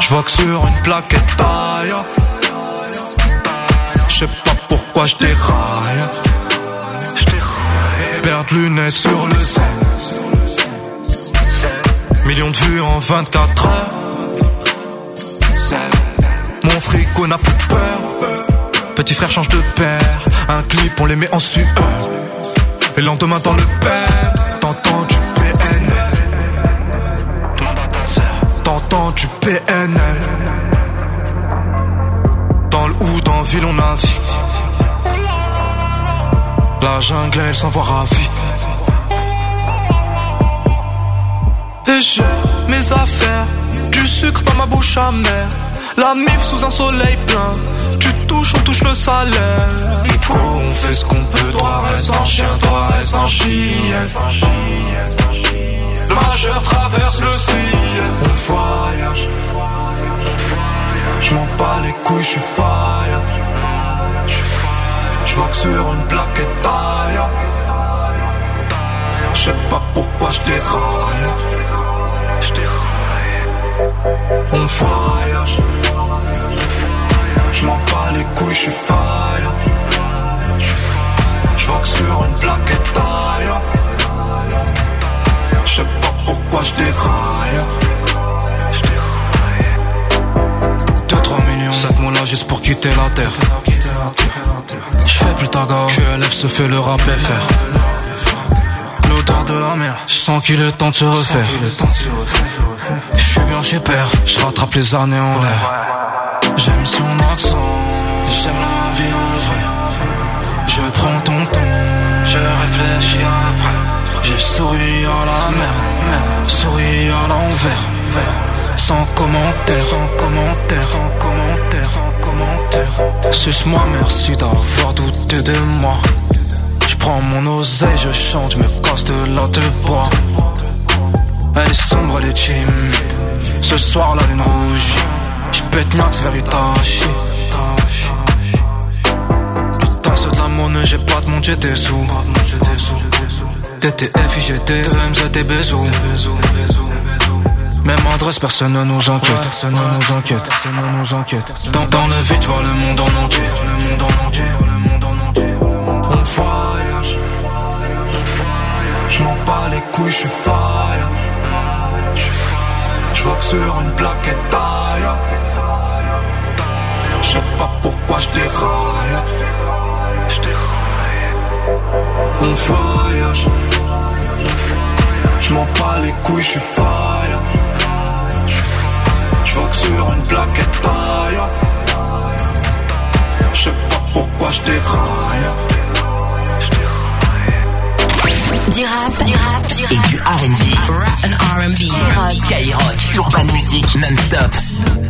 Je vois que sur une plaquette taille. Je sais pas pourquoi je déraille. Perdre lunettes sur le zen. Millions de vues en 24 heures. Mon frigo n'a plus peur. Petit frère change de père. Un clip, on les met en sueur. Et le lendemain dans le père. T'entends du PNL. T'entends du PNL. Dans le ou dans ville, on navigue. La jungle, elle s'en voit ravie. Et j'ai mes affaires, du sucre dans ma bouche amère. La mif sous un soleil plein, tu touches, on touche le salaire. On fait ce qu'on peut, droit reste en chien, droit reste en chien. Le majeur traverse le ciel, on voyage. Je m'en bats les couilles, je suis fire. Je vois que sur une plaquette taille. Je sais pas pourquoi je déraille. On voyage. Je m'en bats les couilles, je suis fire. Je que sur une plaquette taille. Je sais pas pourquoi je déraille. 2-3 millions, 7 mois là juste pour quitter la terre. Je fais plus ta gare, QLF se fait le rap FR. L'odeur de la mer, je sens qu'il est temps de se refaire. Je suis bien chez père, je rattrape les années en l'air. J'aime son accent, j'aime la vie en vrai. Je prends ton temps, je réfléchis après. J'ai souri à la merde, souri à l'envers. Sans commentaire, sans commentaire, sans commentaire, sans commentaire. Suce-moi, merci d'avoir douté de moi. Je prends mon oseille, je chante, je me casse de la de bois. Elle est sombre, elle est timide. Ce soir, la lune rouge. Je pète Nax vers Itachi. Putain, c'est de la monnaie, j'ai pas de mon j'ai des sous. TTF, IGT, EMZ, des bisous. Même adresse, personne ne nous inquiète. Personne ne nous inquiète. Personne ne nous inquiète. Dans, dans le vide, je vois le monde en entier. Le monde en entier. Le monde en entier. On voyage. Je m'en bats les couilles, je suis fire. Je vois que sur une plaquette taille. Je sais pas pourquoi je déraille. On voyage. Je m'en bats les couilles, je suis fire. Je vois que sur une plaquette taille. Je sais pas pourquoi je déraille. Du rap, du rap, du rap. Et du R&B. Rap and R&B. Skyrock. Urban Music non-stop.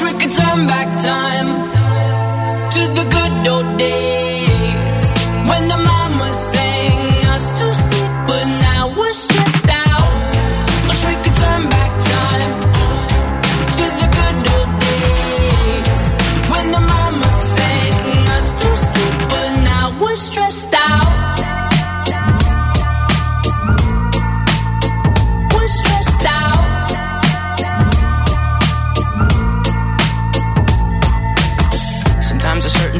Wish we could turn back time to the good old days when the mama sang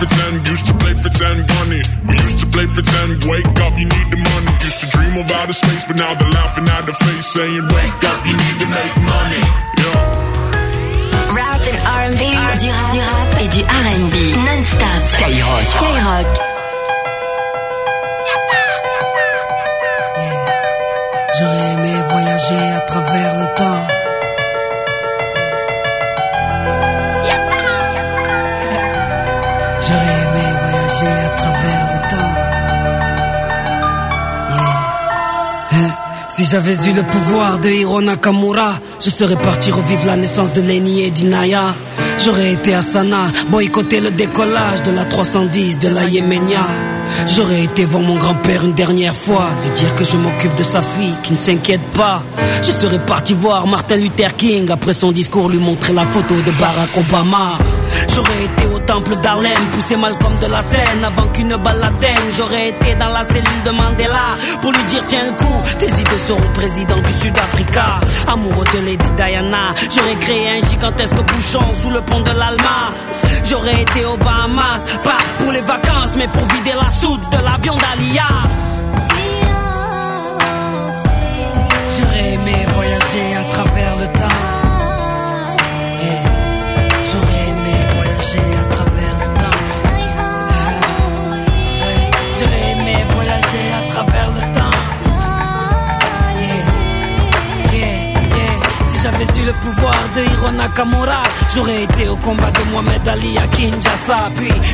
pretend, used to play pretend bunny. We used to play pretend, wake up, you need the money. Used to dream of outer space, but now they're laughing at the face, saying, wake up, you need to make money. Rap and R&B, du rap, du rap et du R&B non-stop. Skyrock. Skyrock. J'aurais aimé voyager à travers le Si j'avais eu le pouvoir de Hiro Nakamura, je serais parti revivre la naissance de Lenny et d'Inaya. J'aurais été à Sana, boycotter le décollage de la 310 de la Yéménia. J'aurais été voir mon grand-père une dernière fois, lui dire que je m'occupe de sa fille, qui ne s'inquiète pas. Je serais parti voir Martin Luther King, après son discours lui montrer la photo de Barack Obama. J'aurais été au temple d'Harlem, pousser Malcolm de la scène avant qu'une balle l'atteigne. J'aurais été dans la cellule de Mandela pour lui dire tiens le coup, tes idées seront président du Sud-Africa. Amoureux de Lady Diana, j'aurais créé un gigantesque bouchon sous le pont de l'Alma. J'aurais été aux Bahamas, pas pour les vacances, mais pour vider la soude de l'avion d'Alia. J'aurais aimé voyager à j'avais eu le pouvoir de Hiro Nakamura, j'aurais été au combat de Mohamed Ali à Kinshasa. Puis